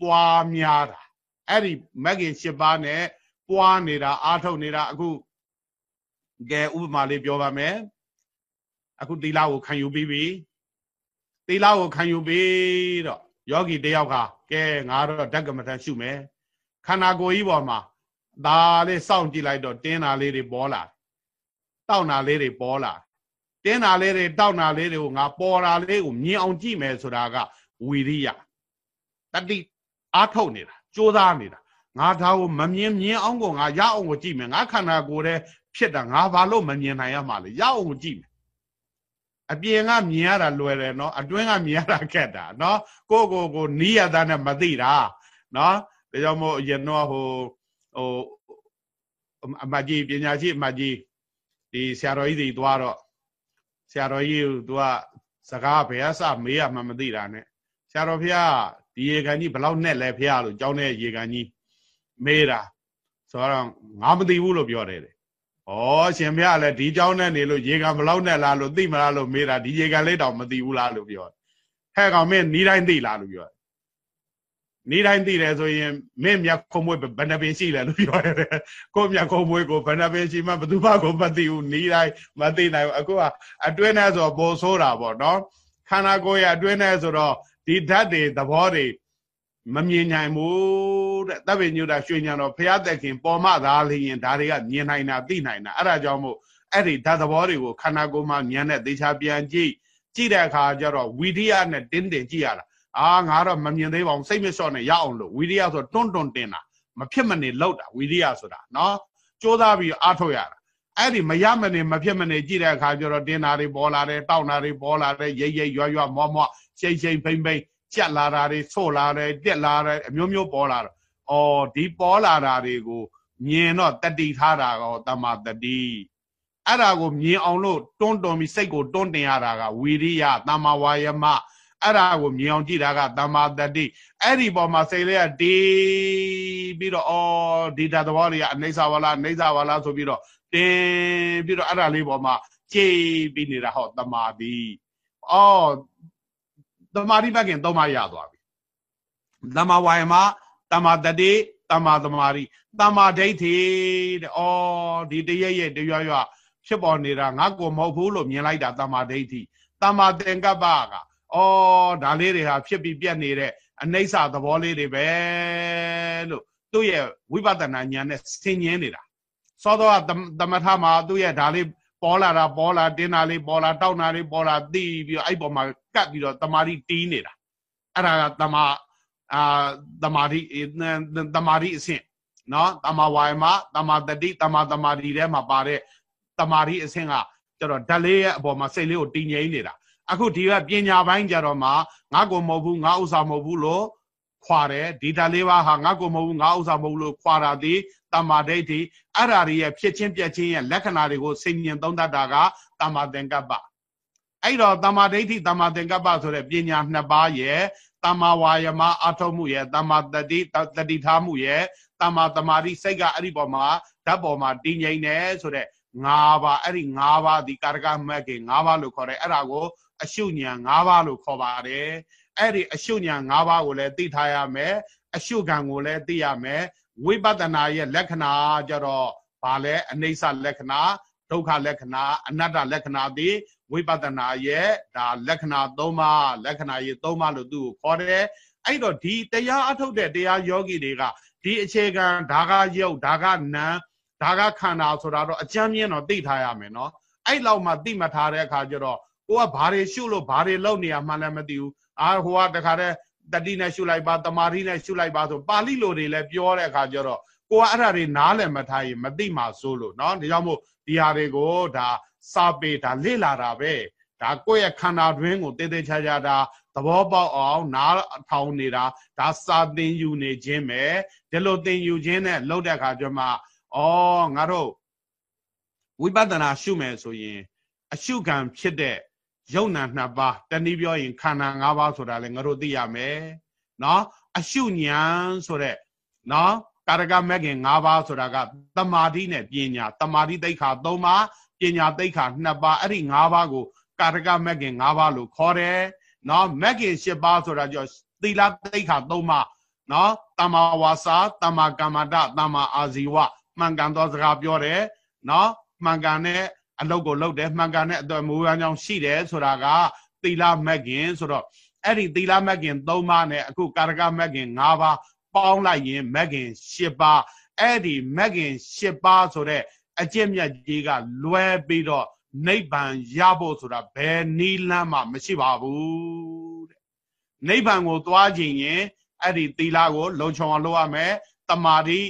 ပွားများတာအဲ့ဒီမဂ်ခင်10ပါးနဲ့ပွားနေတာအားထုတ်နေတာအခုကဲဥပမာလေးပြောပါမယ်အခုသီလကိုခံယူပြီးပြီ သီလကိုခံယူပြီးတော့ယောဂီတယောက်ကကဲငါတော့ဓကမထရှုမယ်ခန္ဓာကိုယ်ကြီးပေါ်မှာဒါလေးစောင့်ကြည့်လိုက်တော့တင်းတာလေးတွေပေါ်လာတောက်တာလေးတွေပေါ်လာတင်းတာလေးတွေတောက်တာလေးတွေကိုငါပေါ်တာလေးကိုမြင်အောင်ကြည့်မယ်ဆိုတာကဝီရိယတတိအားထုတ်နေတာကြိုးစားနေတာငါဒါကိုမမြင်မြင်အောင်ကိုငါရအောင်ကိုကြည့်မယ်ငါခန္ဓာကိုယ်ထဲဖြစ်တာငါဘာလို့မမြင်နိုင်ရမှာလဲရအောင်ကိုကြည့်မယ် အပြင်ကမြင်ရတာလွယ်တယ်နော်အတွင်းကမြင်ရတာခက်တာနော်ကိုကိုကိုနီးရတာနဲ့မသိတာနော်ဒါကြောင့်မို့အရင်တော့ဟိုဟိုအမကြီးပညာရှိအမကြီးဒီဆရာတော်ကြီးတွေသွားတော့ဆရာတော်ကြီးကသူကစကားဘယ်အစမေးရမှမသိတာနဲ့ဆရာတော်ဖះဒီရေကန်ကြီးဘလောက်နဲ့လဲဖះလို့ကြောင်းတဲ့ရေကန်ကြီးမေးတာဆိုတော့ငါမသိဘူးလို့ပြောတယ်တဲ့ဩ ရှင်ဘုရားလည်းဒီကြောင်းနဲ့နေလို့ရေကန်ဘလောက်နဲ့လားလို့သိမလားလို့မေးတာဒီရေကန်လေးတောင်မသိဘူးလားလို့ပြောဟဲ့ကောင်မင်းဤတိုင်းသိလားလို့ပြောဤတိုင်းသိတယ်ဆိုရင်မင်းမြတ်ခုံမွေးဘယ်နှပင်ရှိလဲလို့ပြောတယ်ကိုမြတ်ခုံမွေးကိုဘယ်နှပင်ရှိမှဘသူမှကိုမသိဘူးဤတိုင်းမသိနိုင်ဘူးအခုကအတွင်းနဲ့ဆိုပိုဆိုးတာပေါ့နော်ခန္ဓာကိုယ်ရဲ့အတွင်းနဲ့ဆိုတော့ဒီဓာတ်တွေသဘောတွေ မမြင်နိုင်ဘူးတဲ့တပ်ပင်ညုတာရွှေညံတော်ဘုရားသက်ခင်ပေါ်မှသာလျင်ဒါတွေကမြင်နိုင်တာသိနိုင်တာအဲ့ဒါကြောင့်မို့အဲ့ဒီဓာတ်သဘောတွေကိုခန္ဓာကိုယ်မှာဉာဏ်နဲ့သေချာပြန်ကြည့်ကြည့်တဲ့အခါကျတော့ဝိရိယနဲ့တင်းတင်ကြည့်ရတာအာငါတော့မမြင်သေးပါဘူးစိတ်မလျှော့နဲ့ရအောင်လို့ဝိရိယဆိုတွန်းတွန်းတင်တာမဖြစ်မနေလောက်တာဝိရိယဆိုတာနော်ကြိုးစားပြီးအားထုတ်ရတာအဲ့ဒီမရမနေမဖြစ်မနေကြည့်တဲ့အခါကျတော့တင်းတာတွေပေါ်လာတယ်တောက်တာတွေပေါ်လာတယ်ရိတ်ရိတ်ရွရွမွားမွားရှိတ်ရှိတ်ဖိမ့်ဖိမ့် ကြက်လာတာတွေဆို့လာတယ်တက်လာတယ်အမျိုးမျိုးပေါ်လာတော့အော်ဒီပေါ်လာတာတွေကိုမြင်တော့တတိထားတာကောတမတတိအဲ့ဒါကိုမြင်အောင်လို့တွန်းတွန်းပြီးစိတ်ကိုတွန်းတင်ရတာကဝီရိယတမဝါယမအဲ့ဒါကိုမြင်အောင်ကြည့်တာကတမတတိအဲ့ဒီပေါ်မှာစိတ်လေးကတီးပြီးတော့အော်ဒီတာသဘောတွေကအနိစ္စဝါလားအိဋ္ဌဝါလားဆိုပြီးတော့တင်းပြီးတော့အဲ့ဒါလေးပေါ်မှာကြည်ပြီးနေတာဟောတမာတိအော် တမာတိဘက်ကင်သုံးပါရသွားပြီတမာဝါယမတမာတတိတမာတမာတိတမာဒိဋ္ဌိတဲ့ဩဒီတရရဲ့တရွရွဖြစ်ပေါ်နေတာငါကိုမဟုတ်ဘူးလို့မြင်လိုက်တာတမာဒိဋ္ဌိတမာသင်္ကပ္ပကဩဒါလေးတွေဟာဖြစ်ပြီးပြက်နေတဲ့အနိစ္စသဘောလေးတွေပဲလို့သူ့ရဲ့ဝိပဿနာဉာဏ်နဲ့ဆင်ញင်းနေတာသောသောသမထမှာသူ့ရဲ့ဒါလေး ပေါ်လာတာပေါ်လာတင်းတာလေးပေါ်လာတောက်တာလေးပေါ်လာသိပြီးတော့အဲ့ပေါ်မှာကတ်ပြီးတော့တမာတိတီးနေတာအဲ့ဒါကတမာအာတမာတိတမာတိအဆင့်နော်တမာဝါယမတမာတတိတမာတမာတိထဲမှာပါတဲ့တမာတိအဆင့်ကကျတော့ဓာတ်လေးရဲ့အပေါ်မှာစိတ်လေးကိုတည်ငြိမ်နေတာအခုဒီကပညာပိုင်းကြတော့မှငါကိုမဟုတ်ဘူးငါဥစ္စာမဟုတ်ဘူးလို့ ခွာတယ်ဒီဓာတ်လေးပါဟာငါကိုမဟုတ်ဘူးငါဥစ္စာမဟုတ်ဘူးလို့ခွာတာဒီတမာဒိဋ္ဌိအဲ့ဓာတွေရဲ့ဖြစ်ချင်းပြက်ချင်းရဲ့လက္ခဏာတွေကိုစိတ်ဉဏ်သုံးတတ်တာကတမာသင်္ကပ္ပအဲ့တော့တမာဒိဋ္ဌိတမာသင်္ကပ္ပဆိုတဲ့ပညာနှစ်ပါးရဲ့တမာဝါယမအထုတ်မှုရဲ့တမာတတိတတိထားမှုရဲ့တမာတမာတိစိတ်ကအဲ့ဒီပေါ်မှာဓာတ်ပေါ်မှာတည်ငြိမ်နေဆိုတဲ့၅ပါးအဲ့ဒီ၅ပါးဒီကာရကမက်ကေ၅ပါးလို့ခေါ်တယ်အဲ့ဒါကိုအရှုဉဏ်၅ပါးလို့ခေါ်ပါတယ် အဲ့ဒီအရှုဉဏ်၅ပါးကိုလည်းသိထားရမယ်အရှုခံကိုလည်းသိရမယ်ဝိပဿနာရဲ့လက္ခဏာကြတော့ဘာလဲအနိစ္စလက္ခဏာဒုက္ခလက္ခဏာအနတ္တလက္ခဏာဒီဝိပဿနာရဲ့ဒါလက္ခဏာ၃ပါးလက္ခဏာရဲ့၃ပါးလို့သူ့ကိုခေါ်တယ်အဲ့တော့ဒီတရားအထုတ်တဲ့တရားယောဂီတွေကဒီအခြေခံဒါကယုတ်ဒါကနံဒါကခန္ဓာဆိုတာတော့အကျမ်းမြင်တော့သိထားရမယ်နော်အဲ့လောက်မှသိမှထားတဲ့အခါကျတော့ကိုကဘာတွေရှုလို့ဘာတွေလုပ်နေရမှလည်းမသိဘူး အာဟိုကတခါတည်းတတိနဲ့ရှုလိုက်ပါတမာတိနဲ့ရှုလိုက်ပါဆိုပါဠိလိုတွေလည်းပြောတဲ့အခါကျတော့ကိုကအဲ့ဒါတွေနားလည်မထားရင်မသိမှစိုးလို့เนาะဒါကြောင့်မို့ဒီဟာတွေကိုဒါစာပေဒါလေ့လာတာပဲဒါကိုယ့်ရဲ့ခန္ဓာတွင်းကိုတည်တည်ချာချာဒါသဘောပေါက်အောင်နားထောင်နေတာဒါစာသင်ယူနေခြင်းပဲဒီလိုသင်ယူခြင်းနဲ့လှုပ်တဲ့အခါကျမှဩငါတို့ဝိပဿနာရှုမယ်ဆိုရင် အရှုခံဖြစ်တဲ့ ယုံနာနှစ်ပါးတနည်းပြောရင်ခန္ဓာ၅ပါးဆိုတာလည်းငါတို့သိရမယ်နော်အရှုဉဏ်ဆိုတဲ့နော်ကာရကမဂ်ခင်၅ပါးဆိုတာကတမာတိနဲ့ပညာတမာတိတိတ်ခါ၃ပါးပညာတိတ်ခါ2ပါးအဲ့ဒီ၅ပါးကိုကာရကမဂ်ခင်၅ပါးလို့ခေါ်တယ်နော်မဂ်ခင်၈ပါးဆိုတာကြောသီလတိတ်ခါ၃ပါးနော်တမ္မာဝါစာတမ္မာကမ္မတတမ္မာအာဇီဝမှန်ကန်သောစကားပြောတယ်နော်မှန်ကန်တဲ့ အလုပ်ကိုလုပ်တယ်မှန်ကန်တဲ့အတော်မူရန်ကြောင့်ရှိတယ်ဆိုတာကသီလမဂ်ခင်ဆိုတော့အဲ့ဒီသီလမဂ်ခင်၃ပါးနဲ့အခုကာရကမဂ်ခင်၅ပါးပေါင်းလိုက်ရင်မဂ်ခင်၈ပါးအဲ့ဒီမဂ်ခင်၈ပါးဆိုတဲ့အကျင့်မြတ်ကြီးကလွဲပြီးတော့နိဗ္ဗာန်ရဖို့ဆိုတာဘယ်နီးလမ်းမှမရှိပါဘူးတဲ့နိဗ္ဗာန်ကိုသွားခြင်းရင်အဲ့ဒီသီလကို လုံခြုံအောင်လုပ်ရမယ်တမာတိ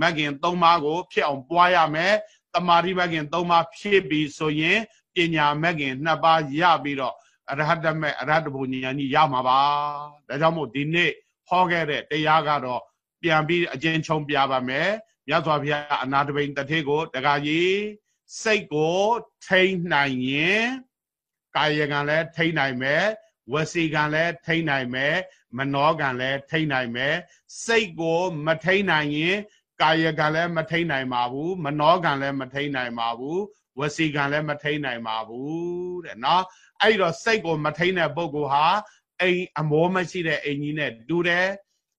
မဂ်ခင်၃ပါးကို ဖြစ်အောင်ပွားရမယ် တမာတိမဂ်ခင်၃ပါးဖြစ်ပြီးဆိုရင်ပညာမဂ်ခင်၂ပါးရပြီးတော့အရဟတမေအရဟတဘုံဉာဏ်ကြီးရမှာပါဒါကြောင့်မို့ဒီနေ့ဟောခဲ့တဲ့တရားကတော့ပြန်ပြီးအကျဉ်းချုံပြပါမယ်မြတ်စွာဘုရားအနာတပိန်တထေကိုတခါကြီးစိတ်ကိုထိန်းနိုင်ရင်ကာယကံလည်းထိန်းနိုင်မယ်ဝစီကံလည်းထိန်းနိုင်မယ်မနောကံလည်းထိနိုင်မယ်စိတ်ကိုမထိနိုင်ရင် ကာယကံလည်းမထိနိုင်ပါဘူးမနောကံလည်းမထိနိုင်ပါဘူးဝစီကံလည်းမထိနိုင်ပါဘူးတဲ့နော်အဲ့တော့စိတ်ကိုမထိတဲ့ပုဂ္ဂိုလ်ဟာအိမ်အမောမရှိတဲ့အိမ်ကြီးနဲ့တူတယ်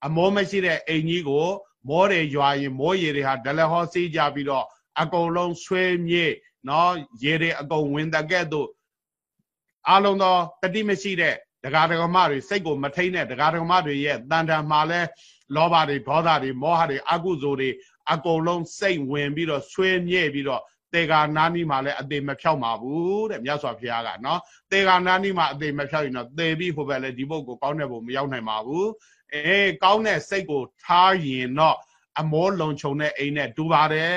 အမောမရှိတဲ့အိမ်ကြီးကိုမောတယ်ရွာရင်မောရည်တွေဟာဒလဟောစေးကြပြီးတော့အကုန်လုံးဆွဲမြေ့နော်ရေတွေအကုန်ဝင်တကဲ့သို့အလုံးသောတတိမရှိတဲ့ဒကာဒကမတွေစိတ်ကိုမထိန်တဲ့ဒကာဒကမတွေရဲ့တန်တန်မှာလဲ လောဘတွေဒေါသတွေမောဟတွေအကုသိုလ်တွေအကုန်လုံးစိတ်ဝင်ပြီးတော့ဆွဲမြဲပြီးတော့တေဂာနာနီမှာလည်းအသေးမဖြောက်မှာဘူးတဲ့မြတ်စွာဘုရားကနော်တေဂာနာနီမှာအသေးမဖြောက်ရင်တော့သေပြီးဟိုဘက်လည်းဒီဘုတ်ကိုကောင်းတဲ့ဘုံမရောက်နိုင်ပါဘူးအေးကောင်းတဲ့စိတ်ကိုထားရင်တော့အမောလုံခြုံတဲ့အိမ်နဲ့တူပါတယ်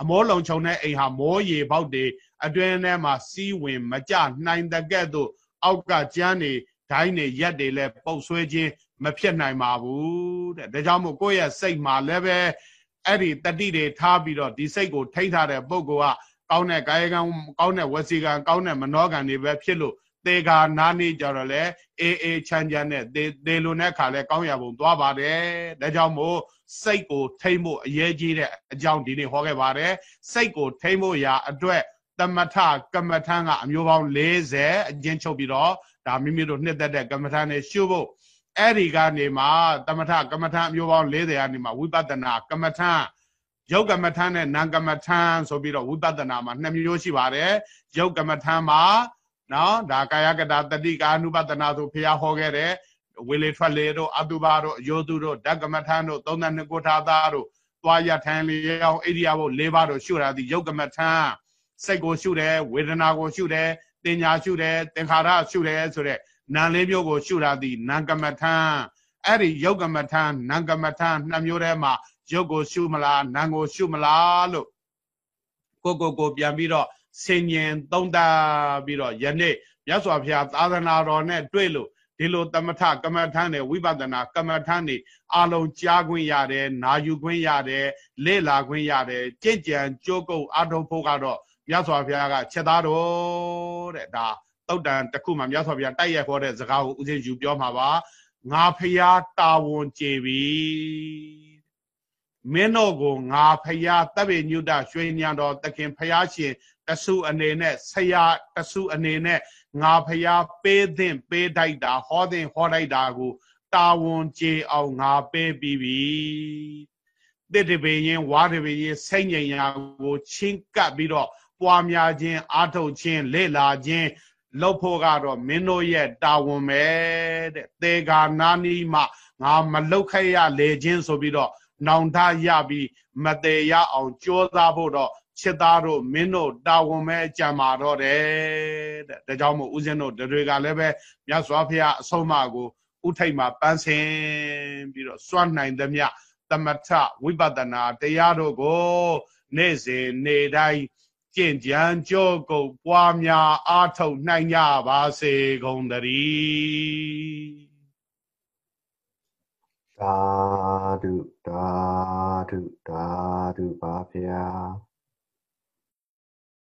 အမောလုံခြုံတဲ့အိမ်ဟာမောရေပေါက်တွေအတွင်းထဲမှာစီးဝင်မကြနိုင်တဲ့ကဲ့သို့အောက်ကကျန်းနေဒိုင်းနေရက်တွေလည်းပုတ်ဆွဲခြင်း မဖြစ်နိုင်ပါဘူးတဲ့ဒါကြောင့်မို့ကိုယ့်ရဲ့စိတ်မှာလည်းပဲအဲ့ဒီတတိတွေထားပြီးတော့ဒီစိတ်ကိုထိထားတဲ့ပုဂ္ဂိုလ်ကကောင်းတဲ့ကာယကံကောင်းတဲ့ဝစီကံကောင်းတဲ့မနောကံတွေပဲဖြစ်လို့သေခါနာနေကြတော့လေအေးအေးချမ်းချမ်းနဲ့သေသေလိုတဲ့ခါလဲကောင်းရပုံသွားပါတယ်ဒါကြောင့်မို့စိတ်ကိုထိမ့်ဖို့အရေးကြီးတဲ့အကြောင်းဒီနေ့ဟောခဲ့ပါတယ်စိတ်ကိုထိမ့်ဖို့ရာအတွက်သမထကမ္မထံကအမျိုးပေါင်း40အကျဉ်းချုပ်ပြီးတော့ဒါမိမိတို့နှစ်သက်တဲ့ကမ္မထံနဲ့ရှုဖို့ အဲ့ဒီကနေမှသမထကမ္မထံအမျိုးပေါင်း40ကနေမှဝိပဿနာကမ္မထံယုတ်ကမ္မထံနဲ့နာကမ္မထံဆိုပြီးတော့ဝိပဿနာမှာနှစ်မျိုးရှိပါတယ်ယုတ်ကမ္မထံမှာနော်ဒါကာယကတာတတိကာနုပဒနာဆိုဖျားဟောခဲ့တဲ့ဝေလေထွက်လေတို့အတုပါတို့အယောတုတို့ဓကမထန်တို့32ကိုထာသားတို့သွားရထန်လျောင်းဣရိယာပု၄ပါးတို့ရှုရသည်ယုတ်ကမထန်စိတ်ကိုရှုတယ်ဝေဒနာကိုရှုတယ်တင်ညာရှုတယ်သင်္ခါရရှုတယ်ဆိုတဲ့ နာလေးမျိုးကိုရှုရသည်နာကမထန်အဲ့ဒီယုတ်ကမထန်နာကမထန်နှစ်မျိုးထဲမှာယုတ်ကိုရှုမလားနာကိုရှုမလားလို့ကိုကိုကိုပြန်ပြီးတော့ဆင်ញင်သုံးသပြီးတော့ယနေ့မြတ်စွာဘုရားသာသနာတော်နဲ့တွေ့လို့ဒီလိုသမထကမ္မထမ်းနဲ့ဝိပဿနာကမ္မထမ်းနေအလုံးကြားခွင့်ရတယ်နာယူခွင့်ရတယ်လေ့လာခွင့်ရတယ်ကြင်ကြံကြိုးကုပ်အထုပ်ဖို့ကတော့မြတ်စွာဘုရားကချက်သားတော်တဲ့ဒါ တုတ်တန်တစ်ခုမှမြတ်စွာဘုရားတိုက်ရိုက်ခေါ်တဲ့စကားကိုဦးဇင်းယူပြောမှာပါငါဖျားတာဝန်ကျေပြီမင်းတို့ကိုငါဖျားတပ်ပေညုတရွှေညံတော်သခင်ဖျားရှင်တဆုအနေနဲ့ဆရာတဆုအနေနဲ့ငါဖျားပေးသင့်ပေးတိုက်တာဟောသင့်ဟောတိုက်တာကိုတာဝန်ကျေအောင်ငါပေးပြီးပြီတစ်တပေရင်ဝါတပေရင်စိတ်ငြိမ်ရာကိုချင်းကပ်ပြီးတော့ပွားများခြင်းအာထုတ်ခြင်းလေ့လာခြင်း လုပ်ဖို့ကတော့မင်းတို့ရဲ့တာဝန်ပဲတဲ့သေဂာနာနီမှငါမလုတ်ခဲ့ရလေခြင်းဆိုပြီးတော့နောင်တရပြီးမသေးရအောင်ကြိုးစားဖို့တော့ချစ်သားတို့မင်းတို့တာဝန်ပဲကြံပါတော့တယ်တဲ့ဒါကြောင့်မို့ဦးဇင်းတို့တွေကလည်းပဲမြတ်စွာဘုရားအဆုံးအမကိုဥထိတ်မှာပန်းဆင်ပြီးတော့စွန့်နိုင်သမျှသမထဝိပဿနာတရားတို့ကို နေ့စဉ်နေ့တိုင်း ကျင့်ကြံကြိုးကုပ်ပွားများအားထုတ်နိုင်ကြပါစေကုန်သတည်းသာဓုသာဓုသာဓုပါဗျာ